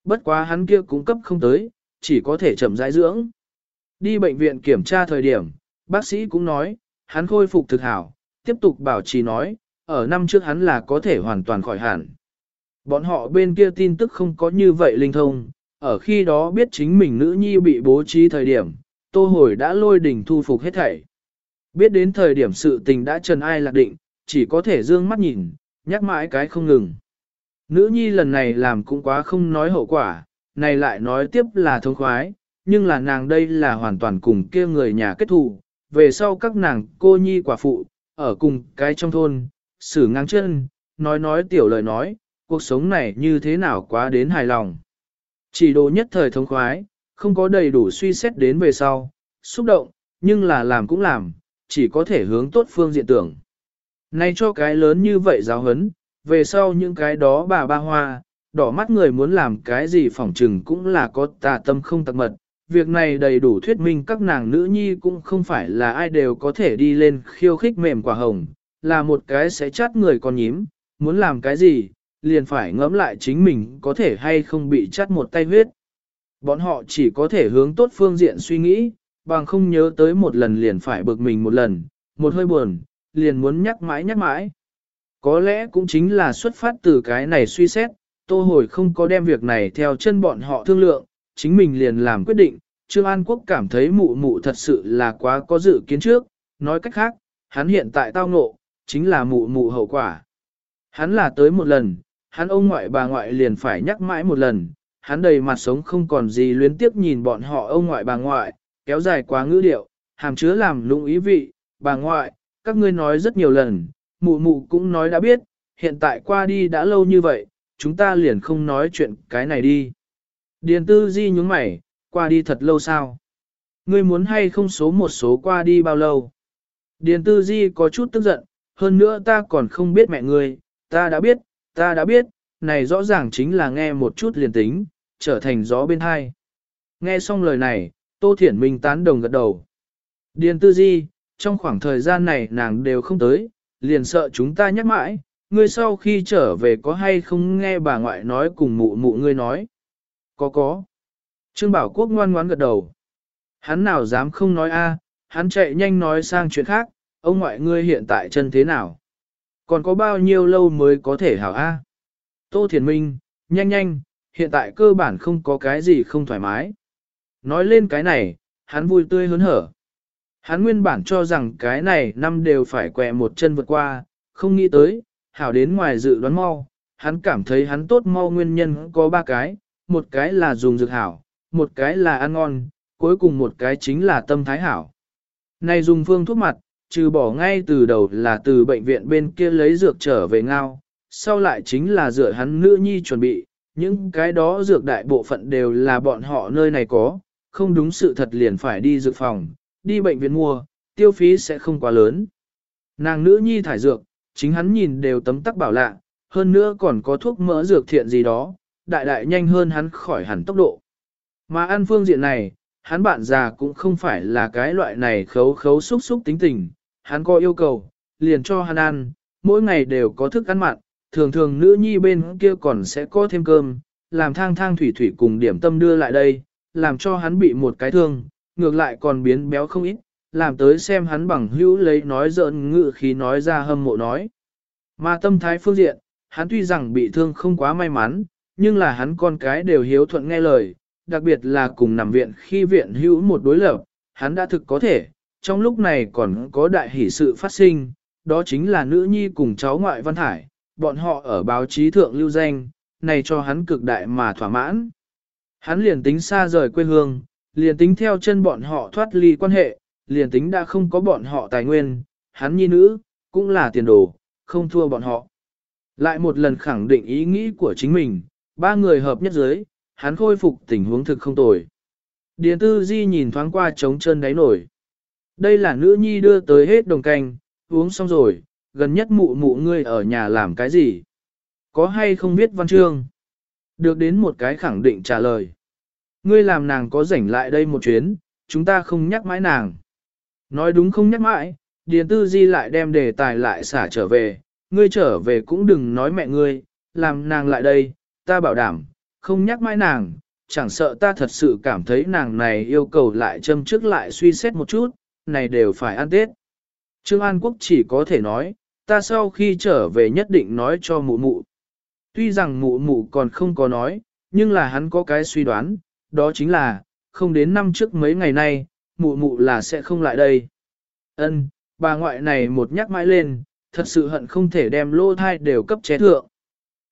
Bất quá hắn kia cũng cấp không tới, chỉ có thể chậm rãi dưỡng. Đi bệnh viện kiểm tra thời điểm, bác sĩ cũng nói, hắn khôi phục thực hảo, tiếp tục bảo trì nói, ở năm trước hắn là có thể hoàn toàn khỏi hẳn. Bọn họ bên kia tin tức không có như vậy linh thông, ở khi đó biết chính mình nữ nhi bị bố trí thời điểm, tô hồi đã lôi đỉnh thu phục hết thảy. Biết đến thời điểm sự tình đã trần ai lạc định, chỉ có thể dương mắt nhìn, nhắc mãi cái không ngừng. Nữ nhi lần này làm cũng quá không nói hậu quả, này lại nói tiếp là thông khoái, nhưng là nàng đây là hoàn toàn cùng kia người nhà kết thù, về sau các nàng cô nhi quả phụ, ở cùng cái trong thôn, xử ngang chân, nói nói tiểu lời nói, cuộc sống này như thế nào quá đến hài lòng. Chỉ đồ nhất thời thống khoái, không có đầy đủ suy xét đến về sau, xúc động, nhưng là làm cũng làm, chỉ có thể hướng tốt phương diện tưởng. Nay cho cái lớn như vậy giáo hấn, về sau những cái đó bà ba hoa, đỏ mắt người muốn làm cái gì phỏng trừng cũng là có tà tâm không tặc mật. Việc này đầy đủ thuyết minh các nàng nữ nhi cũng không phải là ai đều có thể đi lên khiêu khích mềm quả hồng, là một cái sẽ chát người còn nhím, muốn làm cái gì, liền phải ngẫm lại chính mình có thể hay không bị chát một tay huyết. Bọn họ chỉ có thể hướng tốt phương diện suy nghĩ, bằng không nhớ tới một lần liền phải bực mình một lần, một hơi buồn, liền muốn nhắc mãi nhắc mãi. Có lẽ cũng chính là xuất phát từ cái này suy xét, tô hồi không có đem việc này theo chân bọn họ thương lượng, chính mình liền làm quyết định, Trương An Quốc cảm thấy mụ mụ thật sự là quá có dự kiến trước, nói cách khác, hắn hiện tại tao ngộ, chính là mụ mụ hậu quả. Hắn là tới một lần, hắn ông ngoại bà ngoại liền phải nhắc mãi một lần, hắn đầy mặt sống không còn gì luyến tiếp nhìn bọn họ ông ngoại bà ngoại, kéo dài quá ngữ điệu, hàm chứa làm lung ý vị, bà ngoại, các ngươi nói rất nhiều lần, mụ mụ cũng nói đã biết, hiện tại qua đi đã lâu như vậy, chúng ta liền không nói chuyện cái này đi. Điền tư di nhúng mày, qua đi thật lâu sao? Ngươi muốn hay không số một số qua đi bao lâu? Điền tư di có chút tức giận, hơn nữa ta còn không biết mẹ ngươi, ta đã biết, ta đã biết, này rõ ràng chính là nghe một chút liền tính, trở thành gió bên hai. Nghe xong lời này, Tô Thiển Minh tán đồng gật đầu. Điền tư di, trong khoảng thời gian này nàng đều không tới, liền sợ chúng ta nhắc mãi, ngươi sau khi trở về có hay không nghe bà ngoại nói cùng mụ mụ ngươi nói. Có có. Trương Bảo Quốc ngoan ngoãn gật đầu. Hắn nào dám không nói a, hắn chạy nhanh nói sang chuyện khác, ông ngoại ngươi hiện tại chân thế nào? Còn có bao nhiêu lâu mới có thể hảo a? Tô Thiền Minh, nhanh nhanh, hiện tại cơ bản không có cái gì không thoải mái. Nói lên cái này, hắn vui tươi hớn hở. Hắn nguyên bản cho rằng cái này năm đều phải quẹ một chân vượt qua, không nghĩ tới, hảo đến ngoài dự đoán mau, hắn cảm thấy hắn tốt mau nguyên nhân có ba cái, một cái là dùng dược hảo, một cái là ăn ngon, cuối cùng một cái chính là tâm thái hảo. Này dùng phương thuốc mặt, trừ bỏ ngay từ đầu là từ bệnh viện bên kia lấy dược trở về ngao, sau lại chính là dựa hắn nữ nhi chuẩn bị, những cái đó dược đại bộ phận đều là bọn họ nơi này có, không đúng sự thật liền phải đi dược phòng, đi bệnh viện mua, tiêu phí sẽ không quá lớn. Nàng nữ nhi thải dược, chính hắn nhìn đều tấm tắc bảo lạ, hơn nữa còn có thuốc mỡ dược thiện gì đó, đại đại nhanh hơn hắn khỏi hẳn tốc độ. Mà ăn phương diện này, hắn bạn già cũng không phải là cái loại này khấu khấu xúc xúc tính tình, hắn có yêu cầu, liền cho hắn ăn, mỗi ngày đều có thức ăn mặn, thường thường nữ nhi bên kia còn sẽ có thêm cơm, làm thang thang thủy thủy cùng điểm tâm đưa lại đây, làm cho hắn bị một cái thương, ngược lại còn biến béo không ít, làm tới xem hắn bằng hữu lấy nói giỡn ngự khí nói ra hâm mộ nói. Mà tâm thái phương diện, hắn tuy rằng bị thương không quá may mắn, nhưng là hắn con cái đều hiếu thuận nghe lời, đặc biệt là cùng nằm viện khi viện hữu một đối lập, hắn đã thực có thể, trong lúc này còn có đại hỷ sự phát sinh, đó chính là nữ nhi cùng cháu ngoại văn Hải, bọn họ ở báo chí thượng lưu danh, này cho hắn cực đại mà thỏa mãn. Hắn liền tính xa rời quê hương, liền tính theo chân bọn họ thoát ly quan hệ, liền tính đã không có bọn họ tài nguyên, hắn nhi nữ, cũng là tiền đồ, không thua bọn họ. Lại một lần khẳng định ý nghĩ của chính mình, ba người hợp nhất dưới, hắn khôi phục tình huống thực không tồi. Điền tư di nhìn thoáng qua trống chân đáy nổi. Đây là nữ nhi đưa tới hết đồng canh, uống xong rồi, gần nhất mụ mụ ngươi ở nhà làm cái gì? Có hay không biết văn chương? Được đến một cái khẳng định trả lời. Ngươi làm nàng có rảnh lại đây một chuyến, chúng ta không nhắc mãi nàng. Nói đúng không nhắc mãi, Điền Tư Di lại đem đề tài lại xả trở về, ngươi trở về cũng đừng nói mẹ ngươi, làm nàng lại đây, ta bảo đảm, không nhắc mãi nàng, chẳng sợ ta thật sự cảm thấy nàng này yêu cầu lại châm trước lại suy xét một chút, này đều phải ăn Tết. Trương An Quốc chỉ có thể nói, ta sau khi trở về nhất định nói cho mụ mụ. Tuy rằng mụ mụ còn không có nói, nhưng là hắn có cái suy đoán, đó chính là, không đến năm trước mấy ngày nay, mụ mụ là sẽ không lại đây. Ân, bà ngoại này một nhắc mãi lên, thật sự hận không thể đem lô thai đều cấp ché thượng.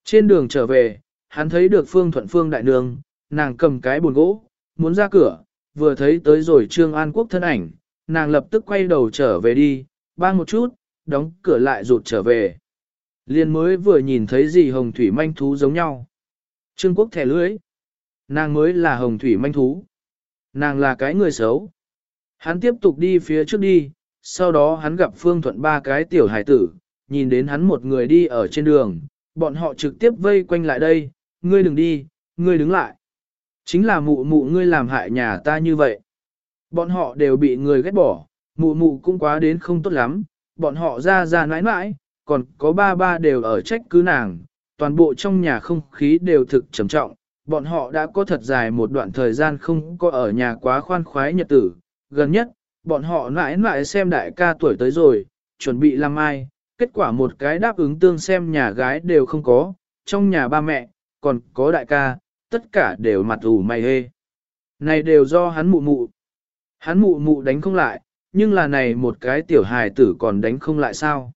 Trên đường trở về, hắn thấy được Phương Thuận Phương đại nương, nàng cầm cái buồn gỗ, muốn ra cửa, vừa thấy tới rồi Trương An Quốc thân ảnh, nàng lập tức quay đầu trở về đi, bang một chút, đóng cửa lại rụt trở về. Liên mới vừa nhìn thấy gì hồng thủy manh thú giống nhau. Trương Quốc thẻ lưới. Nàng mới là hồng thủy manh thú. Nàng là cái người xấu. Hắn tiếp tục đi phía trước đi, sau đó hắn gặp Phương Thuận ba cái tiểu hải tử, nhìn đến hắn một người đi ở trên đường, bọn họ trực tiếp vây quanh lại đây, ngươi đừng đi, ngươi đứng lại. Chính là mụ mụ ngươi làm hại nhà ta như vậy. Bọn họ đều bị người ghét bỏ, mụ mụ cũng quá đến không tốt lắm, bọn họ ra ra nãi nãi, còn có ba ba đều ở trách cứ nàng, toàn bộ trong nhà không khí đều thực trầm trọng, bọn họ đã có thật dài một đoạn thời gian không có ở nhà quá khoan khoái nhật tử, gần nhất, bọn họ nãi nãi xem đại ca tuổi tới rồi, chuẩn bị làm ai, kết quả một cái đáp ứng tương xem nhà gái đều không có, trong nhà ba mẹ, còn có đại ca, tất cả đều mặt ủ mày hê. Này đều do hắn mụ mụ. Hắn mụ mụ đánh không lại, nhưng là này một cái tiểu hài tử còn đánh không lại sao.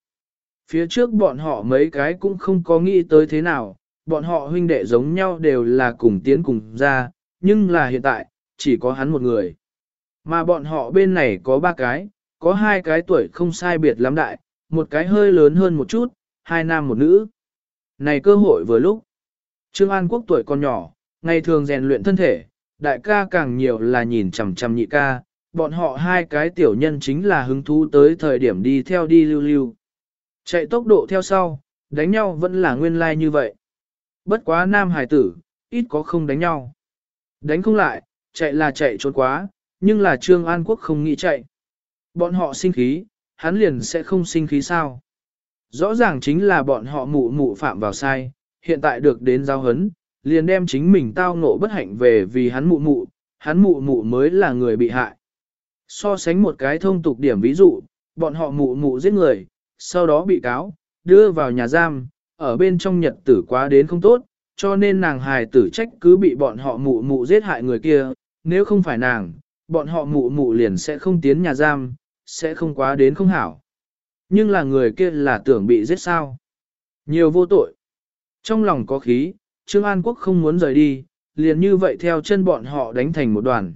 Phía trước bọn họ mấy cái cũng không có nghĩ tới thế nào, bọn họ huynh đệ giống nhau đều là cùng tiến cùng ra, nhưng là hiện tại, chỉ có hắn một người. Mà bọn họ bên này có ba cái, có hai cái tuổi không sai biệt lắm đại, một cái hơi lớn hơn một chút, hai nam một nữ. Này cơ hội vừa lúc. Trương An Quốc tuổi còn nhỏ, ngày thường rèn luyện thân thể, đại ca càng nhiều là nhìn chằm chằm nhị ca, bọn họ hai cái tiểu nhân chính là hứng thú tới thời điểm đi theo đi lưu lưu. Chạy tốc độ theo sau, đánh nhau vẫn là nguyên lai like như vậy. Bất quá nam hải tử, ít có không đánh nhau. Đánh không lại, chạy là chạy trốn quá, nhưng là Trương An Quốc không nghĩ chạy. Bọn họ sinh khí, hắn liền sẽ không sinh khí sao. Rõ ràng chính là bọn họ mụ mụ phạm vào sai, hiện tại được đến giao hấn, liền đem chính mình tao ngộ bất hạnh về vì hắn mụ mụ, hắn mụ mụ mới là người bị hại. So sánh một cái thông tục điểm ví dụ, bọn họ mụ mụ giết người, sau đó bị cáo, đưa vào nhà giam, ở bên trong nhật tử quá đến không tốt, cho nên nàng hài tử trách cứ bị bọn họ mụ mụ giết hại người kia, nếu không phải nàng, bọn họ mụ mụ liền sẽ không tiến nhà giam, sẽ không quá đến không hảo. Nhưng là người kia là tưởng bị giết sao. Nhiều vô tội. Trong lòng có khí, Trương An Quốc không muốn rời đi, liền như vậy theo chân bọn họ đánh thành một đoàn.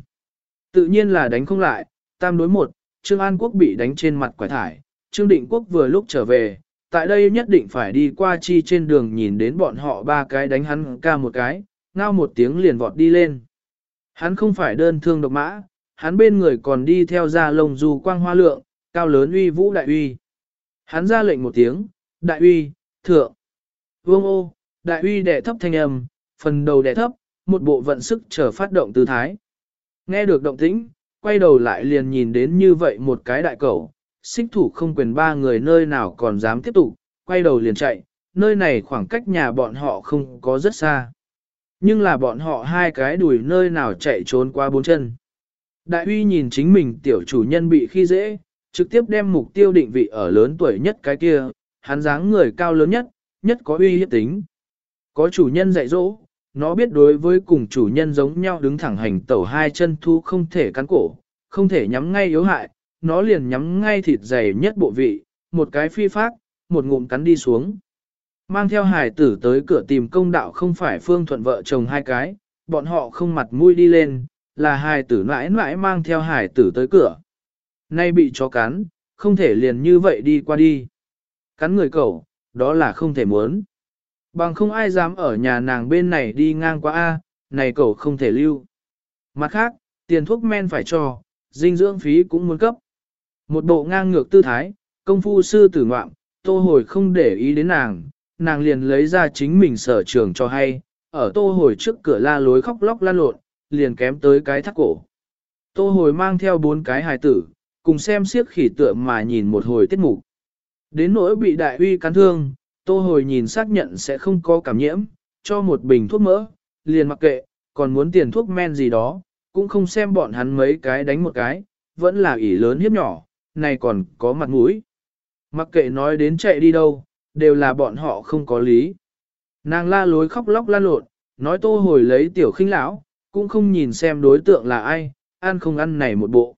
Tự nhiên là đánh không lại, tam đối một, Trương An Quốc bị đánh trên mặt quải thải, Trương Định Quốc vừa lúc trở về, tại đây nhất định phải đi qua chi trên đường nhìn đến bọn họ ba cái đánh hắn ca một cái, ngao một tiếng liền vọt đi lên. Hắn không phải đơn thương độc mã, hắn bên người còn đi theo ra lồng du quang hoa lượng, cao lớn uy vũ đại uy. Hắn ra lệnh một tiếng, đại uy, thượng. Vương ô, đại uy đẻ thấp thanh âm, phần đầu đẻ thấp, một bộ vận sức chờ phát động tư thái. Nghe được động tĩnh, quay đầu lại liền nhìn đến như vậy một cái đại cẩu, xích thủ không quyền ba người nơi nào còn dám tiếp tục, quay đầu liền chạy, nơi này khoảng cách nhà bọn họ không có rất xa. Nhưng là bọn họ hai cái đuổi nơi nào chạy trốn qua bốn chân. Đại uy nhìn chính mình tiểu chủ nhân bị khi dễ, trực tiếp đem mục tiêu định vị ở lớn tuổi nhất cái kia, hắn dáng người cao lớn nhất, nhất có uy hiếp tính. Có chủ nhân dạy dỗ, nó biết đối với cùng chủ nhân giống nhau đứng thẳng hành tẩu hai chân thu không thể cắn cổ, không thể nhắm ngay yếu hại, nó liền nhắm ngay thịt dày nhất bộ vị, một cái phi phát, một ngụm cắn đi xuống. Mang theo hải tử tới cửa tìm công đạo không phải phương thuận vợ chồng hai cái, bọn họ không mặt mũi đi lên, là hải tử mãi mãi mang theo hải tử tới cửa. Nay bị chó cắn, không thể liền như vậy đi qua đi. Cắn người cậu, đó là không thể muốn. Bằng không ai dám ở nhà nàng bên này đi ngang qua A, này cậu không thể lưu. Mặt khác, tiền thuốc men phải cho, dinh dưỡng phí cũng muốn cấp. Một bộ ngang ngược tư thái, công phu sư tử ngoạm, tô hồi không để ý đến nàng, nàng liền lấy ra chính mình sở trường cho hay, ở tô hồi trước cửa la lối khóc lóc lan lộn, liền kém tới cái thắt cổ. Tô hồi mang theo bốn cái hài tử, cùng xem siếc khỉ tượng mà nhìn một hồi tiết mục. Đến nỗi bị đại uy cắn thương, tô hồi nhìn xác nhận sẽ không có cảm nhiễm, cho một bình thuốc mỡ, liền mặc kệ, còn muốn tiền thuốc men gì đó, cũng không xem bọn hắn mấy cái đánh một cái, vẫn là ỷ lớn hiếp nhỏ, này còn có mặt mũi. Mặc kệ nói đến chạy đi đâu, đều là bọn họ không có lý. Nàng la lối khóc lóc lan lộn, nói tô hồi lấy tiểu khinh lão, cũng không nhìn xem đối tượng là ai, ăn không ăn này một bộ.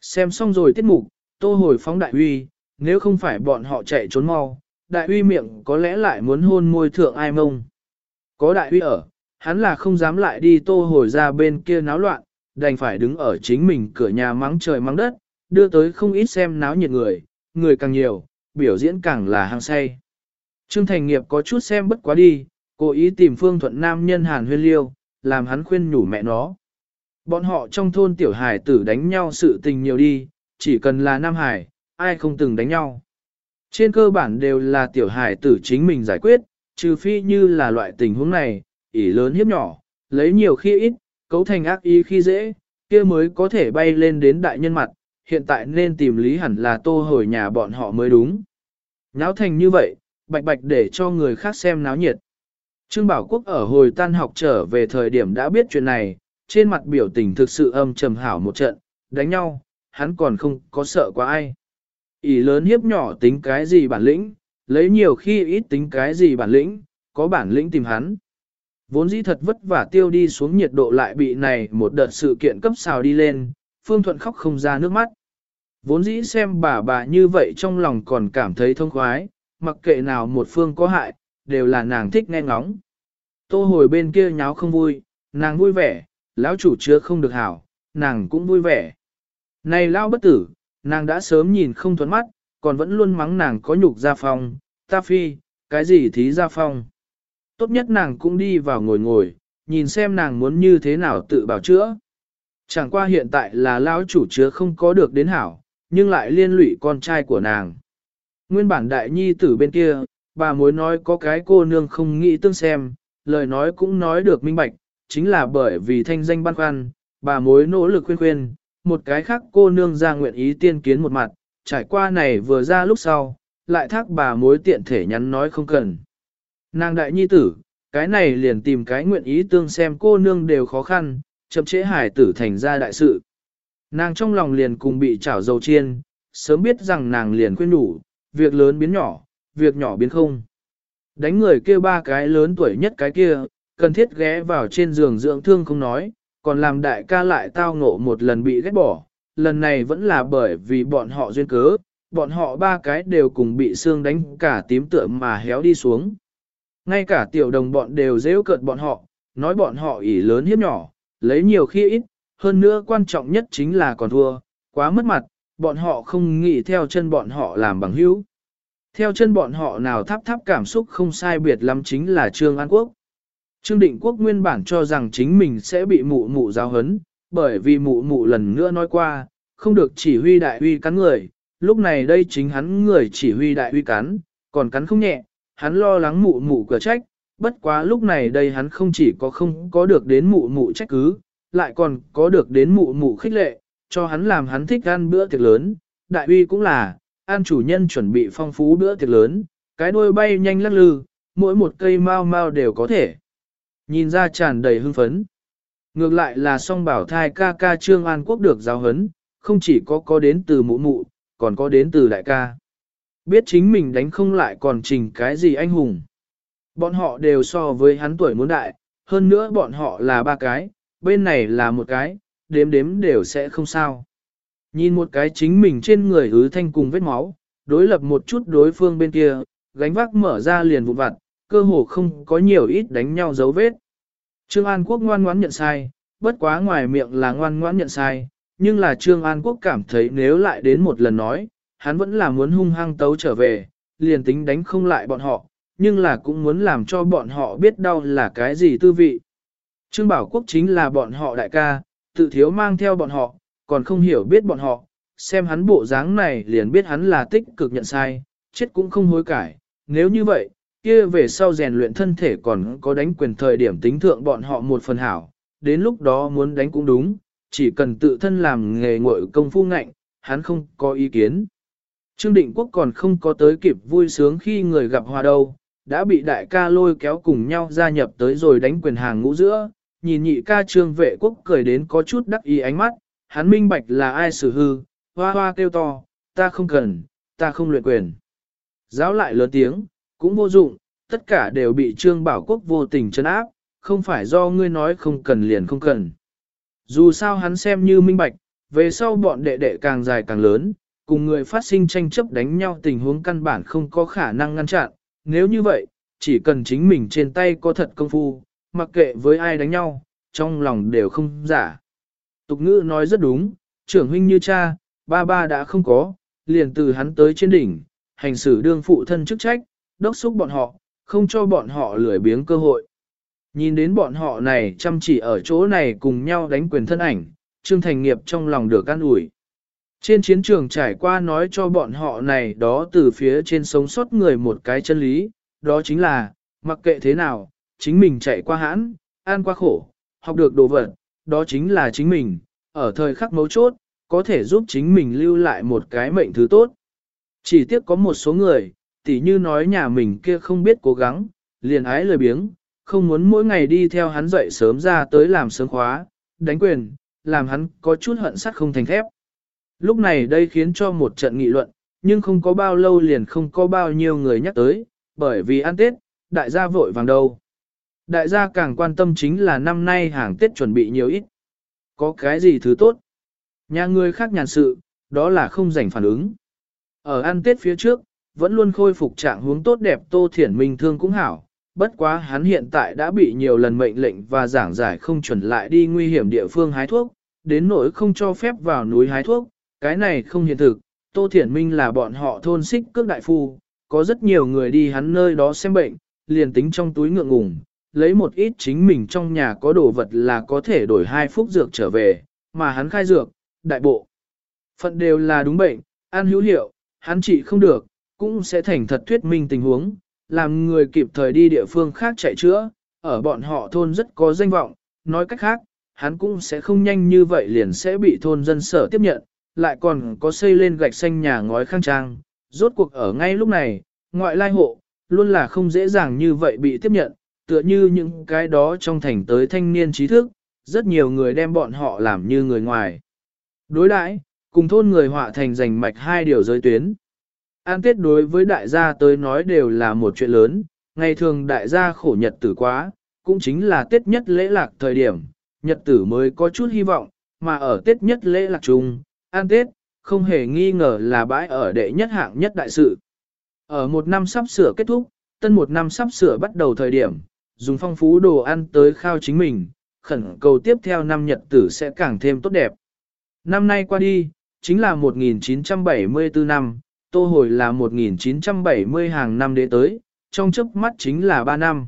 Xem xong rồi tiết mục, tô hồi phóng đại huy, nếu không phải bọn họ chạy trốn mau, đại huy miệng có lẽ lại muốn hôn môi thượng ai mông. Có đại huy ở, hắn là không dám lại đi tô hồi ra bên kia náo loạn, đành phải đứng ở chính mình cửa nhà mắng trời mắng đất, đưa tới không ít xem náo nhiệt người, người càng nhiều, biểu diễn càng là hăng say. Trương Thành Nghiệp có chút xem bất quá đi, cố ý tìm Phương Thuận Nam nhân Hàn Huyên Liêu, làm hắn khuyên nhủ mẹ nó. Bọn họ trong thôn tiểu hải tử đánh nhau sự tình nhiều đi, chỉ cần là Nam Hải, ai không từng đánh nhau. Trên cơ bản đều là tiểu hải tử chính mình giải quyết, trừ phi như là loại tình huống này, ỷ lớn hiếp nhỏ, lấy nhiều khi ít, cấu thành ác ý khi dễ, kia mới có thể bay lên đến đại nhân mặt, hiện tại nên tìm lý hẳn là tô hồi nhà bọn họ mới đúng. Náo thành như vậy, bạch bạch để cho người khác xem náo nhiệt. Trương Bảo Quốc ở hồi tan học trở về thời điểm đã biết chuyện này, trên mặt biểu tình thực sự âm trầm hảo một trận, đánh nhau, hắn còn không có sợ quá ai. Ỷ lớn hiếp nhỏ tính cái gì bản lĩnh, lấy nhiều khi ít tính cái gì bản lĩnh, có bản lĩnh tìm hắn. Vốn dĩ thật vất vả tiêu đi xuống nhiệt độ lại bị này một đợt sự kiện cấp xào đi lên, Phương Thuận khóc không ra nước mắt. Vốn dĩ xem bà bà như vậy trong lòng còn cảm thấy thông khoái, mặc kệ nào một phương có hại, đều là nàng thích nghe ngóng. Tô hồi bên kia nháo không vui, nàng vui vẻ, lão chủ chứa không được hảo, nàng cũng vui vẻ. Này lao bất tử, nàng đã sớm nhìn không thuẫn mắt, còn vẫn luôn mắng nàng có nhục ra phong, ta phi, cái gì thí ra phong. Tốt nhất nàng cũng đi vào ngồi ngồi, nhìn xem nàng muốn như thế nào tự bảo chữa. Chẳng qua hiện tại là lão chủ chứa không có được đến hảo, nhưng lại liên lụy con trai của nàng. Nguyên bản đại nhi tử bên kia, bà mối nói có cái cô nương không nghĩ tương xem, lời nói cũng nói được minh bạch, chính là bởi vì thanh danh băn khoăn, bà mối nỗ lực khuyên khuyên, một cái khác cô nương ra nguyện ý tiên kiến một mặt, trải qua này vừa ra lúc sau, lại thác bà mối tiện thể nhắn nói không cần. Nàng đại nhi tử, cái này liền tìm cái nguyện ý tương xem cô nương đều khó khăn, chậm chế hải tử thành ra đại sự. Nàng trong lòng liền cùng bị chảo dầu chiên, sớm biết rằng nàng liền khuyên đủ, việc lớn biến nhỏ, việc nhỏ biến không. Đánh người kia ba cái lớn tuổi nhất cái kia, cần thiết ghé vào trên giường dưỡng thương không nói, còn làm đại ca lại tao ngộ một lần bị ghét bỏ, lần này vẫn là bởi vì bọn họ duyên cớ, bọn họ ba cái đều cùng bị xương đánh cả tím tựa mà héo đi xuống. Ngay cả tiểu đồng bọn đều dễ cợt bọn họ, nói bọn họ ỉ lớn hiếp nhỏ, lấy nhiều khi ít, hơn nữa quan trọng nhất chính là còn thua, quá mất mặt, bọn họ không nghĩ theo chân bọn họ làm bằng hữu. Theo chân bọn họ nào tháp tháp cảm xúc không sai biệt lắm chính là Trương An Quốc. Trương Định Quốc nguyên bản cho rằng chính mình sẽ bị mụ mụ giáo hấn, bởi vì mụ mụ lần nữa nói qua, không được chỉ huy đại huy cắn người, lúc này đây chính hắn người chỉ huy đại huy cắn, còn cắn không nhẹ, hắn lo lắng mụ mụ cửa trách, bất quá lúc này đây hắn không chỉ có không có được đến mụ mụ trách cứ, lại còn có được đến mụ mụ khích lệ, cho hắn làm hắn thích ăn bữa tiệc lớn, đại huy cũng là, an chủ nhân chuẩn bị phong phú bữa tiệc lớn, cái đuôi bay nhanh lắc lư, mỗi một cây mau mau đều có thể. Nhìn ra tràn đầy hưng phấn. Ngược lại là song bảo thai ca ca Trương An Quốc được giáo hấn, không chỉ có có đến từ mụ mụ, còn có đến từ đại ca. Biết chính mình đánh không lại còn trình cái gì anh hùng. Bọn họ đều so với hắn tuổi muốn đại, hơn nữa bọn họ là ba cái, bên này là một cái, đếm đếm đều sẽ không sao. Nhìn một cái chính mình trên người hứ thanh cùng vết máu, đối lập một chút đối phương bên kia, gánh vác mở ra liền vụn vặt, cơ hồ không có nhiều ít đánh nhau dấu vết. Trương An Quốc ngoan ngoãn nhận sai, bất quá ngoài miệng là ngoan ngoãn nhận sai, nhưng là Trương An Quốc cảm thấy nếu lại đến một lần nói, hắn vẫn là muốn hung hăng tấu trở về, liền tính đánh không lại bọn họ, nhưng là cũng muốn làm cho bọn họ biết đau là cái gì tư vị. Trương Bảo Quốc chính là bọn họ đại ca, tự thiếu mang theo bọn họ, còn không hiểu biết bọn họ, xem hắn bộ dáng này liền biết hắn là tích cực nhận sai, chết cũng không hối cải. Nếu như vậy, kia về sau rèn luyện thân thể còn có đánh quyền thời điểm tính thượng bọn họ một phần hảo, đến lúc đó muốn đánh cũng đúng, chỉ cần tự thân làm nghề ngội công phu ngạnh, hắn không có ý kiến. Trương Định Quốc còn không có tới kịp vui sướng khi người gặp hòa đâu, đã bị đại ca lôi kéo cùng nhau gia nhập tới rồi đánh quyền hàng ngũ giữa, nhìn nhị ca trương vệ quốc cười đến có chút đắc ý ánh mắt, hắn minh bạch là ai xử hư, hoa hoa kêu to, ta không cần, ta không luyện quyền. Giáo lại lớn tiếng, cũng vô dụng, tất cả đều bị trương bảo quốc vô tình chấn áp, không phải do ngươi nói không cần liền không cần. Dù sao hắn xem như minh bạch, về sau bọn đệ đệ càng dài càng lớn, cùng người phát sinh tranh chấp đánh nhau tình huống căn bản không có khả năng ngăn chặn, nếu như vậy, chỉ cần chính mình trên tay có thật công phu, mặc kệ với ai đánh nhau, trong lòng đều không giả. Tục ngữ nói rất đúng, trưởng huynh như cha, ba ba đã không có, liền từ hắn tới trên đỉnh, hành xử đương phụ thân chức trách, đốc xúc bọn họ, không cho bọn họ lười biếng cơ hội. Nhìn đến bọn họ này chăm chỉ ở chỗ này cùng nhau đánh quyền thân ảnh, Trương Thành Nghiệp trong lòng được an ủi. Trên chiến trường trải qua nói cho bọn họ này đó từ phía trên sống sót người một cái chân lý, đó chính là, mặc kệ thế nào, chính mình chạy qua hãn, an qua khổ, học được đồ vật, đó chính là chính mình, ở thời khắc mấu chốt, có thể giúp chính mình lưu lại một cái mệnh thứ tốt. Chỉ tiếc có một số người, tỉ như nói nhà mình kia không biết cố gắng, liền ái lời biếng, không muốn mỗi ngày đi theo hắn dậy sớm ra tới làm sớm khóa, đánh quyền, làm hắn có chút hận sắt không thành thép. Lúc này đây khiến cho một trận nghị luận, nhưng không có bao lâu liền không có bao nhiêu người nhắc tới, bởi vì ăn Tết, đại gia vội vàng đâu. Đại gia càng quan tâm chính là năm nay hàng Tết chuẩn bị nhiều ít. Có cái gì thứ tốt? Nhà người khác nhàn sự, đó là không dành phản ứng. Ở ăn Tết phía trước, vẫn luôn khôi phục trạng hướng tốt đẹp Tô Thiển Minh thương cũng hảo. Bất quá hắn hiện tại đã bị nhiều lần mệnh lệnh và giảng giải không chuẩn lại đi nguy hiểm địa phương hái thuốc, đến nỗi không cho phép vào núi hái thuốc, cái này không hiện thực. Tô Thiển Minh là bọn họ thôn xích cước đại phu, có rất nhiều người đi hắn nơi đó xem bệnh, liền tính trong túi ngượng ngùng, lấy một ít chính mình trong nhà có đồ vật là có thể đổi hai phúc dược trở về, mà hắn khai dược, đại bộ. Phận đều là đúng bệnh, ăn hữu hiệu, hắn trị không được, cũng sẽ thành thật thuyết minh tình huống, làm người kịp thời đi địa phương khác chạy chữa, ở bọn họ thôn rất có danh vọng, nói cách khác, hắn cũng sẽ không nhanh như vậy liền sẽ bị thôn dân sở tiếp nhận, lại còn có xây lên gạch xanh nhà ngói khang trang, rốt cuộc ở ngay lúc này, ngoại lai hộ, luôn là không dễ dàng như vậy bị tiếp nhận, tựa như những cái đó trong thành tới thanh niên trí thức, rất nhiều người đem bọn họ làm như người ngoài. Đối đãi, cùng thôn người họa thành giành mạch hai điều giới tuyến. An Tết đối với đại gia tới nói đều là một chuyện lớn, ngày thường đại gia khổ nhật tử quá, cũng chính là Tết nhất lễ lạc thời điểm, nhật tử mới có chút hy vọng, mà ở Tết nhất lễ lạc chung, An Tết, không hề nghi ngờ là bãi ở đệ nhất hạng nhất đại sự. Ở một năm sắp sửa kết thúc, tân một năm sắp sửa bắt đầu thời điểm, dùng phong phú đồ ăn tới khao chính mình, khẩn cầu tiếp theo năm nhật tử sẽ càng thêm tốt đẹp. Năm nay qua đi, chính là 1974 năm, tô hồi là 1970 hàng năm đế tới, trong chớp mắt chính là 3 năm.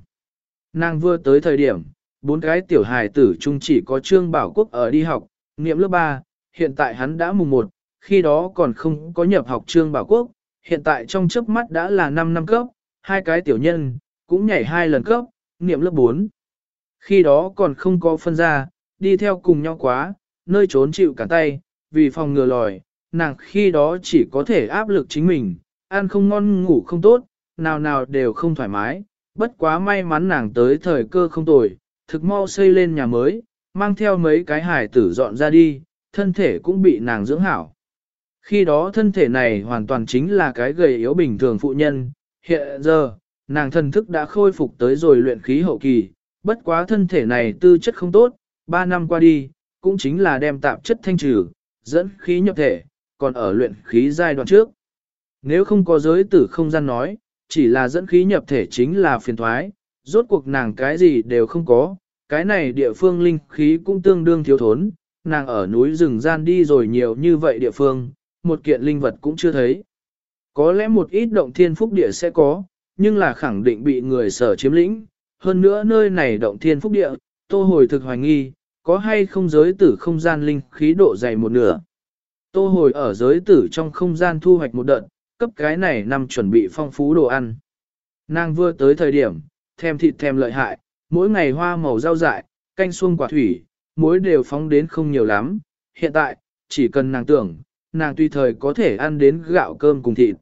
Nàng vừa tới thời điểm, bốn cái tiểu hài tử chung chỉ có Trương Bảo Quốc ở đi học, niệm lớp 3, hiện tại hắn đã mùng 1, khi đó còn không có nhập học Trương Bảo Quốc, hiện tại trong chớp mắt đã là 5 năm cấp, hai cái tiểu nhân, cũng nhảy hai lần cấp, niệm lớp 4. Khi đó còn không có phân ra, đi theo cùng nhau quá, nơi trốn chịu cả tay, vì phòng ngừa lòi, nàng khi đó chỉ có thể áp lực chính mình, ăn không ngon ngủ không tốt, nào nào đều không thoải mái, bất quá may mắn nàng tới thời cơ không tồi, thực mau xây lên nhà mới, mang theo mấy cái hải tử dọn ra đi, thân thể cũng bị nàng dưỡng hảo. Khi đó thân thể này hoàn toàn chính là cái gầy yếu bình thường phụ nhân, hiện giờ, nàng thần thức đã khôi phục tới rồi luyện khí hậu kỳ, bất quá thân thể này tư chất không tốt, 3 năm qua đi, cũng chính là đem tạp chất thanh trừ, dẫn khí nhập thể, còn ở luyện khí giai đoạn trước. Nếu không có giới tử không gian nói, chỉ là dẫn khí nhập thể chính là phiền thoái, rốt cuộc nàng cái gì đều không có, cái này địa phương linh khí cũng tương đương thiếu thốn, nàng ở núi rừng gian đi rồi nhiều như vậy địa phương, một kiện linh vật cũng chưa thấy. Có lẽ một ít động thiên phúc địa sẽ có, nhưng là khẳng định bị người sở chiếm lĩnh. Hơn nữa nơi này động thiên phúc địa, tô hồi thực hoài nghi, có hay không giới tử không gian linh khí độ dày một nửa. Tô hồi ở giới tử trong không gian thu hoạch một đợt, cấp cái này nằm chuẩn bị phong phú đồ ăn. Nàng vừa tới thời điểm, thèm thịt thèm lợi hại, mỗi ngày hoa màu rau dại, canh xuông quả thủy, muối đều phóng đến không nhiều lắm. Hiện tại, chỉ cần nàng tưởng, nàng tùy thời có thể ăn đến gạo cơm cùng thịt.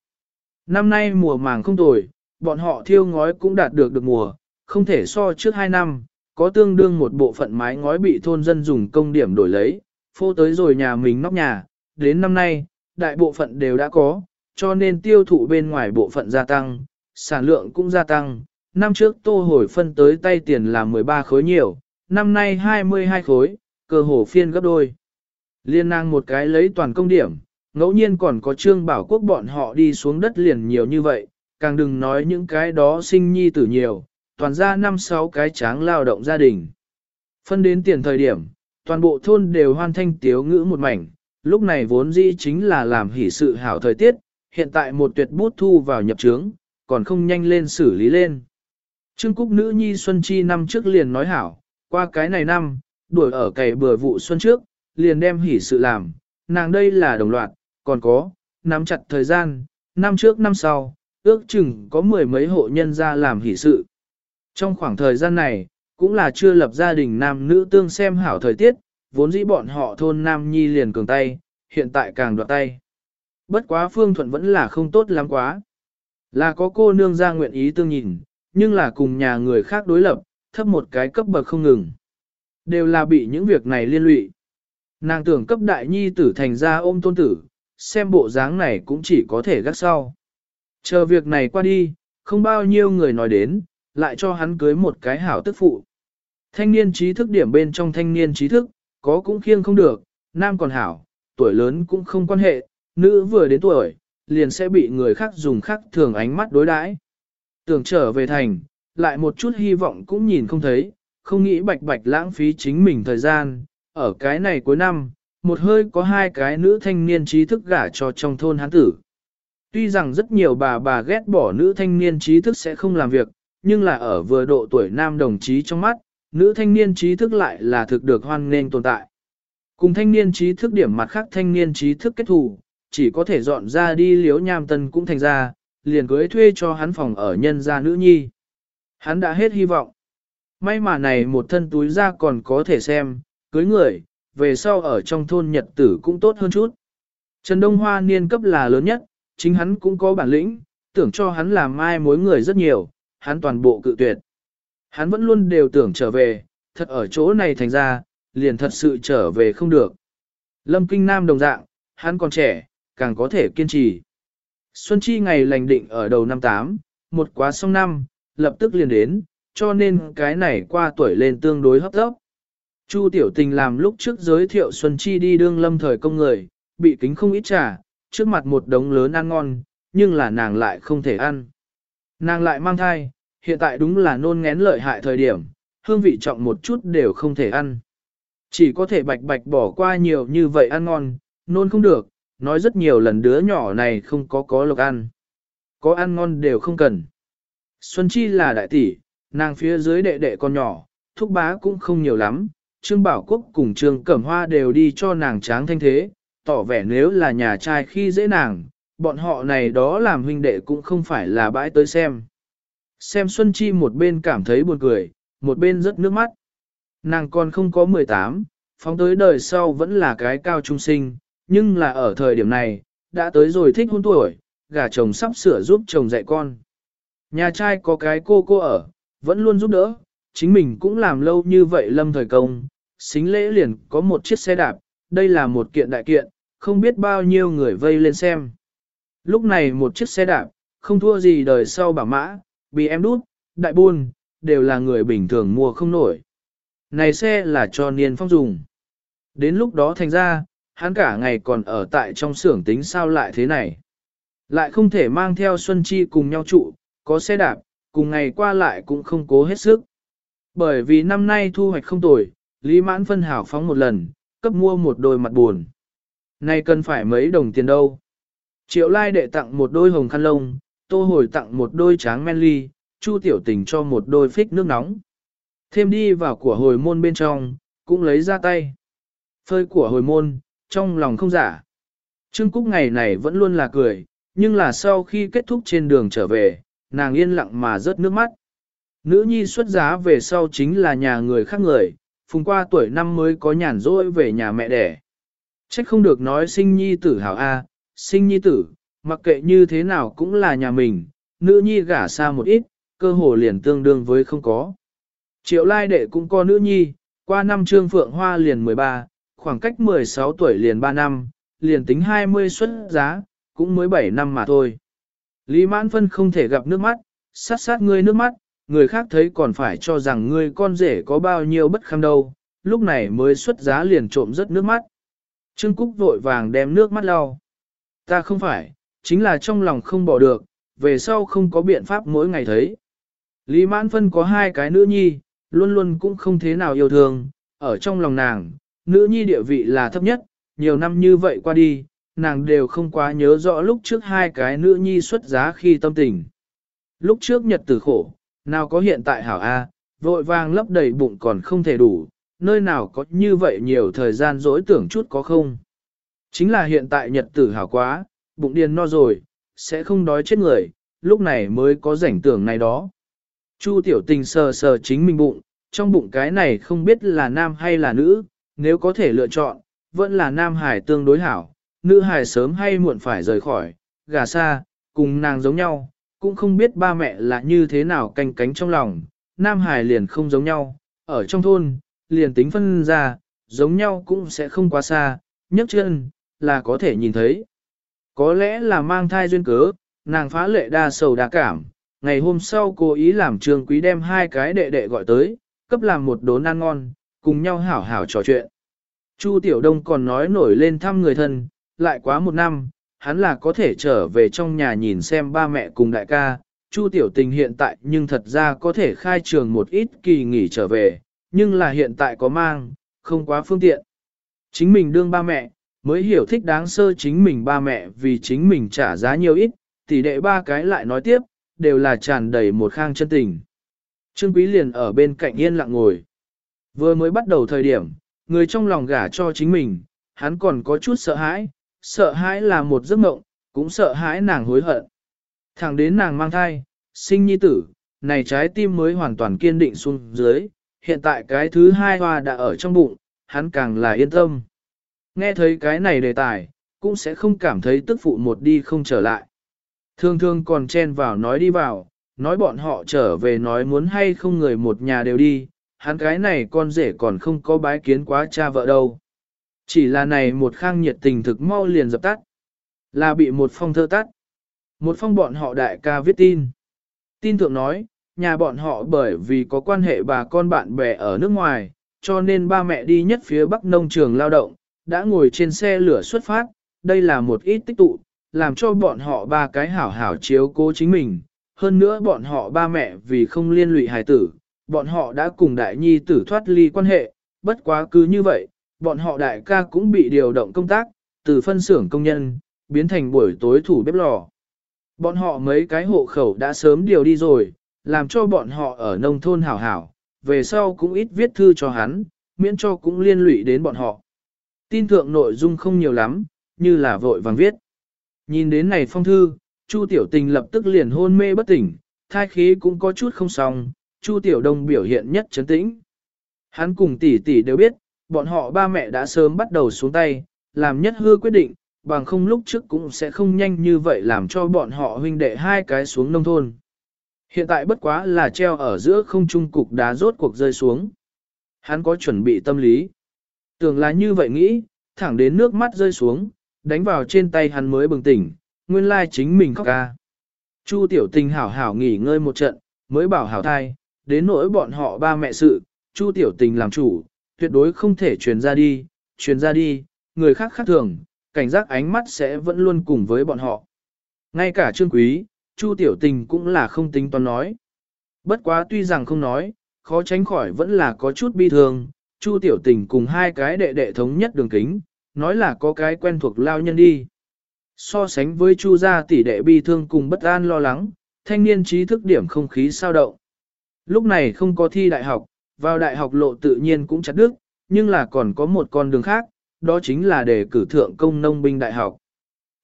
Năm nay mùa màng không tồi, bọn họ thiêu ngói cũng đạt được được mùa, không thể so trước 2 năm, có tương đương một bộ phận mái ngói bị thôn dân dùng công điểm đổi lấy, phô tới rồi nhà mình nóc nhà, đến năm nay, đại bộ phận đều đã có, cho nên tiêu thụ bên ngoài bộ phận gia tăng, sản lượng cũng gia tăng. Năm trước tô hồi phân tới tay tiền là 13 khối nhiều, năm nay 22 khối, cơ hồ phiên gấp đôi. Liên năng một cái lấy toàn công điểm, ngẫu nhiên còn có trương bảo quốc bọn họ đi xuống đất liền nhiều như vậy, càng đừng nói những cái đó sinh nhi tử nhiều, toàn ra năm sáu cái tráng lao động gia đình. Phân đến tiền thời điểm, toàn bộ thôn đều hoan thanh tiếu ngữ một mảnh, lúc này vốn dĩ chính là làm hỷ sự hảo thời tiết, hiện tại một tuyệt bút thu vào nhập trướng, còn không nhanh lên xử lý lên. Trương Cúc nữ nhi Xuân Chi năm trước liền nói hảo, qua cái này năm, đuổi ở cày bừa vụ xuân trước, liền đem hỷ sự làm, nàng đây là đồng loạt, còn có, nắm chặt thời gian, năm trước năm sau, ước chừng có mười mấy hộ nhân ra làm hỷ sự. Trong khoảng thời gian này, cũng là chưa lập gia đình nam nữ tương xem hảo thời tiết, vốn dĩ bọn họ thôn Nam Nhi liền cường tay, hiện tại càng đoạt tay. Bất quá Phương Thuận vẫn là không tốt lắm quá. Là có cô nương ra nguyện ý tương nhìn, nhưng là cùng nhà người khác đối lập, thấp một cái cấp bậc không ngừng. Đều là bị những việc này liên lụy. Nàng tưởng cấp đại nhi tử thành ra ôm tôn tử, xem bộ dáng này cũng chỉ có thể gác sau. Chờ việc này qua đi, không bao nhiêu người nói đến, lại cho hắn cưới một cái hảo tức phụ. Thanh niên trí thức điểm bên trong thanh niên trí thức, có cũng khiêng không được, nam còn hảo, tuổi lớn cũng không quan hệ, nữ vừa đến tuổi, liền sẽ bị người khác dùng khác thường ánh mắt đối đãi. Tưởng trở về thành, lại một chút hy vọng cũng nhìn không thấy, không nghĩ bạch bạch lãng phí chính mình thời gian, ở cái này cuối năm, một hơi có hai cái nữ thanh niên trí thức gả cho trong thôn hán tử. Tuy rằng rất nhiều bà bà ghét bỏ nữ thanh niên trí thức sẽ không làm việc, nhưng là ở vừa độ tuổi nam đồng chí trong mắt, nữ thanh niên trí thức lại là thực được hoan nghênh tồn tại. Cùng thanh niên trí thức điểm mặt khác thanh niên trí thức kết thù, chỉ có thể dọn ra đi liếu nham tân cũng thành ra, liền cưới thuê cho hắn phòng ở nhân gia nữ nhi. Hắn đã hết hy vọng. May mà này một thân túi ra còn có thể xem, cưới người, về sau ở trong thôn nhật tử cũng tốt hơn chút. Trần Đông Hoa niên cấp là lớn nhất, chính hắn cũng có bản lĩnh, tưởng cho hắn làm mai mối người rất nhiều, hắn toàn bộ cự tuyệt. Hắn vẫn luôn đều tưởng trở về, thật ở chỗ này thành ra, liền thật sự trở về không được. Lâm Kinh Nam đồng dạng, hắn còn trẻ, càng có thể kiên trì. Xuân Chi ngày lành định ở đầu năm 8, một quá xong năm, lập tức liền đến, cho nên cái này qua tuổi lên tương đối hấp tấp. Chu Tiểu Tình làm lúc trước giới thiệu Xuân Chi đi đương lâm thời công người, bị kính không ít trả, trước mặt một đống lớn ăn ngon, nhưng là nàng lại không thể ăn. Nàng lại mang thai, hiện tại đúng là nôn ngén lợi hại thời điểm, hương vị trọng một chút đều không thể ăn. Chỉ có thể bạch bạch bỏ qua nhiều như vậy ăn ngon, nôn không được, nói rất nhiều lần đứa nhỏ này không có có lộc ăn. Có ăn ngon đều không cần. Xuân Chi là đại tỷ, nàng phía dưới đệ đệ con nhỏ, thúc bá cũng không nhiều lắm. Trương Bảo Quốc cùng Trương Cẩm Hoa đều đi cho nàng tráng thanh thế, tỏ vẻ nếu là nhà trai khi dễ nàng, bọn họ này đó làm huynh đệ cũng không phải là bãi tới xem. Xem Xuân Chi một bên cảm thấy buồn cười, một bên rất nước mắt. Nàng còn không có 18, phóng tới đời sau vẫn là cái cao trung sinh, nhưng là ở thời điểm này, đã tới rồi thích hôn tuổi, gả chồng sắp sửa giúp chồng dạy con. Nhà trai có cái cô cô ở, vẫn luôn giúp đỡ, chính mình cũng làm lâu như vậy lâm thời công, xính lễ liền có một chiếc xe đạp, đây là một kiện đại kiện, không biết bao nhiêu người vây lên xem. Lúc này một chiếc xe đạp, không thua gì đời sau bảo mã, bị em đút, đại buôn, đều là người bình thường mua không nổi. Này xe là cho niên phong dùng. Đến lúc đó thành ra, hắn cả ngày còn ở tại trong xưởng tính sao lại thế này. Lại không thể mang theo Xuân Chi cùng nhau trụ, có xe đạp, cùng ngày qua lại cũng không cố hết sức. Bởi vì năm nay thu hoạch không tồi, Lý Mãn phân hảo phóng một lần, cấp mua một đôi mặt buồn. Này cần phải mấy đồng tiền đâu. Triệu lai đệ tặng một đôi hồng khăn lông, tô hồi tặng một đôi tráng men ly, chu tiểu tình cho một đôi phích nước nóng. Thêm đi vào của hồi môn bên trong, cũng lấy ra tay. Phơi của hồi môn, trong lòng không giả. Trương Cúc ngày này vẫn luôn là cười, nhưng là sau khi kết thúc trên đường trở về, nàng yên lặng mà rớt nước mắt. Nữ nhi xuất giá về sau chính là nhà người khác người, phùng qua tuổi năm mới có nhàn rỗi về nhà mẹ đẻ. Trách không được nói sinh nhi tử hảo A, sinh nhi tử, mặc kệ như thế nào cũng là nhà mình, nữ nhi gả xa một ít, cơ hồ liền tương đương với không có. Triệu lai đệ cũng có nữ nhi, qua năm trương phượng hoa liền 13, khoảng cách 16 tuổi liền 3 năm, liền tính 20 xuất giá, cũng mới 7 năm mà thôi. Lý mãn phân không thể gặp nước mắt, sát sát ngươi nước mắt, người khác thấy còn phải cho rằng ngươi con rể có bao nhiêu bất kham đâu, lúc này mới xuất giá liền trộm rất nước mắt. Trương Cúc vội vàng đem nước mắt lau. Ta không phải, chính là trong lòng không bỏ được, về sau không có biện pháp mỗi ngày thấy. Lý Mãn Phân có hai cái nữ nhi, luôn luôn cũng không thế nào yêu thương, ở trong lòng nàng, nữ nhi địa vị là thấp nhất, nhiều năm như vậy qua đi, nàng đều không quá nhớ rõ lúc trước hai cái nữ nhi xuất giá khi tâm tình. Lúc trước nhật tử khổ, nào có hiện tại hảo A, vội vàng lấp đầy bụng còn không thể đủ, nơi nào có như vậy nhiều thời gian dỗi tưởng chút có không. Chính là hiện tại nhật tử hảo quá, bụng điền no rồi, sẽ không đói chết người, lúc này mới có rảnh tưởng này đó. Chu tiểu tình sờ sờ chính mình bụng, trong bụng cái này không biết là nam hay là nữ, nếu có thể lựa chọn, vẫn là nam hải tương đối hảo, nữ hải sớm hay muộn phải rời khỏi, gà xa, cùng nàng giống nhau, cũng không biết ba mẹ là như thế nào canh cánh trong lòng, nam hải liền không giống nhau, ở trong thôn, liền tính phân ra, giống nhau cũng sẽ không quá xa, nhấc chân, là có thể nhìn thấy. Có lẽ là mang thai duyên cớ, nàng phá lệ đa sầu đa cảm, ngày hôm sau cố ý làm trường quý đem hai cái đệ đệ gọi tới, cấp làm một đốn ăn ngon, cùng nhau hảo hảo trò chuyện. Chu Tiểu Đông còn nói nổi lên thăm người thân, lại quá một năm, hắn là có thể trở về trong nhà nhìn xem ba mẹ cùng đại ca. Chu tiểu tình hiện tại nhưng thật ra có thể khai trường một ít kỳ nghỉ trở về, nhưng là hiện tại có mang, không quá phương tiện. Chính mình đương ba mẹ, mới hiểu thích đáng sơ chính mình ba mẹ vì chính mình trả giá nhiều ít, tỷ đệ ba cái lại nói tiếp, đều là tràn đầy một khang chân tình. Trương Quý liền ở bên cạnh yên lặng ngồi. Vừa mới bắt đầu thời điểm, người trong lòng gả cho chính mình, hắn còn có chút sợ hãi, sợ hãi là một giấc mộng, cũng sợ hãi nàng hối hận. Thẳng đến nàng mang thai, sinh nhi tử, này trái tim mới hoàn toàn kiên định xuống dưới, hiện tại cái thứ hai hoa đã ở trong bụng, hắn càng là yên tâm. Nghe thấy cái này đề tài, cũng sẽ không cảm thấy tức phụ một đi không trở lại. Thường thường còn chen vào nói đi vào, nói bọn họ trở về nói muốn hay không người một nhà đều đi, hắn cái này con rể còn không có bái kiến quá cha vợ đâu. Chỉ là này một khang nhiệt tình thực mau liền dập tắt, là bị một phong thơ tắt. Một phong bọn họ đại ca viết tin. Tin thượng nói, nhà bọn họ bởi vì có quan hệ bà con bạn bè ở nước ngoài, cho nên ba mẹ đi nhất phía bắc nông trường lao động, đã ngồi trên xe lửa xuất phát, đây là một ít tích tụ, làm cho bọn họ ba cái hảo hảo chiếu cố chính mình. Hơn nữa bọn họ ba mẹ vì không liên lụy hài tử, bọn họ đã cùng đại nhi tử thoát ly quan hệ, bất quá cứ như vậy, bọn họ đại ca cũng bị điều động công tác, từ phân xưởng công nhân, biến thành buổi tối thủ bếp lò. Bọn họ mấy cái hộ khẩu đã sớm điều đi rồi, làm cho bọn họ ở nông thôn hảo hảo, về sau cũng ít viết thư cho hắn, miễn cho cũng liên lụy đến bọn họ. Tin thượng nội dung không nhiều lắm, như là vội vàng viết. Nhìn đến này phong thư, Chu Tiểu Tình lập tức liền hôn mê bất tỉnh, thai khí cũng có chút không xong, Chu Tiểu Đông biểu hiện nhất chấn tĩnh. Hắn cùng tỷ tỷ đều biết, bọn họ ba mẹ đã sớm bắt đầu xuống tay, làm nhất hư quyết định, bằng không lúc trước cũng sẽ không nhanh như vậy làm cho bọn họ huynh đệ hai cái xuống nông thôn. Hiện tại bất quá là treo ở giữa không trung cục đá rốt cuộc rơi xuống. Hắn có chuẩn bị tâm lý. Tưởng là như vậy nghĩ, thẳng đến nước mắt rơi xuống, đánh vào trên tay hắn mới bừng tỉnh, nguyên lai chính mình khóc ca. Chu tiểu tình hảo hảo nghỉ ngơi một trận, mới bảo hảo thai, đến nỗi bọn họ ba mẹ sự, Chu tiểu tình làm chủ, tuyệt đối không thể truyền ra đi, truyền ra đi, người khác khác thường, cảnh giác ánh mắt sẽ vẫn luôn cùng với bọn họ. Ngay cả trương quý, Chu tiểu tình cũng là không tính toán nói. Bất quá tuy rằng không nói, khó tránh khỏi vẫn là có chút bi thương, Chu tiểu tình cùng hai cái đệ đệ thống nhất đường kính, nói là có cái quen thuộc lao nhân đi. So sánh với Chu gia tỷ đệ bi thương cùng bất an lo lắng, thanh niên trí thức điểm không khí sao động. Lúc này không có thi đại học, vào đại học lộ tự nhiên cũng chặt đứt, nhưng là còn có một con đường khác, đó chính là để cử thượng công nông binh đại học.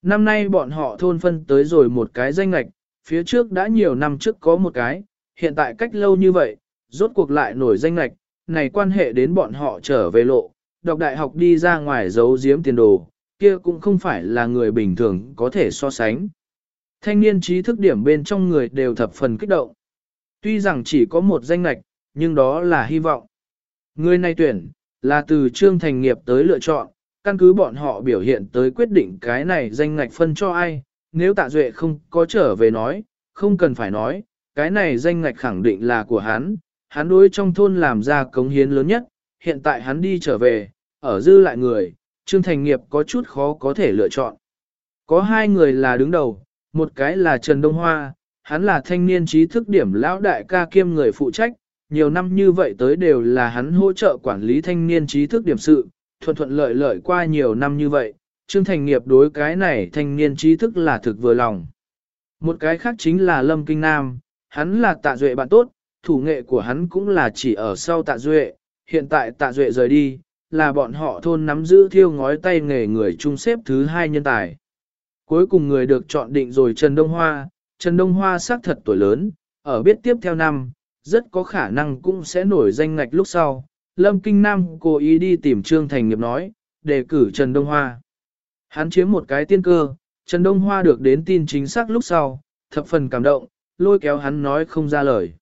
Năm nay bọn họ thôn phân tới rồi một cái danh lạch, phía trước đã nhiều năm trước có một cái, hiện tại cách lâu như vậy, rốt cuộc lại nổi danh lạch, này quan hệ đến bọn họ trở về lộ, đọc đại học đi ra ngoài giấu giếm tiền đồ, kia cũng không phải là người bình thường có thể so sánh. Thanh niên trí thức điểm bên trong người đều thập phần kích động. Tuy rằng chỉ có một danh lạch, nhưng đó là hy vọng. Người này tuyển, là từ trương thành nghiệp tới lựa chọn, căn cứ bọn họ biểu hiện tới quyết định cái này danh ngạch phân cho ai, nếu tạ duệ không có trở về nói, không cần phải nói, cái này danh ngạch khẳng định là của hắn, hắn đối trong thôn làm ra cống hiến lớn nhất, hiện tại hắn đi trở về, ở dư lại người, Trương Thành Nghiệp có chút khó có thể lựa chọn. Có hai người là đứng đầu, một cái là Trần Đông Hoa, hắn là thanh niên trí thức điểm lão đại ca kiêm người phụ trách, nhiều năm như vậy tới đều là hắn hỗ trợ quản lý thanh niên trí thức điểm sự, thuận thuận lợi lợi qua nhiều năm như vậy, Trương Thành Nghiệp đối cái này thanh niên trí thức là thực vừa lòng. Một cái khác chính là Lâm Kinh Nam, hắn là tạ duệ bạn tốt, thủ nghệ của hắn cũng là chỉ ở sau tạ duệ, hiện tại tạ duệ rời đi, là bọn họ thôn nắm giữ thiêu ngói tay nghề người trung xếp thứ hai nhân tài. Cuối cùng người được chọn định rồi Trần Đông Hoa, Trần Đông Hoa xác thật tuổi lớn, ở biết tiếp theo năm, rất có khả năng cũng sẽ nổi danh ngạch lúc sau. Lâm Kinh Nam cố ý đi tìm Trương Thành Nghiệp nói, đề cử Trần Đông Hoa. Hắn chiếm một cái tiên cơ, Trần Đông Hoa được đến tin chính xác lúc sau, thập phần cảm động, lôi kéo hắn nói không ra lời.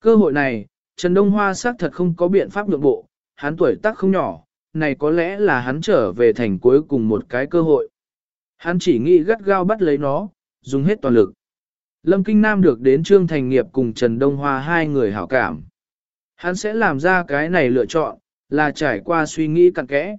Cơ hội này, Trần Đông Hoa xác thật không có biện pháp nhượng bộ, hắn tuổi tác không nhỏ, này có lẽ là hắn trở về thành cuối cùng một cái cơ hội. Hắn chỉ nghĩ gắt gao bắt lấy nó, dùng hết toàn lực. Lâm Kinh Nam được đến Trương Thành Nghiệp cùng Trần Đông Hoa hai người hảo cảm. Hắn sẽ làm ra cái này lựa chọn, là trải qua suy nghĩ cặn kẽ.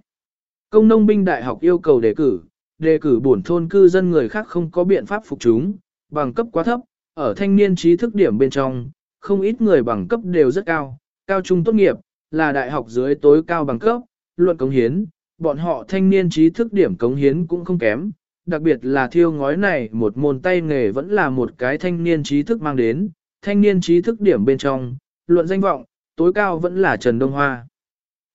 Công nông binh đại học yêu cầu đề cử, đề cử bổn thôn cư dân người khác không có biện pháp phục chúng, bằng cấp quá thấp, ở thanh niên trí thức điểm bên trong, không ít người bằng cấp đều rất cao, cao trung tốt nghiệp, là đại học dưới tối cao bằng cấp, luận cống hiến, bọn họ thanh niên trí thức điểm cống hiến cũng không kém, đặc biệt là thiêu ngói này một môn tay nghề vẫn là một cái thanh niên trí thức mang đến, thanh niên trí thức điểm bên trong, luận danh vọng, tối cao vẫn là Trần Đông Hoa.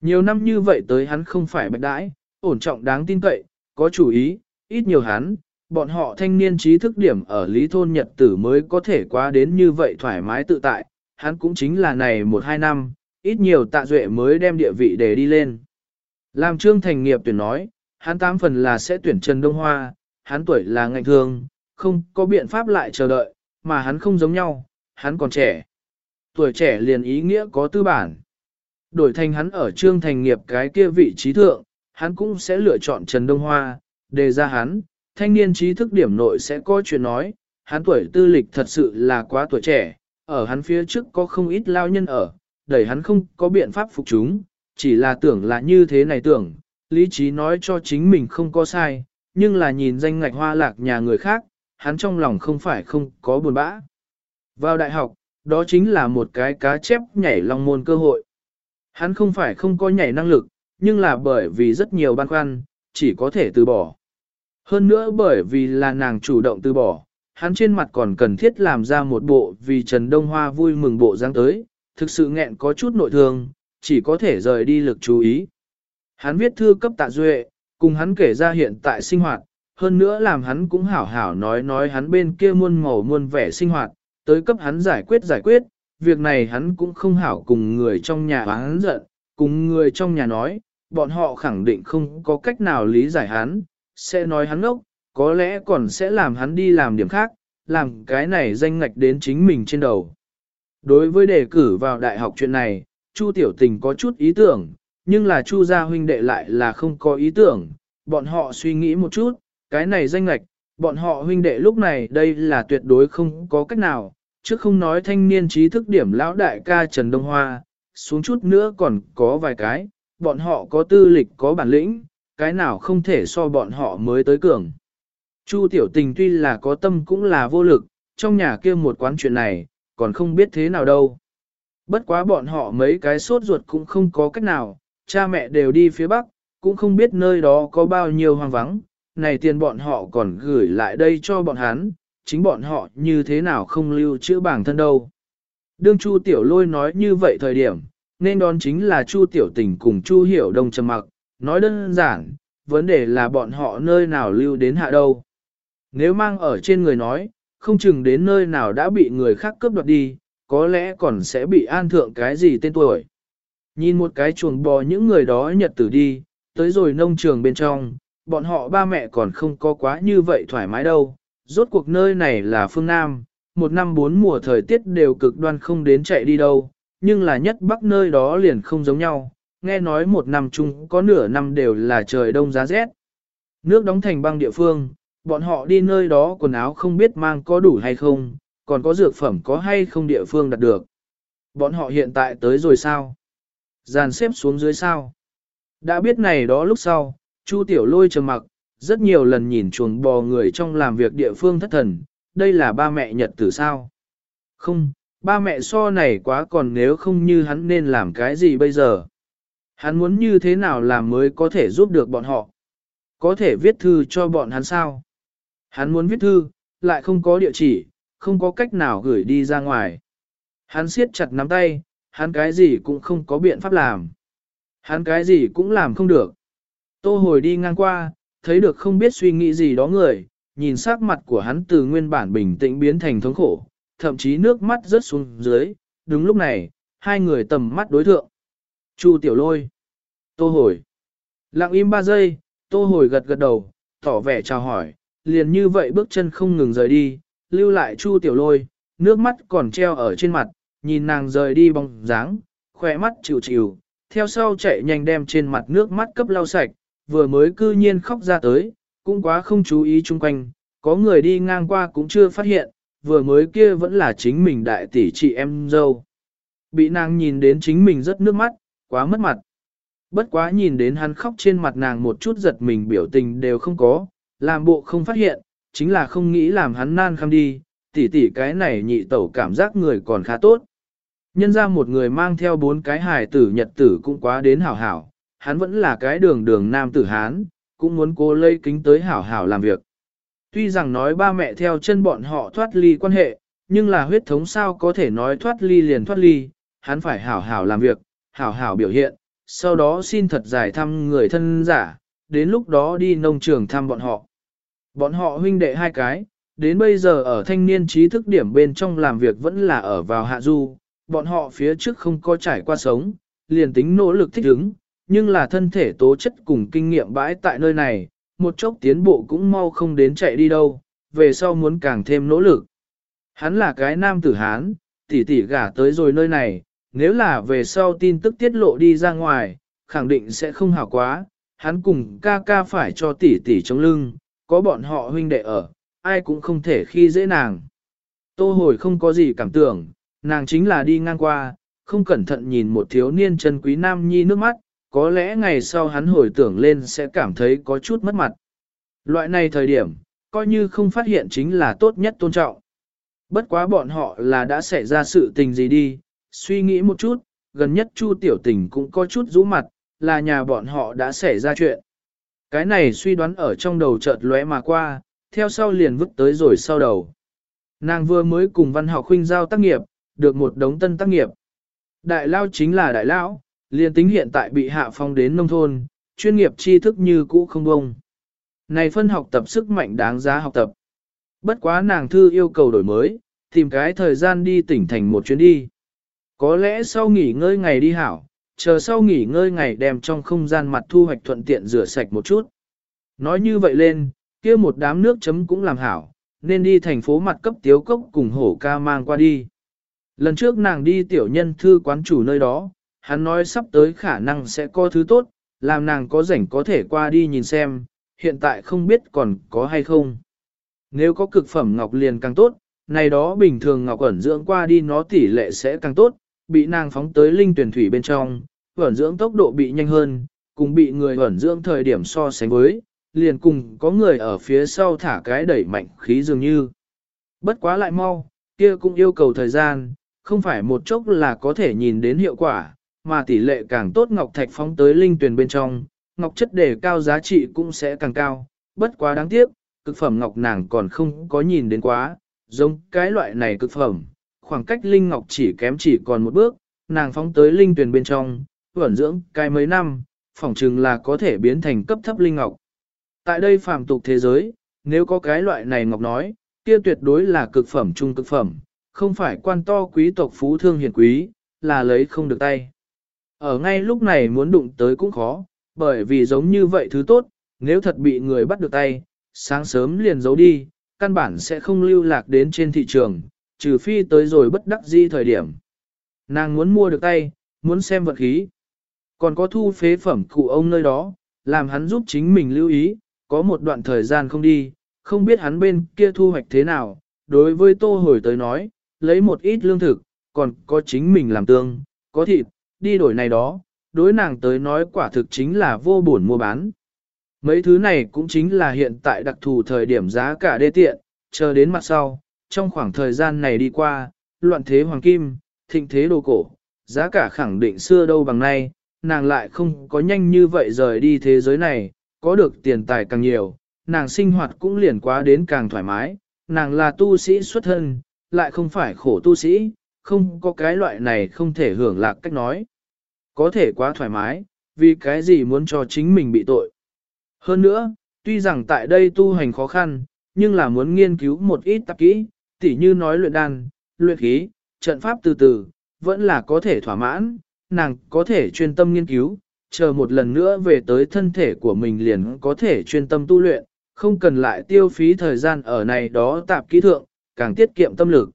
Nhiều năm như vậy tới hắn không phải bạch đãi, ổn trọng đáng tin cậy, có chủ ý, ít nhiều hắn, bọn họ thanh niên trí thức điểm ở Lý Thôn Nhật Tử mới có thể qua đến như vậy thoải mái tự tại, hắn cũng chính là này một hai năm, ít nhiều tạ duệ mới đem địa vị để đi lên. Làm trương thành nghiệp tuyển nói, hắn tám phần là sẽ tuyển Trần Đông Hoa, hắn tuổi là ngạnh thương, không có biện pháp lại chờ đợi, mà hắn không giống nhau, hắn còn trẻ. Tuổi trẻ liền ý nghĩa có tư bản. Đổi thành hắn ở trương thành nghiệp cái kia vị trí thượng, hắn cũng sẽ lựa chọn Trần Đông Hoa, đề ra hắn, thanh niên trí thức điểm nội sẽ có chuyện nói, hắn tuổi tư lịch thật sự là quá tuổi trẻ, ở hắn phía trước có không ít lao nhân ở, đẩy hắn không có biện pháp phục chúng, chỉ là tưởng là như thế này tưởng, lý trí nói cho chính mình không có sai, nhưng là nhìn danh ngạch hoa lạc nhà người khác, hắn trong lòng không phải không có buồn bã. Vào đại học, đó chính là một cái cá chép nhảy long môn cơ hội. Hắn không phải không có nhảy năng lực, nhưng là bởi vì rất nhiều băn khoăn, chỉ có thể từ bỏ. Hơn nữa bởi vì là nàng chủ động từ bỏ, hắn trên mặt còn cần thiết làm ra một bộ vì Trần Đông Hoa vui mừng bộ dáng tới, thực sự nghẹn có chút nội thương, chỉ có thể rời đi lực chú ý. Hắn viết thư cấp tạ duệ, cùng hắn kể ra hiện tại sinh hoạt, hơn nữa làm hắn cũng hảo hảo nói nói hắn bên kia muôn màu muôn vẻ sinh hoạt, tới cấp hắn giải quyết giải quyết, việc này hắn cũng không hảo cùng người trong nhà hắn giận, cùng người trong nhà nói, bọn họ khẳng định không có cách nào lý giải hắn, sẽ nói hắn ngốc, có lẽ còn sẽ làm hắn đi làm điểm khác, làm cái này danh ngạch đến chính mình trên đầu. Đối với đề cử vào đại học chuyện này, Chu Tiểu Tình có chút ý tưởng, nhưng là Chu gia huynh đệ lại là không có ý tưởng, bọn họ suy nghĩ một chút, cái này danh ngạch, bọn họ huynh đệ lúc này đây là tuyệt đối không có cách nào, chứ không nói thanh niên trí thức điểm lão đại ca Trần Đông Hoa, xuống chút nữa còn có vài cái, bọn họ có tư lịch có bản lĩnh, cái nào không thể so bọn họ mới tới cường. Chu tiểu tình tuy là có tâm cũng là vô lực, trong nhà kia một quán chuyện này, còn không biết thế nào đâu. Bất quá bọn họ mấy cái sốt ruột cũng không có cách nào, cha mẹ đều đi phía Bắc, cũng không biết nơi đó có bao nhiêu hoang vắng, này tiền bọn họ còn gửi lại đây cho bọn hắn, chính bọn họ như thế nào không lưu chữa bản thân đâu. Đương Chu Tiểu Lôi nói như vậy thời điểm, nên đón chính là Chu Tiểu Tình cùng Chu Hiểu Đông trầm mặc, nói đơn giản, vấn đề là bọn họ nơi nào lưu đến hạ đâu. Nếu mang ở trên người nói, không chừng đến nơi nào đã bị người khác cướp đoạt đi, có lẽ còn sẽ bị an thượng cái gì tên tuổi. Nhìn một cái chuồng bò những người đó nhật tử đi, tới rồi nông trường bên trong, bọn họ ba mẹ còn không có quá như vậy thoải mái đâu. Rốt cuộc nơi này là phương Nam, một năm bốn mùa thời tiết đều cực đoan không đến chạy đi đâu, nhưng là nhất bắc nơi đó liền không giống nhau, nghe nói một năm chung có nửa năm đều là trời đông giá rét. Nước đóng thành băng địa phương, bọn họ đi nơi đó quần áo không biết mang có đủ hay không, còn có dược phẩm có hay không địa phương đặt được. Bọn họ hiện tại tới rồi sao? Dàn xếp xuống dưới sao? Đã biết này đó lúc sau, Chu Tiểu Lôi trầm mặc, rất nhiều lần nhìn chuồng bò người trong làm việc địa phương thất thần, đây là ba mẹ nhật tử sao? Không, ba mẹ so này quá còn nếu không như hắn nên làm cái gì bây giờ? Hắn muốn như thế nào làm mới có thể giúp được bọn họ? Có thể viết thư cho bọn hắn sao? Hắn muốn viết thư, lại không có địa chỉ, không có cách nào gửi đi ra ngoài. Hắn siết chặt nắm tay, hắn cái gì cũng không có biện pháp làm. Hắn cái gì cũng làm không được. Tô hồi đi ngang qua, thấy được không biết suy nghĩ gì đó người, nhìn sắc mặt của hắn từ nguyên bản bình tĩnh biến thành thống khổ, thậm chí nước mắt rớt xuống dưới. Đúng lúc này, hai người tầm mắt đối thượng. Chu tiểu lôi. Tô hồi. Lặng im ba giây, tô hồi gật gật đầu, tỏ vẻ chào hỏi, liền như vậy bước chân không ngừng rời đi, lưu lại chu tiểu lôi, nước mắt còn treo ở trên mặt, nhìn nàng rời đi bóng dáng, khỏe mắt chịu chịu, theo sau chạy nhanh đem trên mặt nước mắt cấp lau sạch, vừa mới cư nhiên khóc ra tới, cũng quá không chú ý chung quanh, có người đi ngang qua cũng chưa phát hiện, vừa mới kia vẫn là chính mình đại tỷ chị em dâu. Bị nàng nhìn đến chính mình rất nước mắt, quá mất mặt. Bất quá nhìn đến hắn khóc trên mặt nàng một chút giật mình biểu tình đều không có, làm bộ không phát hiện, chính là không nghĩ làm hắn nan khăm đi, tỷ tỷ cái này nhị tẩu cảm giác người còn khá tốt. Nhân ra một người mang theo bốn cái hài tử nhật tử cũng quá đến hảo hảo, hắn vẫn là cái đường đường nam tử hán, cũng muốn cố lây kính tới hảo hảo làm việc. Tuy rằng nói ba mẹ theo chân bọn họ thoát ly quan hệ, nhưng là huyết thống sao có thể nói thoát ly liền thoát ly, hắn phải hảo hảo làm việc, hảo hảo biểu hiện, sau đó xin thật giải thăm người thân giả, đến lúc đó đi nông trường thăm bọn họ. Bọn họ huynh đệ hai cái, đến bây giờ ở thanh niên trí thức điểm bên trong làm việc vẫn là ở vào hạ du, bọn họ phía trước không có trải qua sống, liền tính nỗ lực thích ứng, nhưng là thân thể tố chất cùng kinh nghiệm bãi tại nơi này, một chốc tiến bộ cũng mau không đến chạy đi đâu, về sau muốn càng thêm nỗ lực. Hắn là cái nam tử Hán, tỷ tỷ gả tới rồi nơi này, nếu là về sau tin tức tiết lộ đi ra ngoài, khẳng định sẽ không hảo quá, hắn cùng ca ca phải cho tỷ tỷ chống lưng, có bọn họ huynh đệ ở, ai cũng không thể khi dễ nàng. Tô hồi không có gì cảm tưởng, nàng chính là đi ngang qua, không cẩn thận nhìn một thiếu niên chân quý nam nhi nước mắt, có lẽ ngày sau hắn hồi tưởng lên sẽ cảm thấy có chút mất mặt. Loại này thời điểm, coi như không phát hiện chính là tốt nhất tôn trọng. Bất quá bọn họ là đã xảy ra sự tình gì đi, suy nghĩ một chút, gần nhất Chu Tiểu Tình cũng có chút rũ mặt, là nhà bọn họ đã xảy ra chuyện. Cái này suy đoán ở trong đầu chợt lóe mà qua, theo sau liền vứt tới rồi sau đầu. Nàng vừa mới cùng văn học huynh giao tác nghiệp, được một đống tân tác nghiệp. Đại lao chính là đại lão, liền tính hiện tại bị hạ phong đến nông thôn, chuyên nghiệp tri thức như cũ không bông. Này phân học tập sức mạnh đáng giá học tập. Bất quá nàng thư yêu cầu đổi mới, tìm cái thời gian đi tỉnh thành một chuyến đi. Có lẽ sau nghỉ ngơi ngày đi hảo, chờ sau nghỉ ngơi ngày đem trong không gian mặt thu hoạch thuận tiện rửa sạch một chút. Nói như vậy lên, kia một đám nước chấm cũng làm hảo, nên đi thành phố mặt cấp tiếu cốc cùng hổ ca mang qua đi. Lần trước nàng đi tiểu nhân thư quán chủ nơi đó, hắn nói sắp tới khả năng sẽ có thứ tốt, làm nàng có rảnh có thể qua đi nhìn xem, hiện tại không biết còn có hay không. Nếu có cực phẩm ngọc liền càng tốt, này đó bình thường ngọc ẩn dưỡng qua đi nó tỷ lệ sẽ càng tốt, bị nàng phóng tới linh tuyển thủy bên trong, ẩn dưỡng tốc độ bị nhanh hơn, cùng bị người ẩn dưỡng thời điểm so sánh với, liền cùng có người ở phía sau thả cái đẩy mạnh khí dường như. Bất quá lại mau, kia cũng yêu cầu thời gian, không phải một chốc là có thể nhìn đến hiệu quả, mà tỷ lệ càng tốt ngọc thạch phóng tới linh tuyển bên trong, ngọc chất đề cao giá trị cũng sẽ càng cao, bất quá đáng tiếc, cực phẩm ngọc nàng còn không có nhìn đến quá, giống cái loại này cực phẩm, khoảng cách linh ngọc chỉ kém chỉ còn một bước, nàng phóng tới linh Tuyền bên trong, vẩn dưỡng cái mấy năm, phỏng chừng là có thể biến thành cấp thấp linh ngọc. Tại đây phàm tục thế giới, nếu có cái loại này ngọc nói, kia tuyệt đối là cực phẩm trung cực phẩm, không phải quan to quý tộc phú thương hiền quý, là lấy không được tay. Ở ngay lúc này muốn đụng tới cũng khó, bởi vì giống như vậy thứ tốt, nếu thật bị người bắt được tay, sáng sớm liền giấu đi, căn bản sẽ không lưu lạc đến trên thị trường, trừ phi tới rồi bất đắc di thời điểm. Nàng muốn mua được tay, muốn xem vật khí. Còn có thu phế phẩm cụ ông nơi đó, làm hắn giúp chính mình lưu ý, có một đoạn thời gian không đi, không biết hắn bên kia thu hoạch thế nào. Đối với tô hồi tới nói, lấy một ít lương thực, còn có chính mình làm tương, có thịt, đi đổi này đó, đối nàng tới nói quả thực chính là vô buồn mua bán. Mấy thứ này cũng chính là hiện tại đặc thù thời điểm giá cả đê tiện, chờ đến mặt sau, trong khoảng thời gian này đi qua, loạn thế hoàng kim, thịnh thế đồ cổ, giá cả khẳng định xưa đâu bằng nay, nàng lại không có nhanh như vậy rời đi thế giới này, có được tiền tài càng nhiều, nàng sinh hoạt cũng liền quá đến càng thoải mái, nàng là tu sĩ xuất thân, lại không phải khổ tu sĩ, không có cái loại này không thể hưởng lạc cách nói. Có thể quá thoải mái, vì cái gì muốn cho chính mình bị tội. Hơn nữa, tuy rằng tại đây tu hành khó khăn, nhưng là muốn nghiên cứu một ít tạp kỹ, tỉ như nói luyện đan, luyện khí, trận pháp từ từ, vẫn là có thể thỏa mãn, nàng có thể chuyên tâm nghiên cứu, chờ một lần nữa về tới thân thể của mình liền có thể chuyên tâm tu luyện, không cần lại tiêu phí thời gian ở này đó tạp kỹ thượng, càng tiết kiệm tâm lực.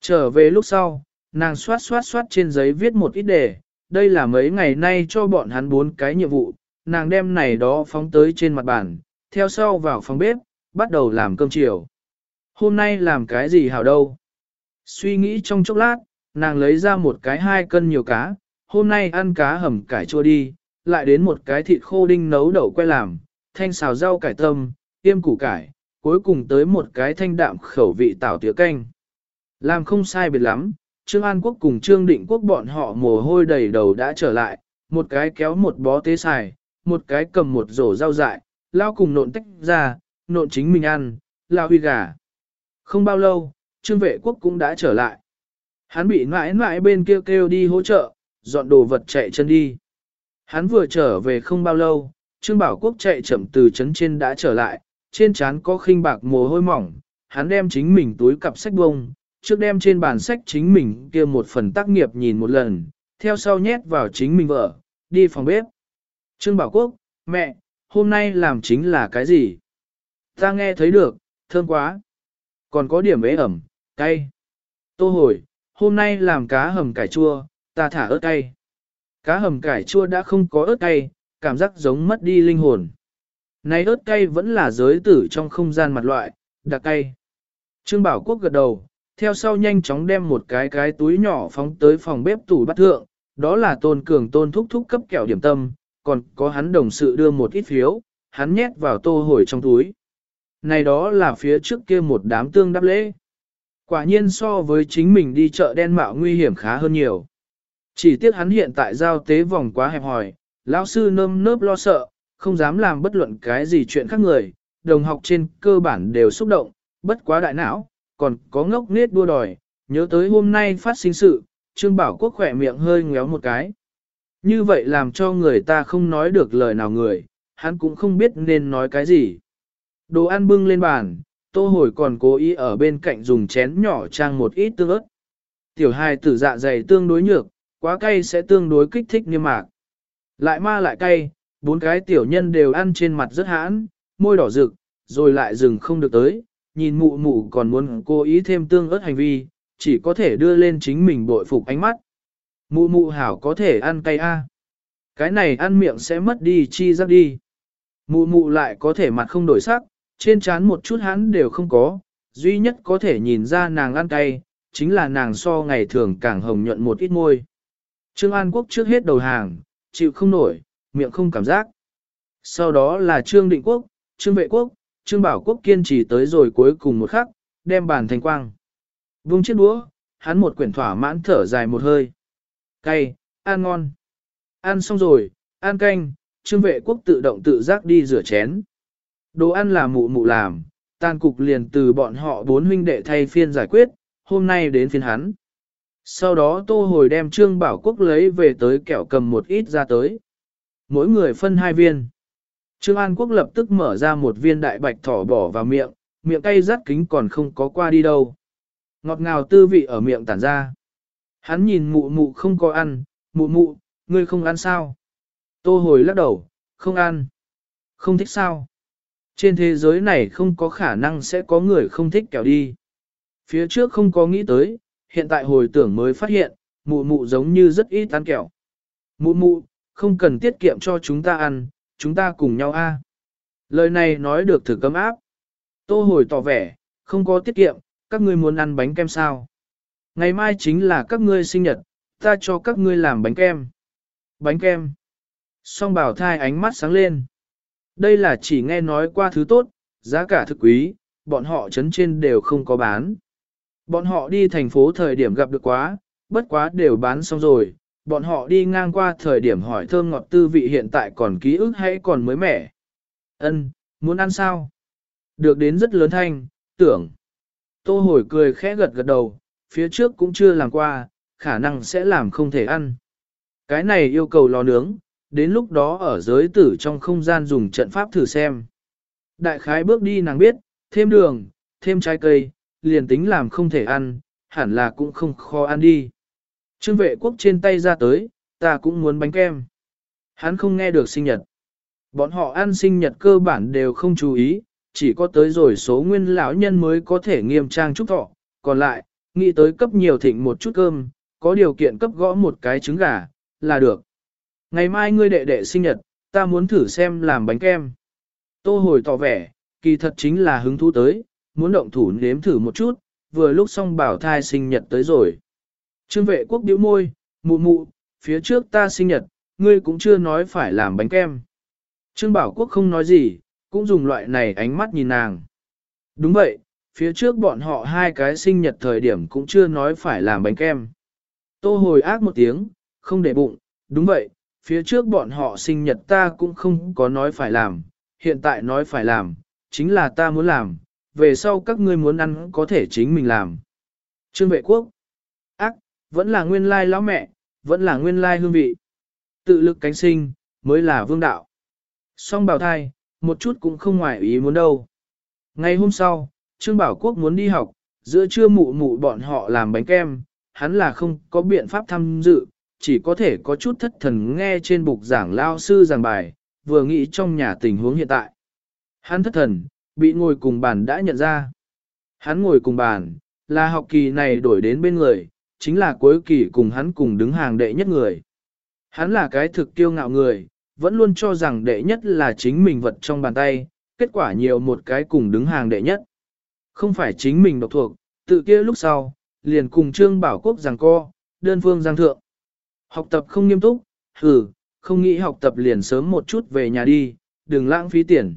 Trở về lúc sau, nàng xoát xoát xoát trên giấy viết một ít đề, đây là mấy ngày nay cho bọn hắn bốn cái nhiệm vụ, nàng đem này đó phóng tới trên mặt bàn, theo sau vào phòng bếp, bắt đầu làm cơm chiều. Hôm nay làm cái gì hảo đâu? Suy nghĩ trong chốc lát, nàng lấy ra một cái hai cân nhiều cá, hôm nay ăn cá hầm cải chua đi, lại đến một cái thịt khô đinh nấu đậu que làm, thanh xào rau cải tâm, tiêm củ cải, cuối cùng tới một cái thanh đạm khẩu vị tảo tía canh. Làm không sai biệt lắm, Trương An Quốc cùng Trương Định Quốc bọn họ mồ hôi đầy đầu đã trở lại, một cái kéo một bó tế xài, một cái cầm một rổ rau dại, lao cùng nộn tách ra, nộn chính mình ăn, lao huy gà. Không bao lâu, Trương Vệ Quốc cũng đã trở lại. Hắn bị mãi mãi bên kia kêu đi hỗ trợ, dọn đồ vật chạy chân đi. Hắn vừa trở về không bao lâu, Trương Bảo Quốc chạy chậm từ trấn trên đã trở lại, trên trán có khinh bạc mồ hôi mỏng, hắn đem chính mình túi cặp sách bông, trước đem trên bàn sách chính mình kia một phần tác nghiệp nhìn một lần, theo sau nhét vào chính mình vợ, đi phòng bếp. Trương Bảo Quốc, mẹ, hôm nay làm chính là cái gì? Ta nghe thấy được, thơm quá. Còn có điểm ế ẩm, cay. Tô hồi, hôm nay làm cá hầm cải chua, ta thả ớt cay. Cá hầm cải chua đã không có ớt cay, cảm giác giống mất đi linh hồn. Này ớt cay vẫn là giới tử trong không gian mặt loại, đặc cay. Trương Bảo Quốc gật đầu, theo sau nhanh chóng đem một cái cái túi nhỏ phóng tới phòng bếp tủ bắt thượng, đó là tôn cường tôn thúc thúc cấp kẹo điểm tâm, còn có hắn đồng sự đưa một ít phiếu, hắn nhét vào tô hồi trong túi. Này đó là phía trước kia một đám tương đáp lễ. Quả nhiên so với chính mình đi chợ đen mạo nguy hiểm khá hơn nhiều. Chỉ tiếc hắn hiện tại giao tế vòng quá hẹp hòi, lão sư nơm nớp lo sợ, không dám làm bất luận cái gì chuyện khác người, đồng học trên cơ bản đều xúc động, bất quá đại não, còn có ngốc nết đua đòi, nhớ tới hôm nay phát sinh sự, Trương Bảo Quốc khỏe miệng hơi ngéo một cái. Như vậy làm cho người ta không nói được lời nào người, hắn cũng không biết nên nói cái gì. Đồ ăn bưng lên bàn, tô hồi còn cố ý ở bên cạnh dùng chén nhỏ trang một ít tương ớt. Tiểu hài tử dạ dày tương đối nhược, quá cay sẽ tương đối kích thích niêm mạc. Lại ma lại cay, bốn cái tiểu nhân đều ăn trên mặt rất hãn, môi đỏ rực, rồi lại dừng không được tới, nhìn mụ mụ còn muốn cố ý thêm tương ớt hành vi, chỉ có thể đưa lên chính mình bội phục ánh mắt. Mụ mụ hảo có thể ăn cay a. Cái này ăn miệng sẽ mất đi chi giác đi. Mụ mụ lại có thể mặt không đổi sắc, trên trán một chút hắn đều không có, duy nhất có thể nhìn ra nàng ăn cay, chính là nàng so ngày thường càng hồng nhuận một ít môi. Trương An Quốc trước hết đầu hàng, chịu không nổi, miệng không cảm giác. Sau đó là Trương Định Quốc, Trương Vệ Quốc, Trương Bảo Quốc kiên trì tới rồi cuối cùng một khắc, đem bàn thành quang. Vung chiếc đũa, hắn một quyển thỏa mãn thở dài một hơi. Cay, ăn ngon. Ăn xong rồi, ăn canh, Trương Vệ Quốc tự động tự giác đi rửa chén. Đồ ăn là mụ mụ làm, tan cục liền từ bọn họ bốn huynh đệ thay phiên giải quyết, hôm nay đến phiên hắn. Sau đó tô hồi đem Trương Bảo Quốc lấy về tới kẹo cầm một ít ra tới. Mỗi người phân hai viên. Trương An Quốc lập tức mở ra một viên đại bạch thỏ bỏ vào miệng, miệng cay rắt kính còn không có qua đi đâu. Ngọt ngào tư vị ở miệng tản ra. Hắn nhìn mụ mụ không có ăn, mụ mụ, ngươi không ăn sao? Tô hồi lắc đầu, không ăn. Không thích sao? Trên thế giới này không có khả năng sẽ có người không thích kẹo đi. Phía trước không có nghĩ tới, hiện tại hồi tưởng mới phát hiện, mụ mụ giống như rất ít ăn kẹo. Mụ mụ, không cần tiết kiệm cho chúng ta ăn, chúng ta cùng nhau a. Lời này nói được thử cấm áp. Tô hồi tỏ vẻ, không có tiết kiệm, các ngươi muốn ăn bánh kem sao? Ngày mai chính là các ngươi sinh nhật, ta cho các ngươi làm bánh kem. Bánh kem. Song bảo thai ánh mắt sáng lên. Đây là chỉ nghe nói qua thứ tốt, giá cả thực quý, bọn họ chấn trên đều không có bán. Bọn họ đi thành phố thời điểm gặp được quá, bất quá đều bán xong rồi, bọn họ đi ngang qua thời điểm hỏi thơm ngọt tư vị hiện tại còn ký ức hay còn mới mẻ. Ân, muốn ăn sao? Được đến rất lớn thanh, tưởng. Tô hồi cười khẽ gật gật đầu, phía trước cũng chưa làm qua, khả năng sẽ làm không thể ăn. Cái này yêu cầu lò nướng, đến lúc đó ở giới tử trong không gian dùng trận pháp thử xem. Đại khái bước đi nàng biết, thêm đường, thêm trái cây, liền tính làm không thể ăn, hẳn là cũng không khó ăn đi. Trương vệ quốc trên tay ra tới, ta cũng muốn bánh kem. Hắn không nghe được sinh nhật. Bọn họ ăn sinh nhật cơ bản đều không chú ý, chỉ có tới rồi số nguyên lão nhân mới có thể nghiêm trang chúc thọ, còn lại, nghĩ tới cấp nhiều thịnh một chút cơm, có điều kiện cấp gõ một cái trứng gà, là được. Ngày mai ngươi đệ đệ sinh nhật, ta muốn thử xem làm bánh kem. Tô hồi tỏ vẻ, kỳ thật chính là hứng thú tới, muốn động thủ nếm thử một chút, vừa lúc xong bảo thai sinh nhật tới rồi. Trương vệ quốc điếu môi, mụ mụ, phía trước ta sinh nhật, ngươi cũng chưa nói phải làm bánh kem. Trương bảo quốc không nói gì, cũng dùng loại này ánh mắt nhìn nàng. Đúng vậy, phía trước bọn họ hai cái sinh nhật thời điểm cũng chưa nói phải làm bánh kem. Tô hồi ác một tiếng, không để bụng, đúng vậy, phía trước bọn họ sinh nhật ta cũng không có nói phải làm, hiện tại nói phải làm, chính là ta muốn làm, về sau các ngươi muốn ăn có thể chính mình làm. Trương vệ quốc, ác, vẫn là nguyên lai lão mẹ, vẫn là nguyên lai hương vị. Tự lực cánh sinh, mới là vương đạo. Song bảo thai, một chút cũng không ngoài ý muốn đâu. Ngày hôm sau, Trương Bảo Quốc muốn đi học, giữa trưa mụ mụ bọn họ làm bánh kem, hắn là không có biện pháp tham dự, chỉ có thể có chút thất thần nghe trên bục giảng lao sư giảng bài, vừa nghĩ trong nhà tình huống hiện tại. Hắn thất thần, bị ngồi cùng bàn đã nhận ra. Hắn ngồi cùng bàn, là học kỳ này đổi đến bên người, chính là cuối kỳ cùng hắn cùng đứng hàng đệ nhất người. Hắn là cái thực kiêu ngạo người, vẫn luôn cho rằng đệ nhất là chính mình vật trong bàn tay, kết quả nhiều một cái cùng đứng hàng đệ nhất. Không phải chính mình độc thuộc, tự kia lúc sau, liền cùng Trương Bảo Quốc giằng co, đơn phương giang thượng. Học tập không nghiêm túc, hừ, không nghĩ học tập liền sớm một chút về nhà đi, đừng lãng phí tiền.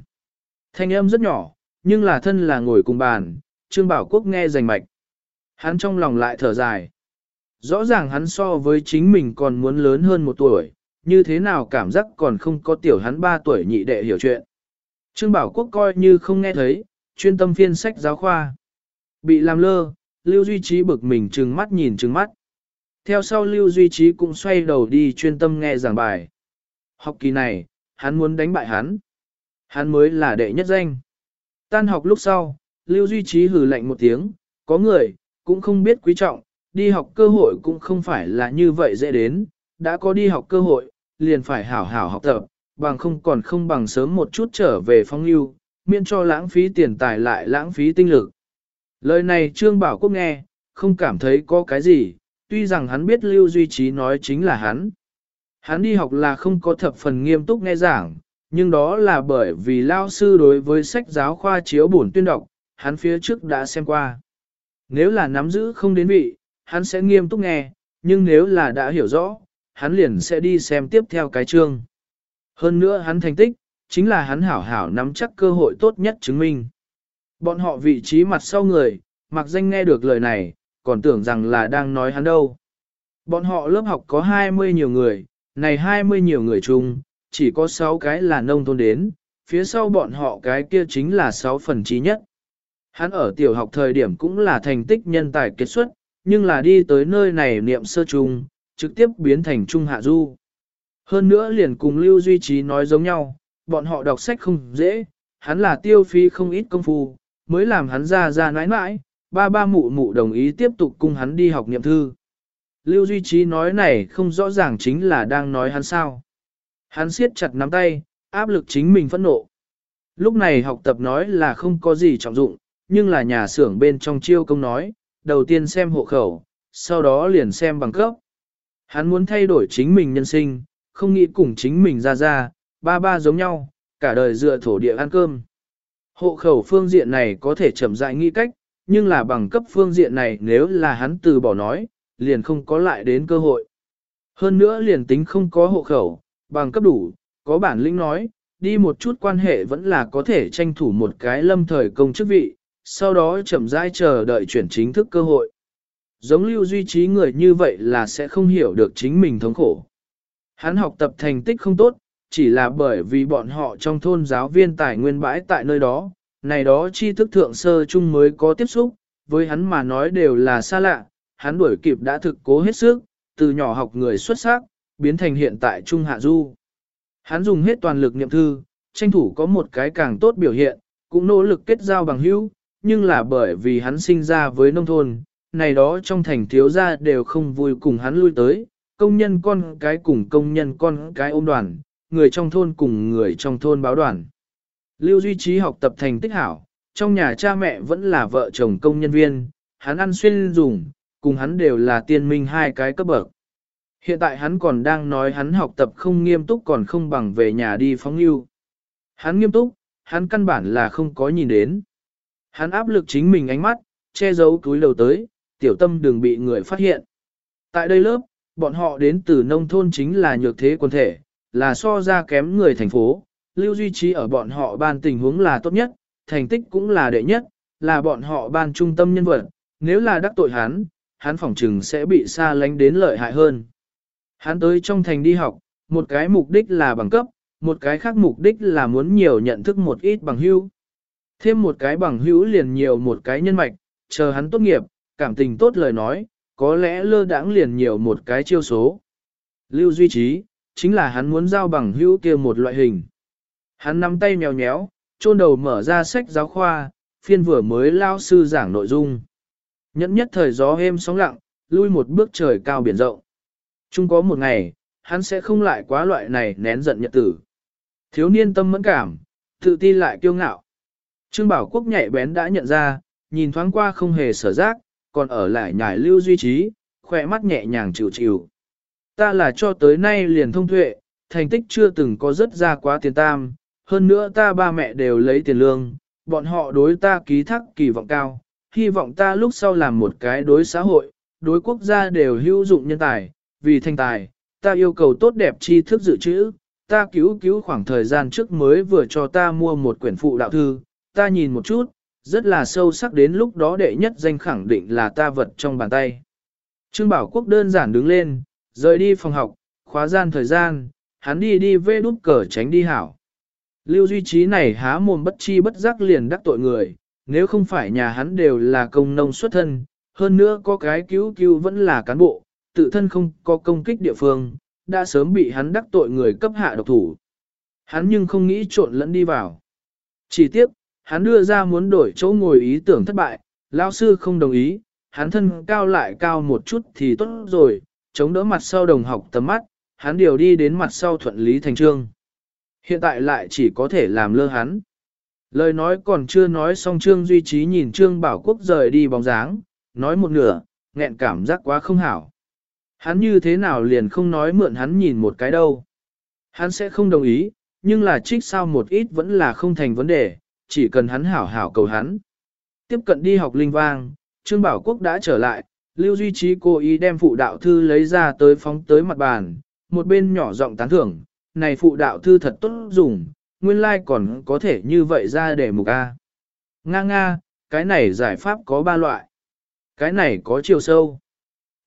Thanh âm rất nhỏ, nhưng là thân là ngồi cùng bàn, Trương Bảo Quốc nghe rành mạch. Hắn trong lòng lại thở dài. Rõ ràng hắn so với chính mình còn muốn lớn hơn một tuổi, như thế nào cảm giác còn không có tiểu hắn ba tuổi nhị đệ hiểu chuyện. Trương Bảo Quốc coi như không nghe thấy, chuyên tâm phiên sách giáo khoa. Bị làm lơ, Lưu Duy Trí bực mình trừng mắt nhìn trừng mắt. Theo sau Lưu Duy Trí cũng xoay đầu đi chuyên tâm nghe giảng bài. Học kỳ này, hắn muốn đánh bại hắn. Hắn mới là đệ nhất danh. Tan học lúc sau, Lưu Duy Trí hừ lạnh một tiếng, có người, cũng không biết quý trọng, đi học cơ hội cũng không phải là như vậy dễ đến, đã có đi học cơ hội, liền phải hảo hảo học tập, bằng không còn không bằng sớm một chút trở về phong lưu, miễn cho lãng phí tiền tài lại lãng phí tinh lực. Lời này Trương Bảo Quốc nghe, không cảm thấy có cái gì, tuy rằng hắn biết Lưu Duy Trí nói chính là hắn. Hắn đi học là không có thập phần nghiêm túc nghe giảng, nhưng đó là bởi vì lao sư đối với sách giáo khoa chiếu bổn tuyên đọc, hắn phía trước đã xem qua. Nếu là nắm giữ không đến vị, hắn sẽ nghiêm túc nghe, nhưng nếu là đã hiểu rõ, hắn liền sẽ đi xem tiếp theo cái chương. Hơn nữa hắn thành tích, chính là hắn hảo hảo nắm chắc cơ hội tốt nhất chứng minh. Bọn họ vị trí mặt sau người, mặc danh nghe được lời này, còn tưởng rằng là đang nói hắn đâu. Bọn họ lớp học có 20 nhiều người, này 20 nhiều người chung, chỉ có 6 cái là nông thôn đến, phía sau bọn họ cái kia chính là 6 phần trí nhất. Hắn ở tiểu học thời điểm cũng là thành tích nhân tài kết xuất, nhưng là đi tới nơi này niệm sơ trung, trực tiếp biến thành trung hạ du. Hơn nữa liền cùng Lưu Duy Trí nói giống nhau, bọn họ đọc sách không dễ, hắn là tiêu phí không ít công phu, mới làm hắn ra ra nãi nãi, ba ba mụ mụ đồng ý tiếp tục cùng hắn đi học niệm thư. Lưu Duy Trí nói này không rõ ràng chính là đang nói hắn sao. Hắn siết chặt nắm tay, áp lực chính mình phẫn nộ. Lúc này học tập nói là không có gì trọng dụng, nhưng là nhà xưởng bên trong chiêu công nói, đầu tiên xem hộ khẩu, sau đó liền xem bằng cấp. Hắn muốn thay đổi chính mình nhân sinh, không nghĩ cùng chính mình ra ra, ba ba giống nhau, cả đời dựa thổ địa ăn cơm. Hộ khẩu phương diện này có thể chậm rãi nghĩ cách, nhưng là bằng cấp phương diện này nếu là hắn từ bỏ nói, liền không có lại đến cơ hội. Hơn nữa liền tính không có hộ khẩu, bằng cấp đủ, có bản lĩnh nói, đi một chút quan hệ vẫn là có thể tranh thủ một cái lâm thời công chức vị, sau đó chậm rãi chờ đợi chuyển chính thức cơ hội. Giống lưu duy trí người như vậy là sẽ không hiểu được chính mình thống khổ. Hắn học tập thành tích không tốt, chỉ là bởi vì bọn họ trong thôn giáo viên tài nguyên bãi tại nơi đó, này đó tri thức thượng sơ chung mới có tiếp xúc, với hắn mà nói đều là xa lạ, hắn đuổi kịp đã thực cố hết sức, từ nhỏ học người xuất sắc, biến thành hiện tại Trung Hạ Du. Hắn dùng hết toàn lực niệm thư, tranh thủ có một cái càng tốt biểu hiện, cũng nỗ lực kết giao bằng hữu, nhưng là bởi vì hắn sinh ra với nông thôn, này đó trong thành thiếu gia đều không vui cùng hắn lui tới, công nhân con cái cùng công nhân con cái ôm đoàn, người trong thôn cùng người trong thôn báo đoàn. Lưu Duy Trí học tập thành tích hảo, trong nhà cha mẹ vẫn là vợ chồng công nhân viên, hắn ăn xuyên dùng, cùng hắn đều là tiên minh hai cái cấp bậc. Hiện tại hắn còn đang nói hắn học tập không nghiêm túc còn không bằng về nhà đi phóng lưu. Hắn nghiêm túc, hắn căn bản là không có nhìn đến. Hắn áp lực chính mình ánh mắt, che giấu túi đầu tới, tiểu tâm đừng bị người phát hiện. Tại đây lớp, bọn họ đến từ nông thôn chính là nhược thế quân thể, là so ra kém người thành phố, Lưu Duy Trí ở bọn họ ban tình huống là tốt nhất, thành tích cũng là đệ nhất, là bọn họ ban trung tâm nhân vật, nếu là đắc tội hắn, hắn phỏng trừng sẽ bị xa lánh đến lợi hại hơn. Hắn tới trong thành đi học, một cái mục đích là bằng cấp, một cái khác mục đích là muốn nhiều nhận thức một ít bằng hữu. Thêm một cái bằng hữu liền nhiều một cái nhân mạch, chờ hắn tốt nghiệp, cảm tình tốt lời nói, có lẽ lơ đãng liền nhiều một cái chiêu số. Lưu Duy Trí, chính là hắn muốn giao bằng hữu kia một loại hình. Hắn nắm tay mèo nhéo, chôn đầu mở ra sách giáo khoa, phiên vừa mới lao sư giảng nội dung. Nhẫn nhất thời gió êm sóng lặng, lui một bước trời cao biển rộng. Chung có một ngày, hắn sẽ không lại quá loại này nén giận nhật tử. Thiếu niên tâm mẫn cảm, tự ti lại kiêu ngạo. Trương Bảo Quốc nhạy bén đã nhận ra, nhìn thoáng qua không hề sở giác, còn ở lại nhải lưu duy trí, khỏe mắt nhẹ nhàng chịu chịu. Ta là cho tới nay liền thông tuệ, thành tích chưa từng có rất ra quá tiền tam, hơn nữa ta ba mẹ đều lấy tiền lương, bọn họ đối ta ký thác kỳ vọng cao, hy vọng ta lúc sau làm một cái đối xã hội, đối quốc gia đều hữu dụng nhân tài, vì thành tài, ta yêu cầu tốt đẹp tri thức dự trữ, ta cứu cứu khoảng thời gian trước mới vừa cho ta mua một quyển phụ đạo thư, ta nhìn một chút, rất là sâu sắc đến lúc đó đệ nhất danh khẳng định là ta vật trong bàn tay. Trương Bảo Quốc đơn giản đứng lên, rời đi phòng học, khóa gian thời gian, hắn đi đi vê đút cờ tránh đi hảo. Lưu Duy Trí này há mồm bất chi bất giác liền đắc tội người, nếu không phải nhà hắn đều là công nông xuất thân, hơn nữa có cái cứu cứu vẫn là cán bộ, tự thân không có công kích địa phương, đã sớm bị hắn đắc tội người cấp hạ độc thủ. Hắn nhưng không nghĩ trộn lẫn đi vào. Chỉ tiếp, hắn đưa ra muốn đổi chỗ ngồi ý tưởng thất bại, lao sư không đồng ý, hắn thân cao lại cao một chút thì tốt rồi, chống đỡ mặt sau đồng học tầm mắt, hắn điều đi đến mặt sau thuận lý thành trương. Hiện tại lại chỉ có thể làm lơ hắn. Lời nói còn chưa nói xong Trương Duy Trí nhìn Trương Bảo Quốc rời đi bóng dáng, nói một nửa, nghẹn cảm giác quá không hảo. Hắn như thế nào liền không nói mượn hắn nhìn một cái đâu. Hắn sẽ không đồng ý, nhưng là trích sao một ít vẫn là không thành vấn đề, chỉ cần hắn hảo hảo cầu hắn. Tiếp cận đi học linh vang, Trương Bảo Quốc đã trở lại, Lưu Duy Trí cố ý đem phụ đạo thư lấy ra tới phóng tới mặt bàn, một bên nhỏ giọng tán thưởng, này phụ đạo thư thật tốt dùng, nguyên lai like còn có thể như vậy ra để mục A. Nga nga, cái này giải pháp có ba loại. Cái này có chiều sâu.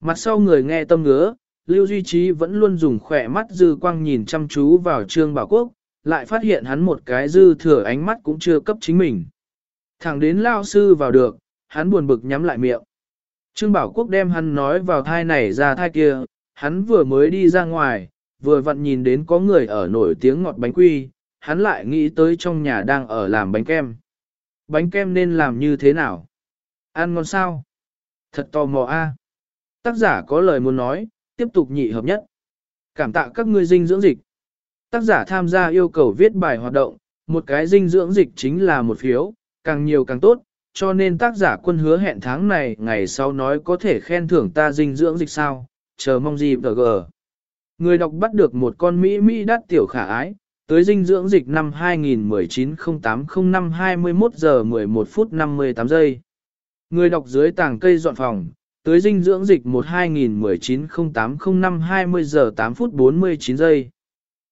Mặt sau người nghe tâm ngứa, Lưu Duy Trí vẫn luôn dùng khỏe mắt dư quang nhìn chăm chú vào Trương Bảo Quốc, lại phát hiện hắn một cái dư thừa ánh mắt cũng chưa cấp chính mình. Thẳng đến lao sư vào được, hắn buồn bực nhắm lại miệng. Trương Bảo Quốc đem hắn nói vào thai này ra thai kia, hắn vừa mới đi ra ngoài, vừa vặn nhìn đến có người ở nổi tiếng ngọt bánh quy, hắn lại nghĩ tới trong nhà đang ở làm bánh kem. Bánh kem nên làm như thế nào? Ăn ngon sao? Thật tò mò a. Tác giả có lời muốn nói, tiếp tục nhị hợp nhất. Cảm tạ các ngươi dinh dưỡng dịch. Tác giả tham gia yêu cầu viết bài hoạt động, một cái dinh dưỡng dịch chính là một phiếu, càng nhiều càng tốt, cho nên tác giả quân hứa hẹn tháng này ngày sau nói có thể khen thưởng ta dinh dưỡng dịch sao, chờ mong gì gờ. Người đọc bắt được một con Mỹ Mỹ đắt tiểu khả ái, tới dinh dưỡng dịch năm 2019-08-05-21 giờ 11 phút 58 giây. Người đọc dưới tàng cây dọn phòng, tới dinh dưỡng dịch 1 2019-08-05-20 giờ 8 phút 49 giây.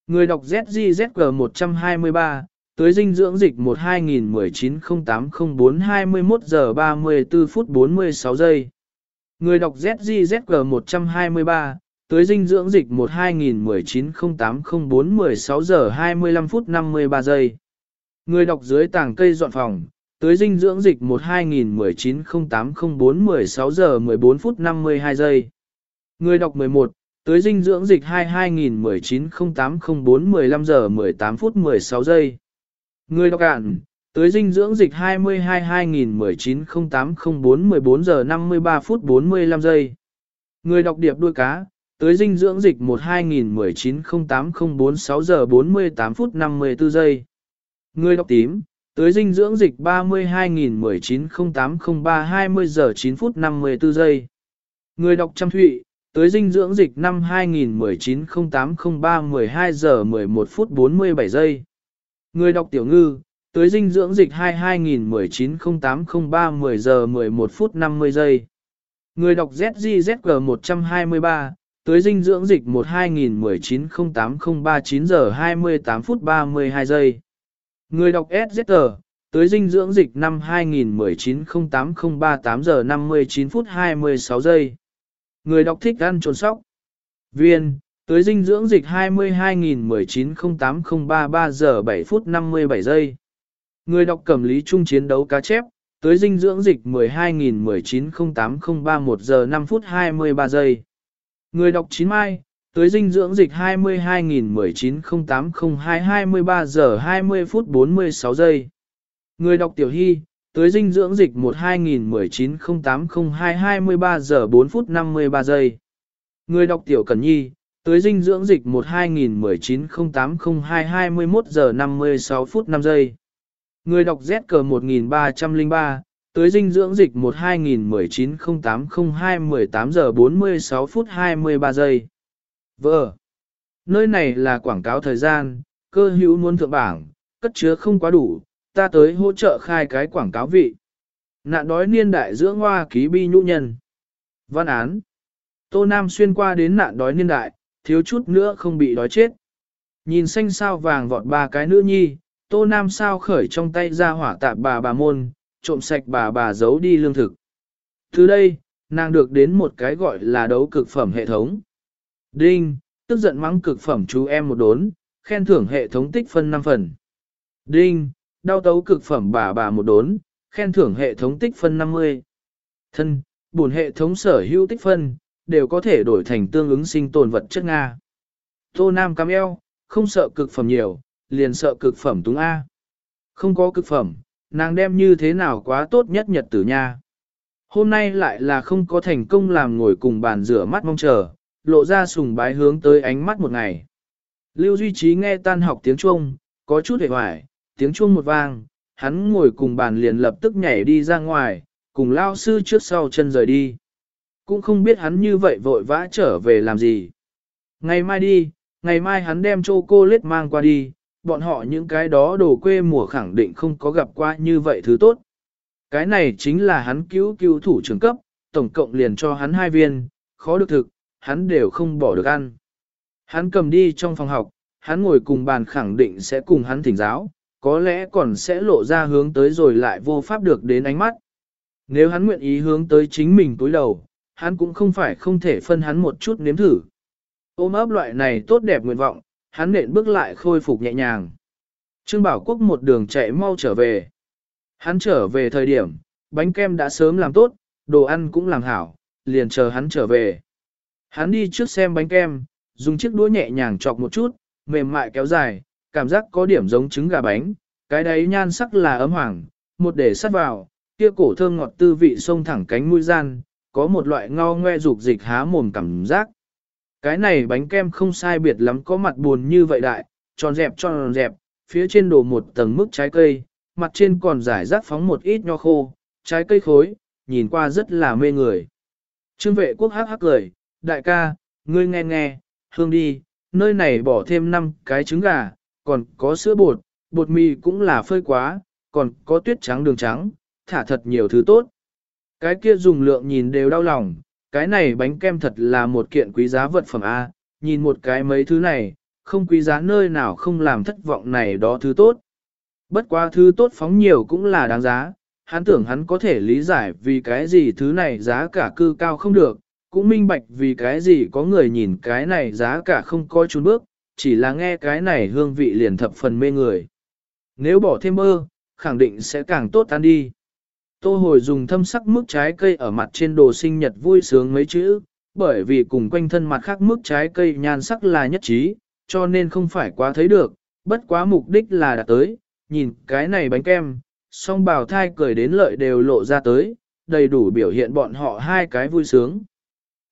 Người đọc ZGZG 123, tới dinh dưỡng dịch 1 2019-08-04-21 giờ 34 phút 46 giây. Người đọc ZGZG 123, tưới dinh dưỡng dịch 1 2019 16 giờ 25 phút 53 giây. Người đọc dưới tảng cây dọn phòng, tưới dinh dưỡng dịch 1 2019 16 giờ 14 phút 52 giây. Người đọc 11, tưới dinh dưỡng dịch 2 2019 15 giờ 18 phút 16 giây. Người đọc cạn, tới dinh dưỡng dịch 22 2019 08 14 giờ 53 phút 45 giây. Người đọc điệp đuôi cá, tới dinh dưỡng dịch 1 2019-08-046 giờ 48 phút 54 giây. Người đọc tím, tới dinh dưỡng dịch 32.019-08-03-20 giờ 9 phút 54 giây. Người đọc trăm thụy, tới dinh dưỡng dịch năm 2019-08-03-12 giờ 11 phút 47 giây. Người đọc tiểu ngư, tới dinh dưỡng dịch 22.019-08-03-10 giờ 11 phút 50 giây. Người đọc ZGZG 123, tới dinh dưỡng dịch 1-2019-08-039 giờ 28 phút 32 giây. Người đọc SZR, tới dinh dưỡng dịch năm 2019-08-038 giờ 59 phút 26 giây. Người đọc thích ăn trồn sóc. Viên, tới dinh dưỡng dịch 22.019-08-033 giờ 7 phút 57 giây. Người đọc cẩm lý trung chiến đấu cá chép, tới dinh dưỡng dịch 12.019-08-031 giờ 5 phút 23 giây. Người đọc chín mai, tới dinh dưỡng dịch 22.19.08.02.23 giờ 20 phút 46 giây. Người đọc tiểu hy, tới dinh dưỡng dịch 12.19.08.02.23 giờ 4 phút 53 giây. Người đọc tiểu cẩn nhi, tới dinh dưỡng dịch 12.19.08.02.21 giờ 56 phút 5 giây. Người đọc Z cờ 1303, tới dinh dưỡng dịch 1-2019-08-02-18 giờ 46 phút 23 giây. Vợ, nơi này là quảng cáo thời gian, cơ hữu muốn thượng bảng, cất chứa không quá đủ, ta tới hỗ trợ khai cái quảng cáo vị. Nạn đói niên đại dưỡng hoa ký bi nhũ nhân. Văn án. Tô Nam xuyên qua đến nạn đói niên đại, thiếu chút nữa không bị đói chết. Nhìn xanh sao vàng vọt ba cái nữ nhi, Tô Nam sao khởi trong tay ra hỏa tạp bà bà môn, trộm sạch bà bà giấu đi lương thực. Từ đây, nàng được đến một cái gọi là đấu cực phẩm hệ thống. Đinh, tức giận mắng cực phẩm chú em một đốn, khen thưởng hệ thống tích phân 5 phần. Đinh, đau tấu cực phẩm bà bà một đốn, khen thưởng hệ thống tích phân 50. Thân, bổn hệ thống sở hữu tích phân, đều có thể đổi thành tương ứng sinh tồn vật chất Nga. Tô Nam cam eo, không sợ cực phẩm nhiều, liền sợ cực phẩm túng A. Không có cực phẩm, nàng đem như thế nào quá tốt nhất nhật tử nha. Hôm nay lại là không có thành công làm ngồi cùng bàn rửa mắt mong chờ, lộ ra sùng bái hướng tới ánh mắt một ngày. Lưu Duy Trí nghe tan học tiếng chuông, có chút hề hoài, tiếng chuông một vang, hắn ngồi cùng bàn liền lập tức nhảy đi ra ngoài, cùng lao sư trước sau chân rời đi. Cũng không biết hắn như vậy vội vã trở về làm gì. Ngày mai đi, ngày mai hắn đem cho cô lết mang qua đi, bọn họ những cái đó đồ quê mùa khẳng định không có gặp qua như vậy thứ tốt. Cái này chính là hắn cứu cứu thủ trưởng cấp, tổng cộng liền cho hắn hai viên, khó được thực, hắn đều không bỏ được ăn. Hắn cầm đi trong phòng học, hắn ngồi cùng bàn khẳng định sẽ cùng hắn thỉnh giáo, có lẽ còn sẽ lộ ra hướng tới rồi lại vô pháp được đến ánh mắt. Nếu hắn nguyện ý hướng tới chính mình túi đầu, hắn cũng không phải không thể phân hắn một chút nếm thử. Ôm ấp loại này tốt đẹp nguyện vọng, hắn nện bước lại khôi phục nhẹ nhàng. Trương Bảo Quốc một đường chạy mau trở về. Hắn trở về thời điểm, bánh kem đã sớm làm tốt, đồ ăn cũng làm hảo, liền chờ hắn trở về. Hắn đi trước xem bánh kem, dùng chiếc đũa nhẹ nhàng chọc một chút, mềm mại kéo dài, cảm giác có điểm giống trứng gà bánh, cái đấy nhan sắc là ấm hoàng, một để sắt vào, kia cổ thơm ngọt tư vị sông thẳng cánh mũi gian, có một loại ngao ngoe dục dịch há mồm cảm giác. Cái này bánh kem không sai biệt lắm có mặt buồn như vậy đại, tròn dẹp tròn dẹp, phía trên đổ một tầng mức trái cây, mặt trên còn giải rác phóng một ít nho khô, trái cây khối, nhìn qua rất là mê người. Trương vệ quốc hắc hắc cười, đại ca, ngươi nghe nghe, hương đi, nơi này bỏ thêm 5 cái trứng gà, còn có sữa bột, bột mì cũng là phơi quá, còn có tuyết trắng đường trắng, thả thật nhiều thứ tốt. Cái kia dùng lượng nhìn đều đau lòng, cái này bánh kem thật là một kiện quý giá vật phẩm A, nhìn một cái mấy thứ này, không quý giá nơi nào không làm thất vọng này đó thứ tốt. Bất quá thứ tốt phóng nhiều cũng là đáng giá, hắn tưởng hắn có thể lý giải vì cái gì thứ này giá cả cư cao không được, cũng minh bạch vì cái gì có người nhìn cái này giá cả không coi chút bước, chỉ là nghe cái này hương vị liền thập phần mê người. Nếu bỏ thêm mơ, khẳng định sẽ càng tốt ăn đi. Tô hồi dùng thâm sắc mức trái cây ở mặt trên đồ sinh nhật vui sướng mấy chữ, bởi vì cùng quanh thân mặt khác mức trái cây nhan sắc là nhất trí, cho nên không phải quá thấy được, bất quá mục đích là đã tới, nhìn cái này bánh kem, song bào thai cười đến lợi đều lộ ra tới, đầy đủ biểu hiện bọn họ hai cái vui sướng.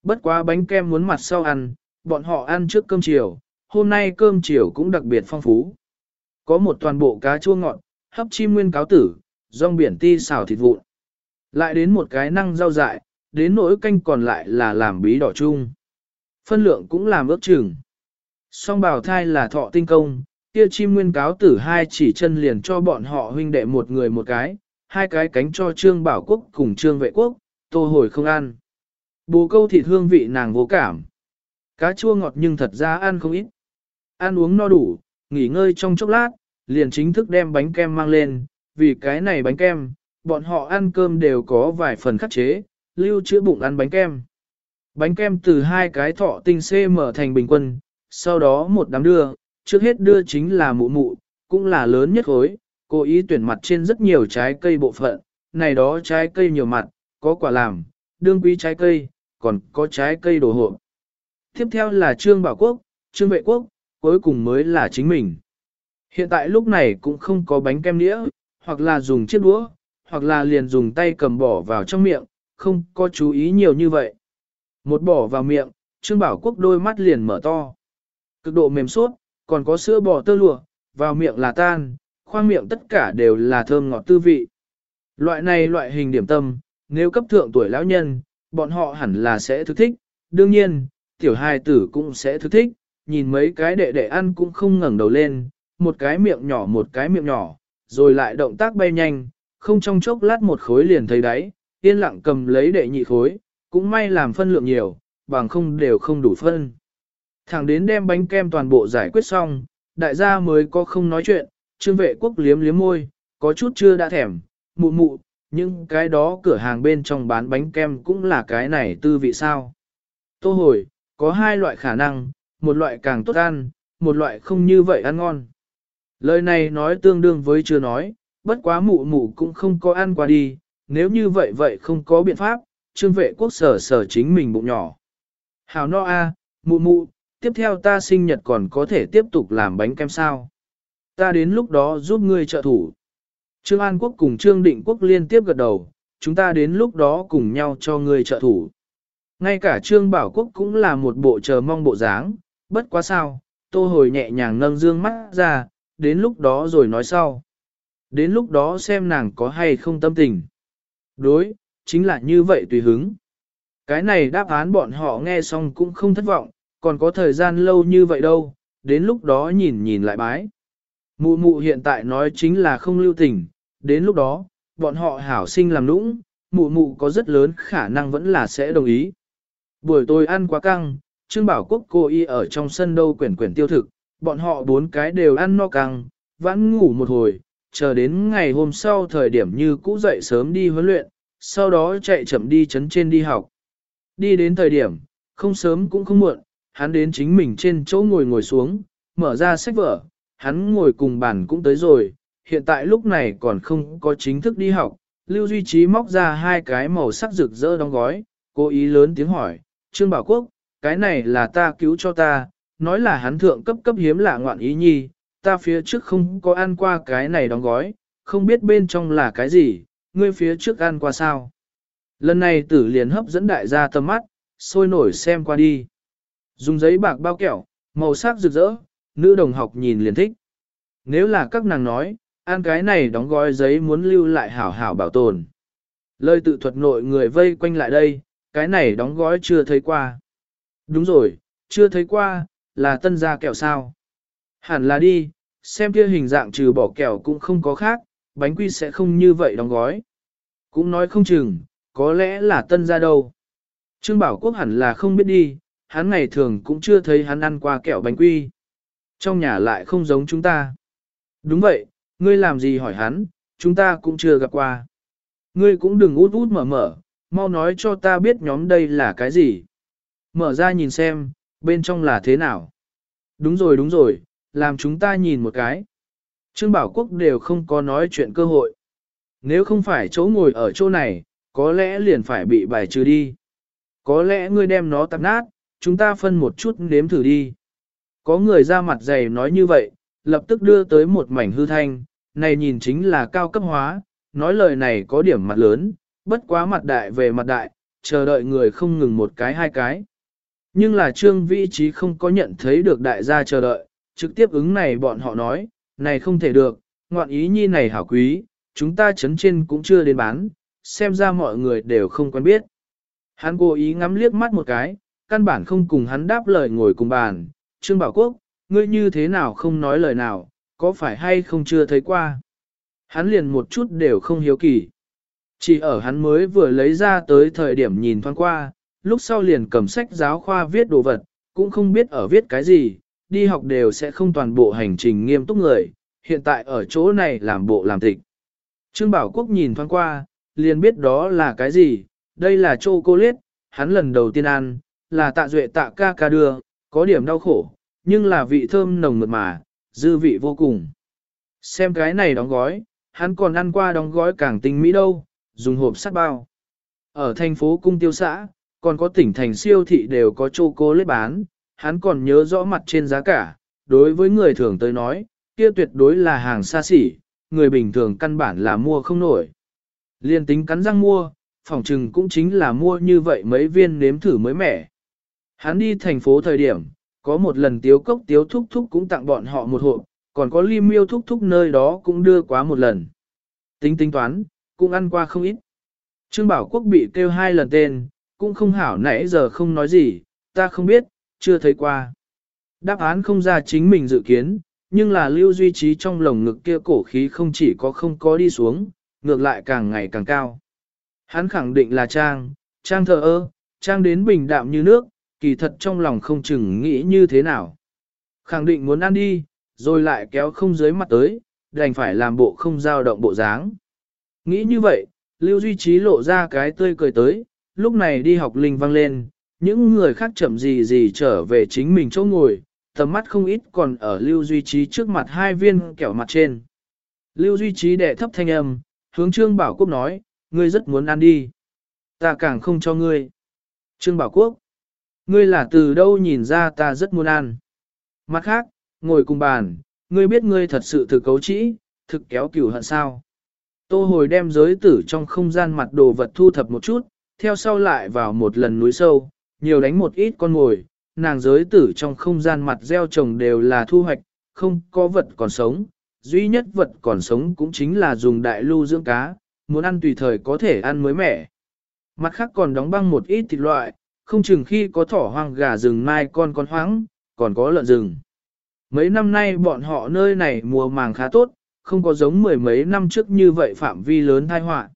Bất quá bánh kem muốn mặt sau ăn, bọn họ ăn trước cơm chiều, hôm nay cơm chiều cũng đặc biệt phong phú. Có một toàn bộ cá chua ngọt, hấp chim nguyên cáo tử, rong biển ti xào thịt vụn. Lại đến một cái năng rau dại, đến nỗi canh còn lại là làm bí đỏ chung. Phân lượng cũng làm ước chừng. Song bào thai là thọ tinh công, kia chim nguyên cáo tử hai chỉ chân liền cho bọn họ huynh đệ một người một cái, hai cái cánh cho trương bảo quốc cùng trương vệ quốc, tô hồi không ăn. Bồ câu thịt hương vị nàng vô cảm. Cá chua ngọt nhưng thật ra ăn không ít. Ăn uống no đủ, nghỉ ngơi trong chốc lát, liền chính thức đem bánh kem mang lên, vì cái này bánh kem, bọn họ ăn cơm đều có vài phần khắc chế, lưu trữ bụng ăn bánh kem. Bánh kem từ hai cái thọ tinh C mở thành bình quân, sau đó một đám đưa, trước hết đưa chính là mụ mụ, cũng là lớn nhất khối, cố ý tuyển mặt trên rất nhiều trái cây bộ phận, này đó trái cây nhiều mặt, có quả làm, đương quý trái cây, còn có trái cây đồ hộp. Tiếp theo là Trương Bảo Quốc, Trương Vệ Quốc, cuối cùng mới là chính mình. Hiện tại lúc này cũng không có bánh kem đĩa, hoặc là dùng chiếc đũa, hoặc là liền dùng tay cầm bỏ vào trong miệng, không có chú ý nhiều như vậy. Một bỏ vào miệng, Trương Bảo Quốc đôi mắt liền mở to. Cực độ mềm suốt, còn có sữa bò tơ lụa, vào miệng là tan, khoang miệng tất cả đều là thơm ngọt tư vị. Loại này loại hình điểm tâm, nếu cấp thượng tuổi lão nhân, bọn họ hẳn là sẽ thức thích, đương nhiên, tiểu hài tử cũng sẽ thức thích, nhìn mấy cái đệ đệ ăn cũng không ngẩng đầu lên, một cái miệng nhỏ một cái miệng nhỏ, rồi lại động tác bay nhanh, không trong chốc lát một khối liền thấy đáy, yên lặng cầm lấy đệ nhị khối, cũng may làm phân lượng nhiều, bằng không đều không đủ phân. Thẳng đến đem bánh kem toàn bộ giải quyết xong, đại gia mới có không nói chuyện, trương vệ quốc liếm liếm môi, có chút chưa đã thèm, mụ mụ, nhưng cái đó cửa hàng bên trong bán bánh kem cũng là cái này tư vị sao. Tô hồi, có hai loại khả năng, một loại càng tốt ăn, một loại không như vậy ăn ngon. Lời này nói tương đương với chưa nói, bất quá mụ mụ cũng không có ăn qua đi, nếu như vậy vậy không có biện pháp, trương vệ quốc sở sở chính mình bụng nhỏ. Hào no a, mụ mụ, tiếp theo ta sinh nhật còn có thể tiếp tục làm bánh kem sao. Ta đến lúc đó giúp ngươi trợ thủ. Trương An Quốc cùng Trương Định Quốc liên tiếp gật đầu, chúng ta đến lúc đó cùng nhau cho ngươi trợ thủ. Ngay cả Trương Bảo Quốc cũng là một bộ chờ mong bộ dáng, bất quá sao, tô hồi nhẹ nhàng nâng dương mắt ra, đến lúc đó rồi nói sau. Đến lúc đó xem nàng có hay không tâm tình. Đối, chính là như vậy tùy hứng. Cái này đáp án bọn họ nghe xong cũng không thất vọng, còn có thời gian lâu như vậy đâu, đến lúc đó nhìn nhìn lại bái. Mụ mụ hiện tại nói chính là không lưu tình, đến lúc đó, bọn họ hảo sinh làm nũng, mụ mụ có rất lớn khả năng vẫn là sẽ đồng ý. Buổi tối ăn quá căng, Trương Bảo Quốc cô y ở trong sân đâu quyển quyển tiêu thực, bọn họ bốn cái đều ăn no căng, vãn ngủ một hồi, chờ đến ngày hôm sau thời điểm như cũ dậy sớm đi huấn luyện, sau đó chạy chậm đi chấn trên đi học. Đi đến thời điểm, không sớm cũng không muộn, hắn đến chính mình trên chỗ ngồi ngồi xuống, mở ra sách vở, hắn ngồi cùng bàn cũng tới rồi, hiện tại lúc này còn không có chính thức đi học, Lưu Duy Trí móc ra hai cái màu sắc rực rỡ đóng gói, cố ý lớn tiếng hỏi, Trương Bảo Quốc, cái này là ta cứu cho ta, nói là hắn thượng cấp cấp hiếm lạ ngoạn ý nhi, ta phía trước không có ăn qua cái này đóng gói, không biết bên trong là cái gì, ngươi phía trước ăn qua sao. Lần này tử liền hấp dẫn đại gia tầm mắt, sôi nổi xem qua đi. Dùng giấy bạc bao kẹo, màu sắc rực rỡ, nữ đồng học nhìn liền thích. Nếu là các nàng nói, ăn cái này đóng gói giấy muốn lưu lại hảo hảo bảo tồn. Lời tự thuật nội người vây quanh lại đây, cái này đóng gói chưa thấy qua. Đúng rồi, chưa thấy qua, là tân gia kẹo sao. Hẳn là đi, xem kia hình dạng trừ bỏ kẹo cũng không có khác, bánh quy sẽ không như vậy đóng gói. Cũng nói không chừng, có lẽ là tân gia đâu. Trương Bảo Quốc hẳn là không biết đi, hắn ngày thường cũng chưa thấy hắn ăn qua kẹo bánh quy. Trong nhà lại không giống chúng ta. Đúng vậy, ngươi làm gì hỏi hắn, chúng ta cũng chưa gặp qua. Ngươi cũng đừng út út mở mở, mau nói cho ta biết nhóm đây là cái gì. Mở ra nhìn xem, bên trong là thế nào. Đúng rồi đúng rồi, làm chúng ta nhìn một cái. Trương Bảo Quốc đều không có nói chuyện cơ hội. Nếu không phải chỗ ngồi ở chỗ này, có lẽ liền phải bị bài trừ đi. Có lẽ ngươi đem nó tạp nát, chúng ta phân một chút nếm thử đi. Có người ra mặt dày nói như vậy, lập tức đưa tới một mảnh hư thanh, này nhìn chính là cao cấp hóa, nói lời này có điểm mặt lớn, bất quá mặt đại về mặt đại, chờ đợi người không ngừng một cái hai cái. Nhưng là trương vị trí không có nhận thấy được đại gia chờ đợi, trực tiếp ứng này bọn họ nói, này không thể được, ngoạn ý nhi này hảo quý, chúng ta chấn trên cũng chưa đến bán, xem ra mọi người đều không quen biết. Hắn cố ý ngắm liếc mắt một cái, căn bản không cùng hắn đáp lời ngồi cùng bàn, Trương Bảo Quốc, ngươi như thế nào không nói lời nào, có phải hay không chưa thấy qua. Hắn liền một chút đều không hiếu kỳ. Chỉ ở hắn mới vừa lấy ra tới thời điểm nhìn thoáng qua, lúc sau liền cầm sách giáo khoa viết đồ vật, cũng không biết ở viết cái gì, đi học đều sẽ không toàn bộ hành trình nghiêm túc người, hiện tại ở chỗ này làm bộ làm tịch. Trương Bảo Quốc nhìn thoáng qua, liền biết đó là cái gì, đây là chocolate, hắn lần đầu tiên ăn, là tạ duệ tạ ca ca đưa, có điểm đau khổ, nhưng là vị thơm nồng mượt mà, dư vị vô cùng. Xem cái này đóng gói, hắn còn ăn qua đóng gói càng tinh mỹ đâu, dùng hộp sắt bao. Ở thành phố Cung Tiêu xã, còn có tỉnh thành siêu thị đều có chocolate bán, hắn còn nhớ rõ mặt trên giá cả, đối với người thường tới nói, kia tuyệt đối là hàng xa xỉ, người bình thường căn bản là mua không nổi. Liên tính cắn răng mua, phòng trừng cũng chính là mua như vậy mấy viên nếm thử mới mẻ. Hắn đi thành phố thời điểm, có một lần tiếu cốc tiếu thúc thúc cũng tặng bọn họ một hộp, còn có ly miêu thúc thúc nơi đó cũng đưa quá một lần. Tính tính toán, cũng ăn qua không ít. Trương Bảo Quốc bị kêu hai lần tên, cũng không hảo nãy giờ không nói gì, ta không biết, chưa thấy qua. Đáp án không ra chính mình dự kiến, nhưng là lưu duy trí trong lồng ngực kia cổ khí không chỉ có không có đi xuống, ngược lại càng ngày càng cao. Hắn khẳng định là Trang, Trang thờ ơ, Trang đến bình đạm như nước, kỳ thật trong lòng không chừng nghĩ như thế nào. Khẳng định muốn ăn đi, rồi lại kéo không dưới mặt tới, đành phải làm bộ không dao động bộ dáng. Nghĩ như vậy, Lưu Duy Trí lộ ra cái tươi cười tới, lúc này đi học linh vang lên, những người khác chậm gì gì trở về chính mình chỗ ngồi, tầm mắt không ít còn ở Lưu Duy Trí trước mặt hai viên kẹo mặt trên. Lưu Duy Trí đệ thấp thanh âm, hướng Trương Bảo Quốc nói, ngươi rất muốn ăn đi. Ta càng không cho ngươi. Trương Bảo Quốc, ngươi là từ đâu nhìn ra ta rất muốn ăn. Mặt khác, ngồi cùng bàn, ngươi biết ngươi thật sự thực cấu trĩ, thực kéo cửu hận sao. Tô hồi đem giới tử trong không gian mặt đồ vật thu thập một chút, theo sau lại vào một lần núi sâu, nhiều đánh một ít con mồi, nàng giới tử trong không gian mặt gieo trồng đều là thu hoạch, không có vật còn sống, duy nhất vật còn sống cũng chính là dùng đại lưu dưỡng cá, muốn ăn tùy thời có thể ăn mới mẻ. Mặt khác còn đóng băng một ít thịt loại, không chừng khi có thỏ hoang gà rừng mai con con hoáng, còn có lợn rừng. Mấy năm nay bọn họ nơi này mùa màng khá tốt, không có giống mười mấy năm trước như vậy phạm vi lớn thai họa.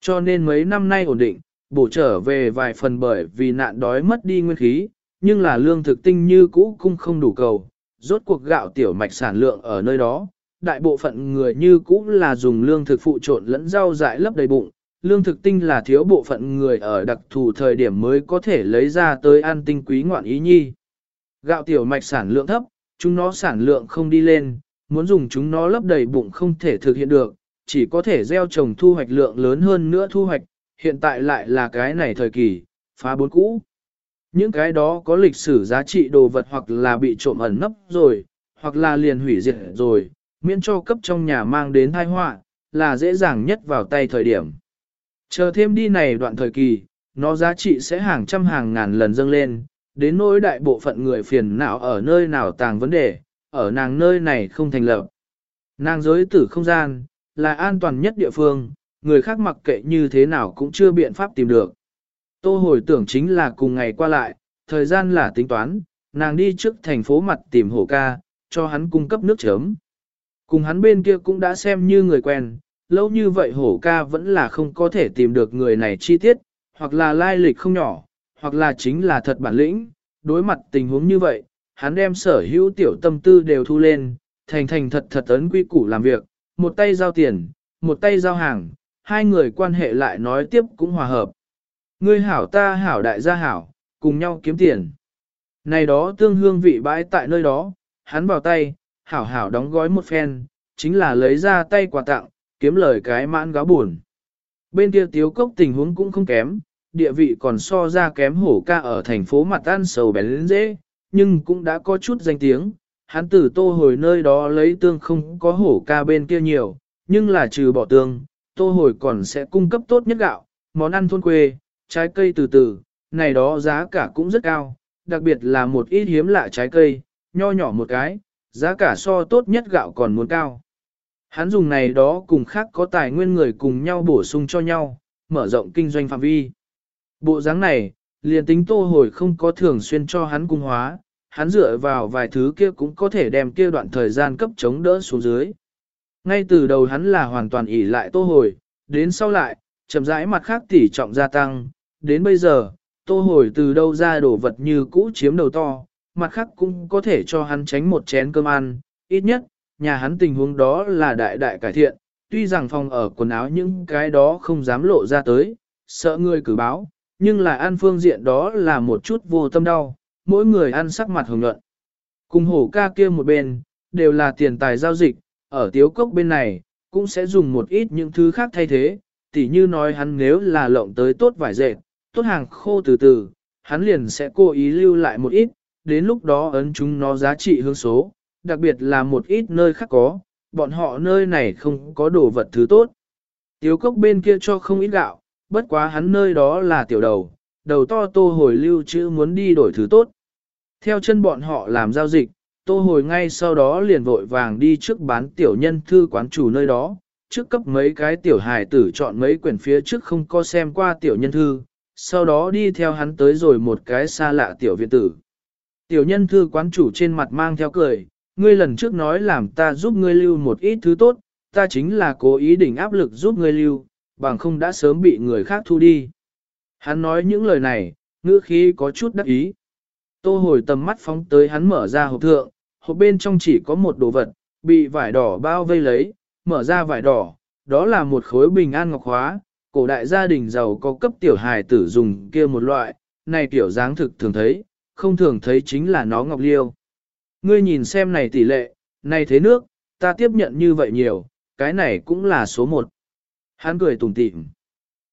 Cho nên mấy năm nay ổn định, bổ trở về vài phần bởi vì nạn đói mất đi nguyên khí, nhưng là lương thực tinh như cũ cung không đủ cầu, rốt cuộc gạo tiểu mạch sản lượng ở nơi đó, đại bộ phận người như cũ là dùng lương thực phụ trộn lẫn rau dại lấp đầy bụng, lương thực tinh là thiếu bộ phận người ở đặc thù thời điểm mới có thể lấy ra tới ăn tinh quý ngoạn ý nhi. Gạo tiểu mạch sản lượng thấp, chúng nó sản lượng không đi lên, muốn dùng chúng nó lấp đầy bụng không thể thực hiện được, chỉ có thể gieo trồng thu hoạch lượng lớn hơn nữa thu hoạch, hiện tại lại là cái này thời kỳ, phá bốn cũ. Những cái đó có lịch sử giá trị đồ vật hoặc là bị trộm ẩn nấp rồi, hoặc là liền hủy diệt rồi, miễn cho cấp trong nhà mang đến tai họa, là dễ dàng nhất vào tay thời điểm. Chờ thêm đi này đoạn thời kỳ, nó giá trị sẽ hàng trăm hàng ngàn lần dâng lên, đến nỗi đại bộ phận người phiền não ở nơi nào tàng vấn đề, ở nàng nơi này không thành lập. Nàng giới tử không gian, là an toàn nhất địa phương, người khác mặc kệ như thế nào cũng chưa biện pháp tìm được. Tô hồi tưởng chính là cùng ngày qua lại, thời gian là tính toán, nàng đi trước thành phố mặt tìm hổ ca, cho hắn cung cấp nước chấm. Cùng hắn bên kia cũng đã xem như người quen, lâu như vậy hổ ca vẫn là không có thể tìm được người này chi tiết, hoặc là lai lịch không nhỏ, hoặc là chính là thật bản lĩnh. Đối mặt tình huống như vậy, hắn đem sở hữu tiểu tâm tư đều thu lên, thành thành thật thật ấn quy củ làm việc, một tay giao tiền, một tay giao hàng, hai người quan hệ lại nói tiếp cũng hòa hợp. Ngươi hảo ta hảo đại gia hảo, cùng nhau kiếm tiền. Này đó tương hương vị bãi tại nơi đó, hắn vào tay, hảo hảo đóng gói một phen, chính là lấy ra tay quà tặng, kiếm lời cái mãn gáo buồn. Bên kia tiếu cốc tình huống cũng không kém, địa vị còn so ra kém hổ ca ở thành phố mặt ăn sầu bén lên dễ, nhưng cũng đã có chút danh tiếng. Hắn tử tô hồi nơi đó lấy tương không có hổ ca bên kia nhiều, nhưng là trừ bỏ tương, tô hồi còn sẽ cung cấp tốt nhất gạo, món ăn thôn quê, trái cây từ từ, này đó giá cả cũng rất cao, đặc biệt là một ít hiếm lạ trái cây, nho nhỏ một cái, giá cả so tốt nhất gạo còn muốn cao. Hắn dùng này đó cùng khác có tài nguyên người cùng nhau bổ sung cho nhau, mở rộng kinh doanh phạm vi. Bộ dáng này, liền tính tô hồi không có thường xuyên cho hắn cung hóa, hắn dựa vào vài thứ kia cũng có thể đem kia đoạn thời gian cấp chống đỡ xuống dưới. Ngay từ đầu hắn là hoàn toàn ỷ lại tô hồi, đến sau lại, chậm rãi mặt khác tỉ trọng gia tăng, đến bây giờ, tô hồi từ đâu ra đổ vật như cũ chiếm đầu to, mặt khác cũng có thể cho hắn tránh một chén cơm ăn, ít nhất, nhà hắn tình huống đó là đại đại cải thiện, tuy rằng phòng ở quần áo những cái đó không dám lộ ra tới, sợ người cử báo, nhưng là ăn phương diện đó là một chút vô tâm đau, mỗi người ăn sắc mặt hồng luận. Cùng hổ ca kia một bên, đều là tiền tài giao dịch, ở tiếu cốc bên này, cũng sẽ dùng một ít những thứ khác thay thế, tỉ như nói hắn nếu là lộng tới tốt vải dệt, tốt hàng khô từ từ, hắn liền sẽ cố ý lưu lại một ít, đến lúc đó ấn chúng nó giá trị hương số, đặc biệt là một ít nơi khác có, bọn họ nơi này không có đồ vật thứ tốt. Tiếu cốc bên kia cho không ít gạo, bất quá hắn nơi đó là tiểu đầu, đầu to tô hồi lưu chữ muốn đi đổi thứ tốt. Theo chân bọn họ làm giao dịch, tô hồi ngay sau đó liền vội vàng đi trước bán tiểu nhân thư quán chủ nơi đó, trước cấp mấy cái tiểu hài tử chọn mấy quyển phía trước không có xem qua tiểu nhân thư, sau đó đi theo hắn tới rồi một cái xa lạ tiểu viện tử. Tiểu nhân thư quán chủ trên mặt mang theo cười, ngươi lần trước nói làm ta giúp ngươi lưu một ít thứ tốt, ta chính là cố ý đỉnh áp lực giúp ngươi lưu, bằng không đã sớm bị người khác thu đi. Hắn nói những lời này, ngữ khí có chút đắc ý. Tô hồi tầm mắt phóng tới hắn mở ra hộp thượng, hộp bên trong chỉ có một đồ vật, bị vải đỏ bao vây lấy, mở ra vải đỏ, đó là một khối bình an ngọc hóa, cổ đại gia đình giàu có cấp tiểu hài tử dùng kia một loại, này tiểu dáng thực thường thấy, không thường thấy chính là nó ngọc liêu. Ngươi nhìn xem này tỷ lệ, này thế nước, ta tiếp nhận như vậy nhiều, cái này cũng là số một. Hắn cười tủm tỉm.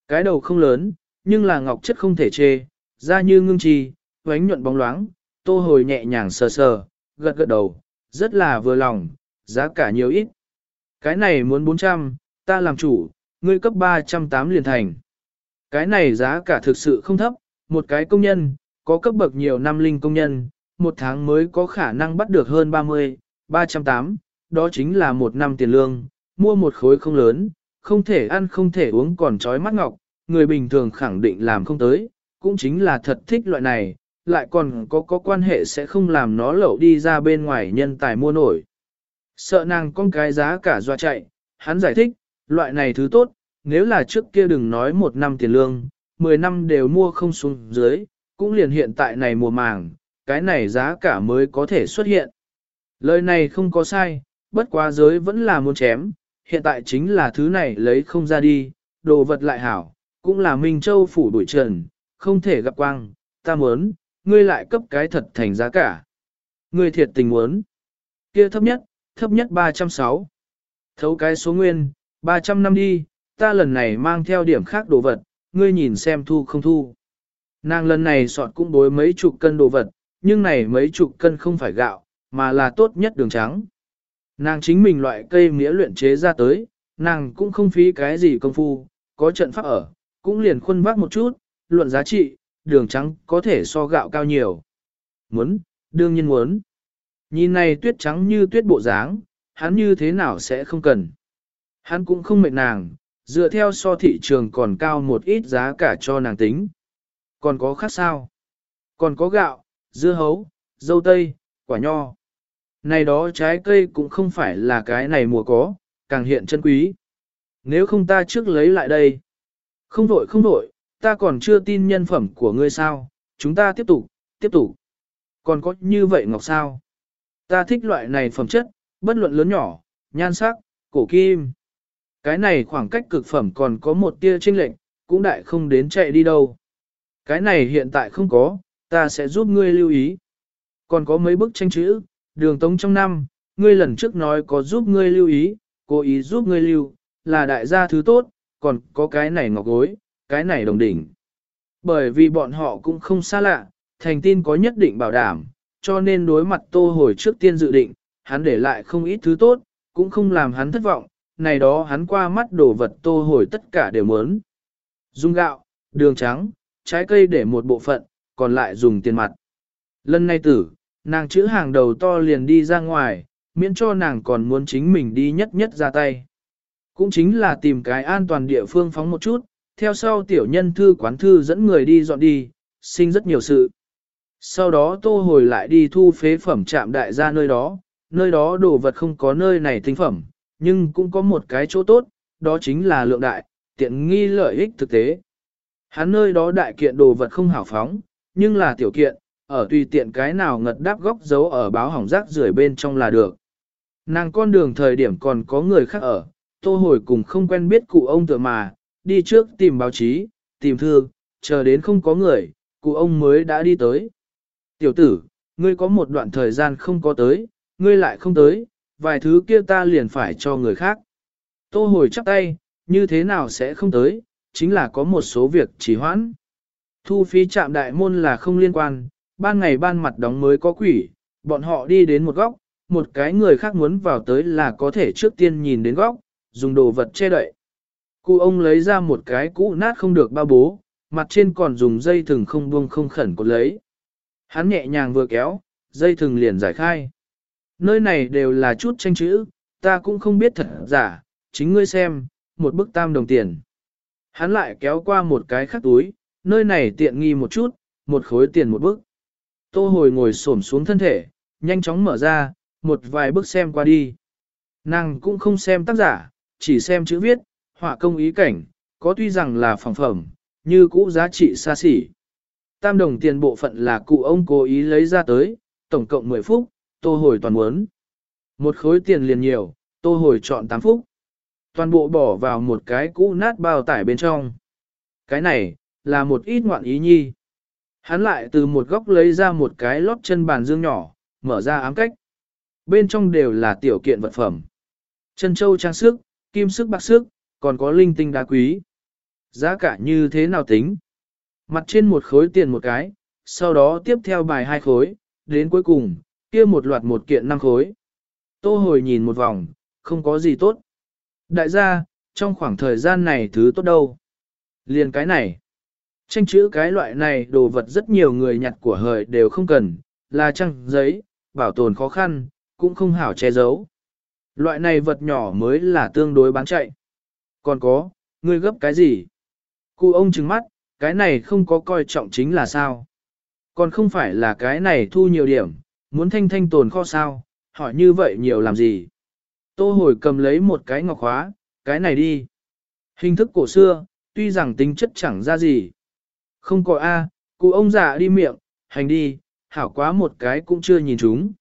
Cái đầu không lớn, nhưng là ngọc chất không thể chê, da như ngưng trì, vánh nhuận bóng loáng, tô hồi nhẹ nhàng sờ sờ, gật gật đầu, rất là vừa lòng, giá cả nhiều ít. Cái này muốn 400, ta làm chủ, ngươi cấp 308 liền thành. Cái này giá cả thực sự không thấp, một cái công nhân, có cấp bậc nhiều năm linh công nhân, một tháng mới có khả năng bắt được hơn 30, 308, đó chính là một năm tiền lương, mua một khối không lớn, không thể ăn không thể uống còn trói mắt ngọc, người bình thường khẳng định làm không tới, cũng chính là thật thích loại này, lại còn có có quan hệ sẽ không làm nó lẩu đi ra bên ngoài nhân tài mua nổi. Sợ nàng con cái giá cả doa chạy, hắn giải thích, loại này thứ tốt, nếu là trước kia đừng nói một năm tiền lương, 10 năm đều mua không xuống dưới, cũng liền hiện tại này mùa màng, cái này giá cả mới có thể xuất hiện. Lời này không có sai, bất quá giới vẫn là muốn chém, hiện tại chính là thứ này lấy không ra đi, đồ vật lại hảo, cũng là Minh Châu phủ đuổi trần, không thể gặp quang, ta muốn, ngươi lại cấp cái thật thành giá cả. Ngươi thiệt tình muốn. Kia thấp nhất, thấp nhất 360. Thấu cái số nguyên, 300 năm đi, ta lần này mang theo điểm khác đồ vật, ngươi nhìn xem thu không thu. Nàng lần này sọt cũng bối mấy chục cân đồ vật, nhưng này mấy chục cân không phải gạo, mà là tốt nhất đường trắng. Nàng chính mình loại cây mía luyện chế ra tới, nàng cũng không phí cái gì công phu, có trận pháp ở, cũng liền khuân vác một chút, luận giá trị, đường trắng có thể so gạo cao nhiều. Muốn, đương nhiên muốn. Nhìn này tuyết trắng như tuyết bộ dáng, hắn như thế nào sẽ không cần. Hắn cũng không mệt nàng, dựa theo so thị trường còn cao một ít giá cả cho nàng tính. Còn có khác sao? Còn có gạo, dưa hấu, dâu tây, quả nho. Này đó trái cây cũng không phải là cái này mùa có, càng hiện chân quý. Nếu không ta trước lấy lại đây. Không vội không vội, ta còn chưa tin nhân phẩm của ngươi sao, chúng ta tiếp tục, tiếp tục. Còn có như vậy ngọc sao? Ta thích loại này phẩm chất, bất luận lớn nhỏ, nhan sắc, cổ kim. Cái này khoảng cách cực phẩm còn có một tia chênh lệnh, cũng đại không đến chạy đi đâu. Cái này hiện tại không có, ta sẽ giúp ngươi lưu ý. Còn có mấy bức tranh chữ, đường tống trong năm, ngươi lần trước nói có giúp ngươi lưu ý, cố ý giúp ngươi lưu, là đại gia thứ tốt, còn có cái này ngọc gối, cái này đồng đỉnh. Bởi vì bọn họ cũng không xa lạ, thành tin có nhất định bảo đảm, cho nên đối mặt tô hồi trước tiên dự định, hắn để lại không ít thứ tốt, cũng không làm hắn thất vọng, này đó hắn qua mắt đồ vật tô hồi tất cả đều muốn. Dung gạo, đường trắng, trái cây để một bộ phận, còn lại dùng tiền mặt. Lần này tử, nàng chữ hàng đầu to liền đi ra ngoài, miễn cho nàng còn muốn chính mình đi nhất nhất ra tay. Cũng chính là tìm cái an toàn địa phương phóng một chút, theo sau tiểu nhân thư quán thư dẫn người đi dọn đi, sinh rất nhiều sự. Sau đó tô hồi lại đi thu phế phẩm trạm đại gia nơi đó, nơi đó đồ vật không có nơi này tinh phẩm, nhưng cũng có một cái chỗ tốt, đó chính là lượng đại, tiện nghi lợi ích thực tế. Hắn nơi đó đại kiện đồ vật không hảo phóng, nhưng là tiểu kiện, ở tùy tiện cái nào ngật đáp góc giấu ở báo hỏng rác rưởi bên trong là được. Nàng con đường thời điểm còn có người khác ở, tô hồi cùng không quen biết cụ ông tựa mà, đi trước tìm báo chí, tìm thư, chờ đến không có người, cụ ông mới đã đi tới. Tiểu tử, ngươi có một đoạn thời gian không có tới, ngươi lại không tới, vài thứ kia ta liền phải cho người khác. Tô hồi chắp tay, như thế nào sẽ không tới, chính là có một số việc trì hoãn. Thu phí trạm đại môn là không liên quan, ban ngày ban mặt đóng mới có quỷ, bọn họ đi đến một góc, một cái người khác muốn vào tới là có thể trước tiên nhìn đến góc, dùng đồ vật che đậy. Cụ ông lấy ra một cái cũ nát không được bao bố, mặt trên còn dùng dây thừng không buông không khẩn cột lấy. Hắn nhẹ nhàng vừa kéo, dây thừng liền giải khai. Nơi này đều là chút tranh chữ, ta cũng không biết thật giả, chính ngươi xem, một bức tam đồng tiền. Hắn lại kéo qua một cái khắc túi, nơi này tiện nghi một chút, một khối tiền một bức. Tô hồi ngồi xổm xuống thân thể, nhanh chóng mở ra, một vài bức xem qua đi. Nàng cũng không xem tác giả, chỉ xem chữ viết, họa công ý cảnh, có tuy rằng là phẳng phẩm, như cũ giá trị xa xỉ. Tam đồng tiền bộ phận là cụ ông cố ý lấy ra tới, tổng cộng 10 phút, tô hồi toàn muốn. Một khối tiền liền nhiều, tô hồi chọn 8 phút. Toàn bộ bỏ vào một cái cũ nát bao tải bên trong. Cái này, là một ít ngoạn ý nhi. Hắn lại từ một góc lấy ra một cái lót chân bàn dương nhỏ, mở ra ám cách. Bên trong đều là tiểu kiện vật phẩm. Chân châu trang sức, kim sức bạc sức, còn có linh tinh đá quý. Giá cả như thế nào tính? Mặt trên một khối tiền một cái, sau đó tiếp theo bài hai khối, đến cuối cùng, kia một loạt một kiện năm khối. Tô hồi nhìn một vòng, không có gì tốt. Đại gia, trong khoảng thời gian này thứ tốt đâu? Liền cái này. Tranh chữ cái loại này đồ vật rất nhiều người nhặt của hời đều không cần, là trăng giấy, bảo tồn khó khăn, cũng không hảo che giấu. Loại này vật nhỏ mới là tương đối bán chạy. Còn có, ngươi gấp cái gì? Cụ ông trừng mắt, cái này không có coi trọng chính là sao? Còn không phải là cái này thu nhiều điểm, muốn thanh thanh tồn kho sao, hỏi như vậy nhiều làm gì? Tô hồi cầm lấy một cái ngọc khóa, cái này đi. Hình thức cổ xưa, tuy rằng tính chất chẳng ra gì. Không có A, cụ ông già đi miệng, hành đi, hảo quá một cái cũng chưa nhìn chúng.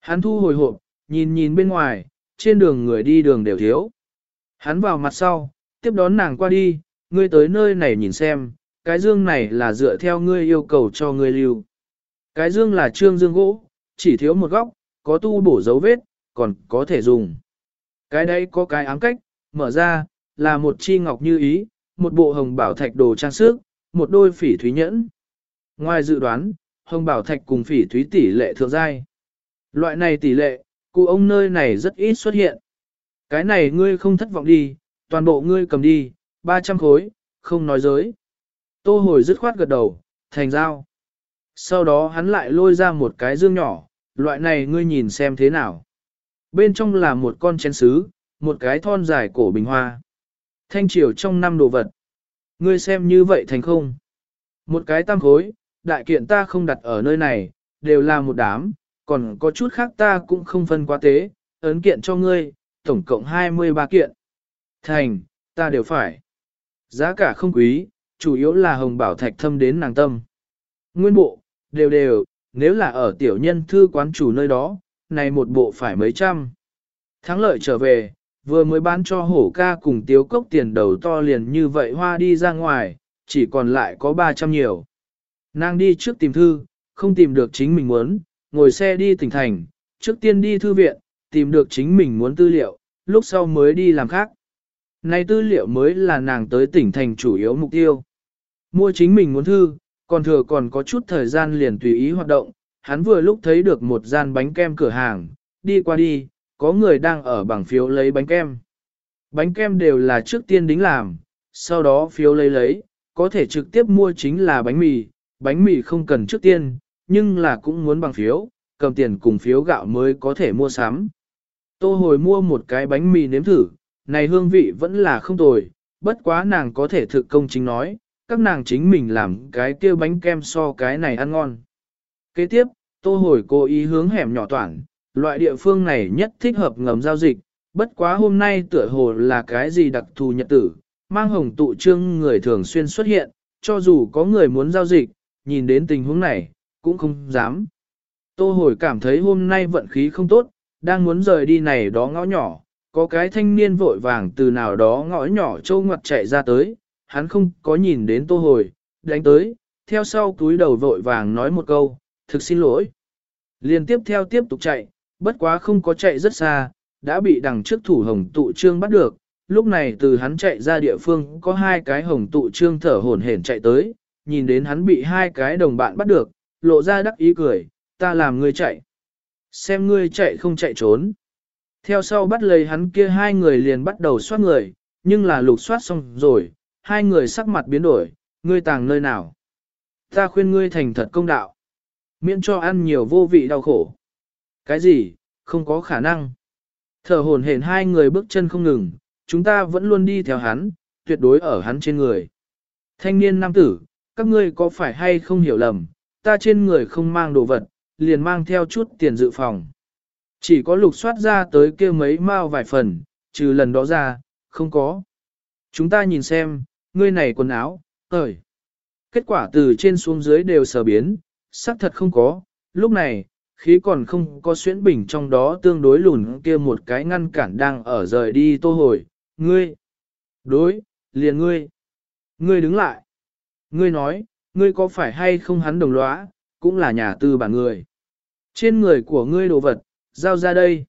Hắn thu hồi hộp, nhìn nhìn bên ngoài, trên đường người đi đường đều thiếu. Hắn vào mặt sau, tiếp đón nàng qua đi, ngươi tới nơi này nhìn xem, cái dương này là dựa theo ngươi yêu cầu cho ngươi lưu. Cái dương là trương dương gỗ, chỉ thiếu một góc, có tu bổ dấu vết, còn có thể dùng. Cái đấy có cái ám cách, mở ra, là một chi ngọc như ý, một bộ hồng bảo thạch đồ trang sức, một đôi phỉ thúy nhẫn. Ngoài dự đoán, hồng bảo thạch cùng phỉ thúy tỷ lệ thượng giai. Loại này tỷ lệ, cụ ông nơi này rất ít xuất hiện. Cái này ngươi không thất vọng đi, toàn bộ ngươi cầm đi, 300 khối, không nói dối. Tô hồi dứt khoát gật đầu, thành giao. Sau đó hắn lại lôi ra một cái dương nhỏ, loại này ngươi nhìn xem thế nào. Bên trong là một con chén sứ, một cái thon dài cổ bình hoa. Thanh triều trong năm đồ vật. Ngươi xem như vậy thành không? Một cái tam khối, đại kiện ta không đặt ở nơi này, đều là một đám, còn có chút khác ta cũng không phân quá tế, ấn kiện cho ngươi, tổng cộng 23 kiện. Thành, ta đều phải. Giá cả không quý, chủ yếu là hồng bảo thạch thâm đến nàng tâm. Nguyên bộ, đều đều, nếu là ở tiểu nhân thư quán chủ nơi đó, này một bộ phải mấy trăm. Thắng lợi trở về, vừa mới bán cho hổ ca cùng tiếu cốc tiền đầu to liền như vậy hoa đi ra ngoài, chỉ còn lại có 300 nhiều. Nàng đi trước tìm thư, không tìm được chính mình muốn, ngồi xe đi tỉnh thành, trước tiên đi thư viện, tìm được chính mình muốn tư liệu, lúc sau mới đi làm khác. Này tư liệu mới là nàng tới tỉnh thành chủ yếu mục tiêu. Mua chính mình muốn thư, còn thừa còn có chút thời gian liền tùy ý hoạt động, hắn vừa lúc thấy được một gian bánh kem cửa hàng, đi qua đi, có người đang ở bảng phiếu lấy bánh kem. Bánh kem đều là trước tiên đính làm, sau đó phiếu lấy lấy, có thể trực tiếp mua chính là bánh mì, bánh mì không cần trước tiên, nhưng là cũng muốn bằng phiếu, cầm tiền cùng phiếu gạo mới có thể mua sắm. Tô hồi mua một cái bánh mì nếm thử, này hương vị vẫn là không tồi, bất quá nàng có thể thực công chính nói, các nàng chính mình làm cái kia bánh kem so cái này ăn ngon. Kế tiếp, tô hồi cố ý hướng hẻm nhỏ toàn, loại địa phương này nhất thích hợp ngầm giao dịch, bất quá hôm nay tựa hồ là cái gì đặc thù nhật tử, mang hồng tụ trương người thường xuyên xuất hiện, cho dù có người muốn giao dịch, nhìn đến tình huống này, cũng không dám. Tô hồi cảm thấy hôm nay vận khí không tốt, đang muốn rời đi này đó ngõ nhỏ, có cái thanh niên vội vàng từ nào đó ngõ nhỏ trâu ngoặt chạy ra tới, hắn không có nhìn đến tô hồi, đánh tới, theo sau túi đầu vội vàng nói một câu, thực xin lỗi. Liên tiếp theo tiếp tục chạy, bất quá không có chạy rất xa, đã bị đằng trước thủ hồng tụ trương bắt được, lúc này từ hắn chạy ra địa phương có hai cái hồng tụ trương thở hổn hển chạy tới, nhìn đến hắn bị hai cái đồng bạn bắt được, lộ ra đắc ý cười, ta làm ngươi chạy. Xem ngươi chạy không chạy trốn. Theo sau bắt lấy hắn kia hai người liền bắt đầu soát người, nhưng là lục soát xong rồi, hai người sắc mặt biến đổi, ngươi tàng nơi nào. Ta khuyên ngươi thành thật công đạo. Miễn cho ăn nhiều vô vị đau khổ. Cái gì, không có khả năng. Thở hồn hển hai người bước chân không ngừng, chúng ta vẫn luôn đi theo hắn, tuyệt đối ở hắn trên người. Thanh niên nam tử, các ngươi có phải hay không hiểu lầm, ta trên người không mang đồ vật, liền mang theo chút tiền dự phòng. Chỉ có lục soát ra tới kia mấy mao vài phần, trừ lần đó ra, không có. Chúng ta nhìn xem, ngươi này quần áo, ơi. Kết quả từ trên xuống dưới đều sở biến, xác thật không có. Lúc này, khí còn không có xuyễn bình trong đó tương đối lùn kia một cái ngăn cản đang ở rời đi tô hồi. Ngươi, đối, liền ngươi, ngươi đứng lại. Ngươi nói, ngươi có phải hay không hắn đồng lõa, cũng là nhà tư bản người. Trên người của ngươi đồ vật, giao ra đây.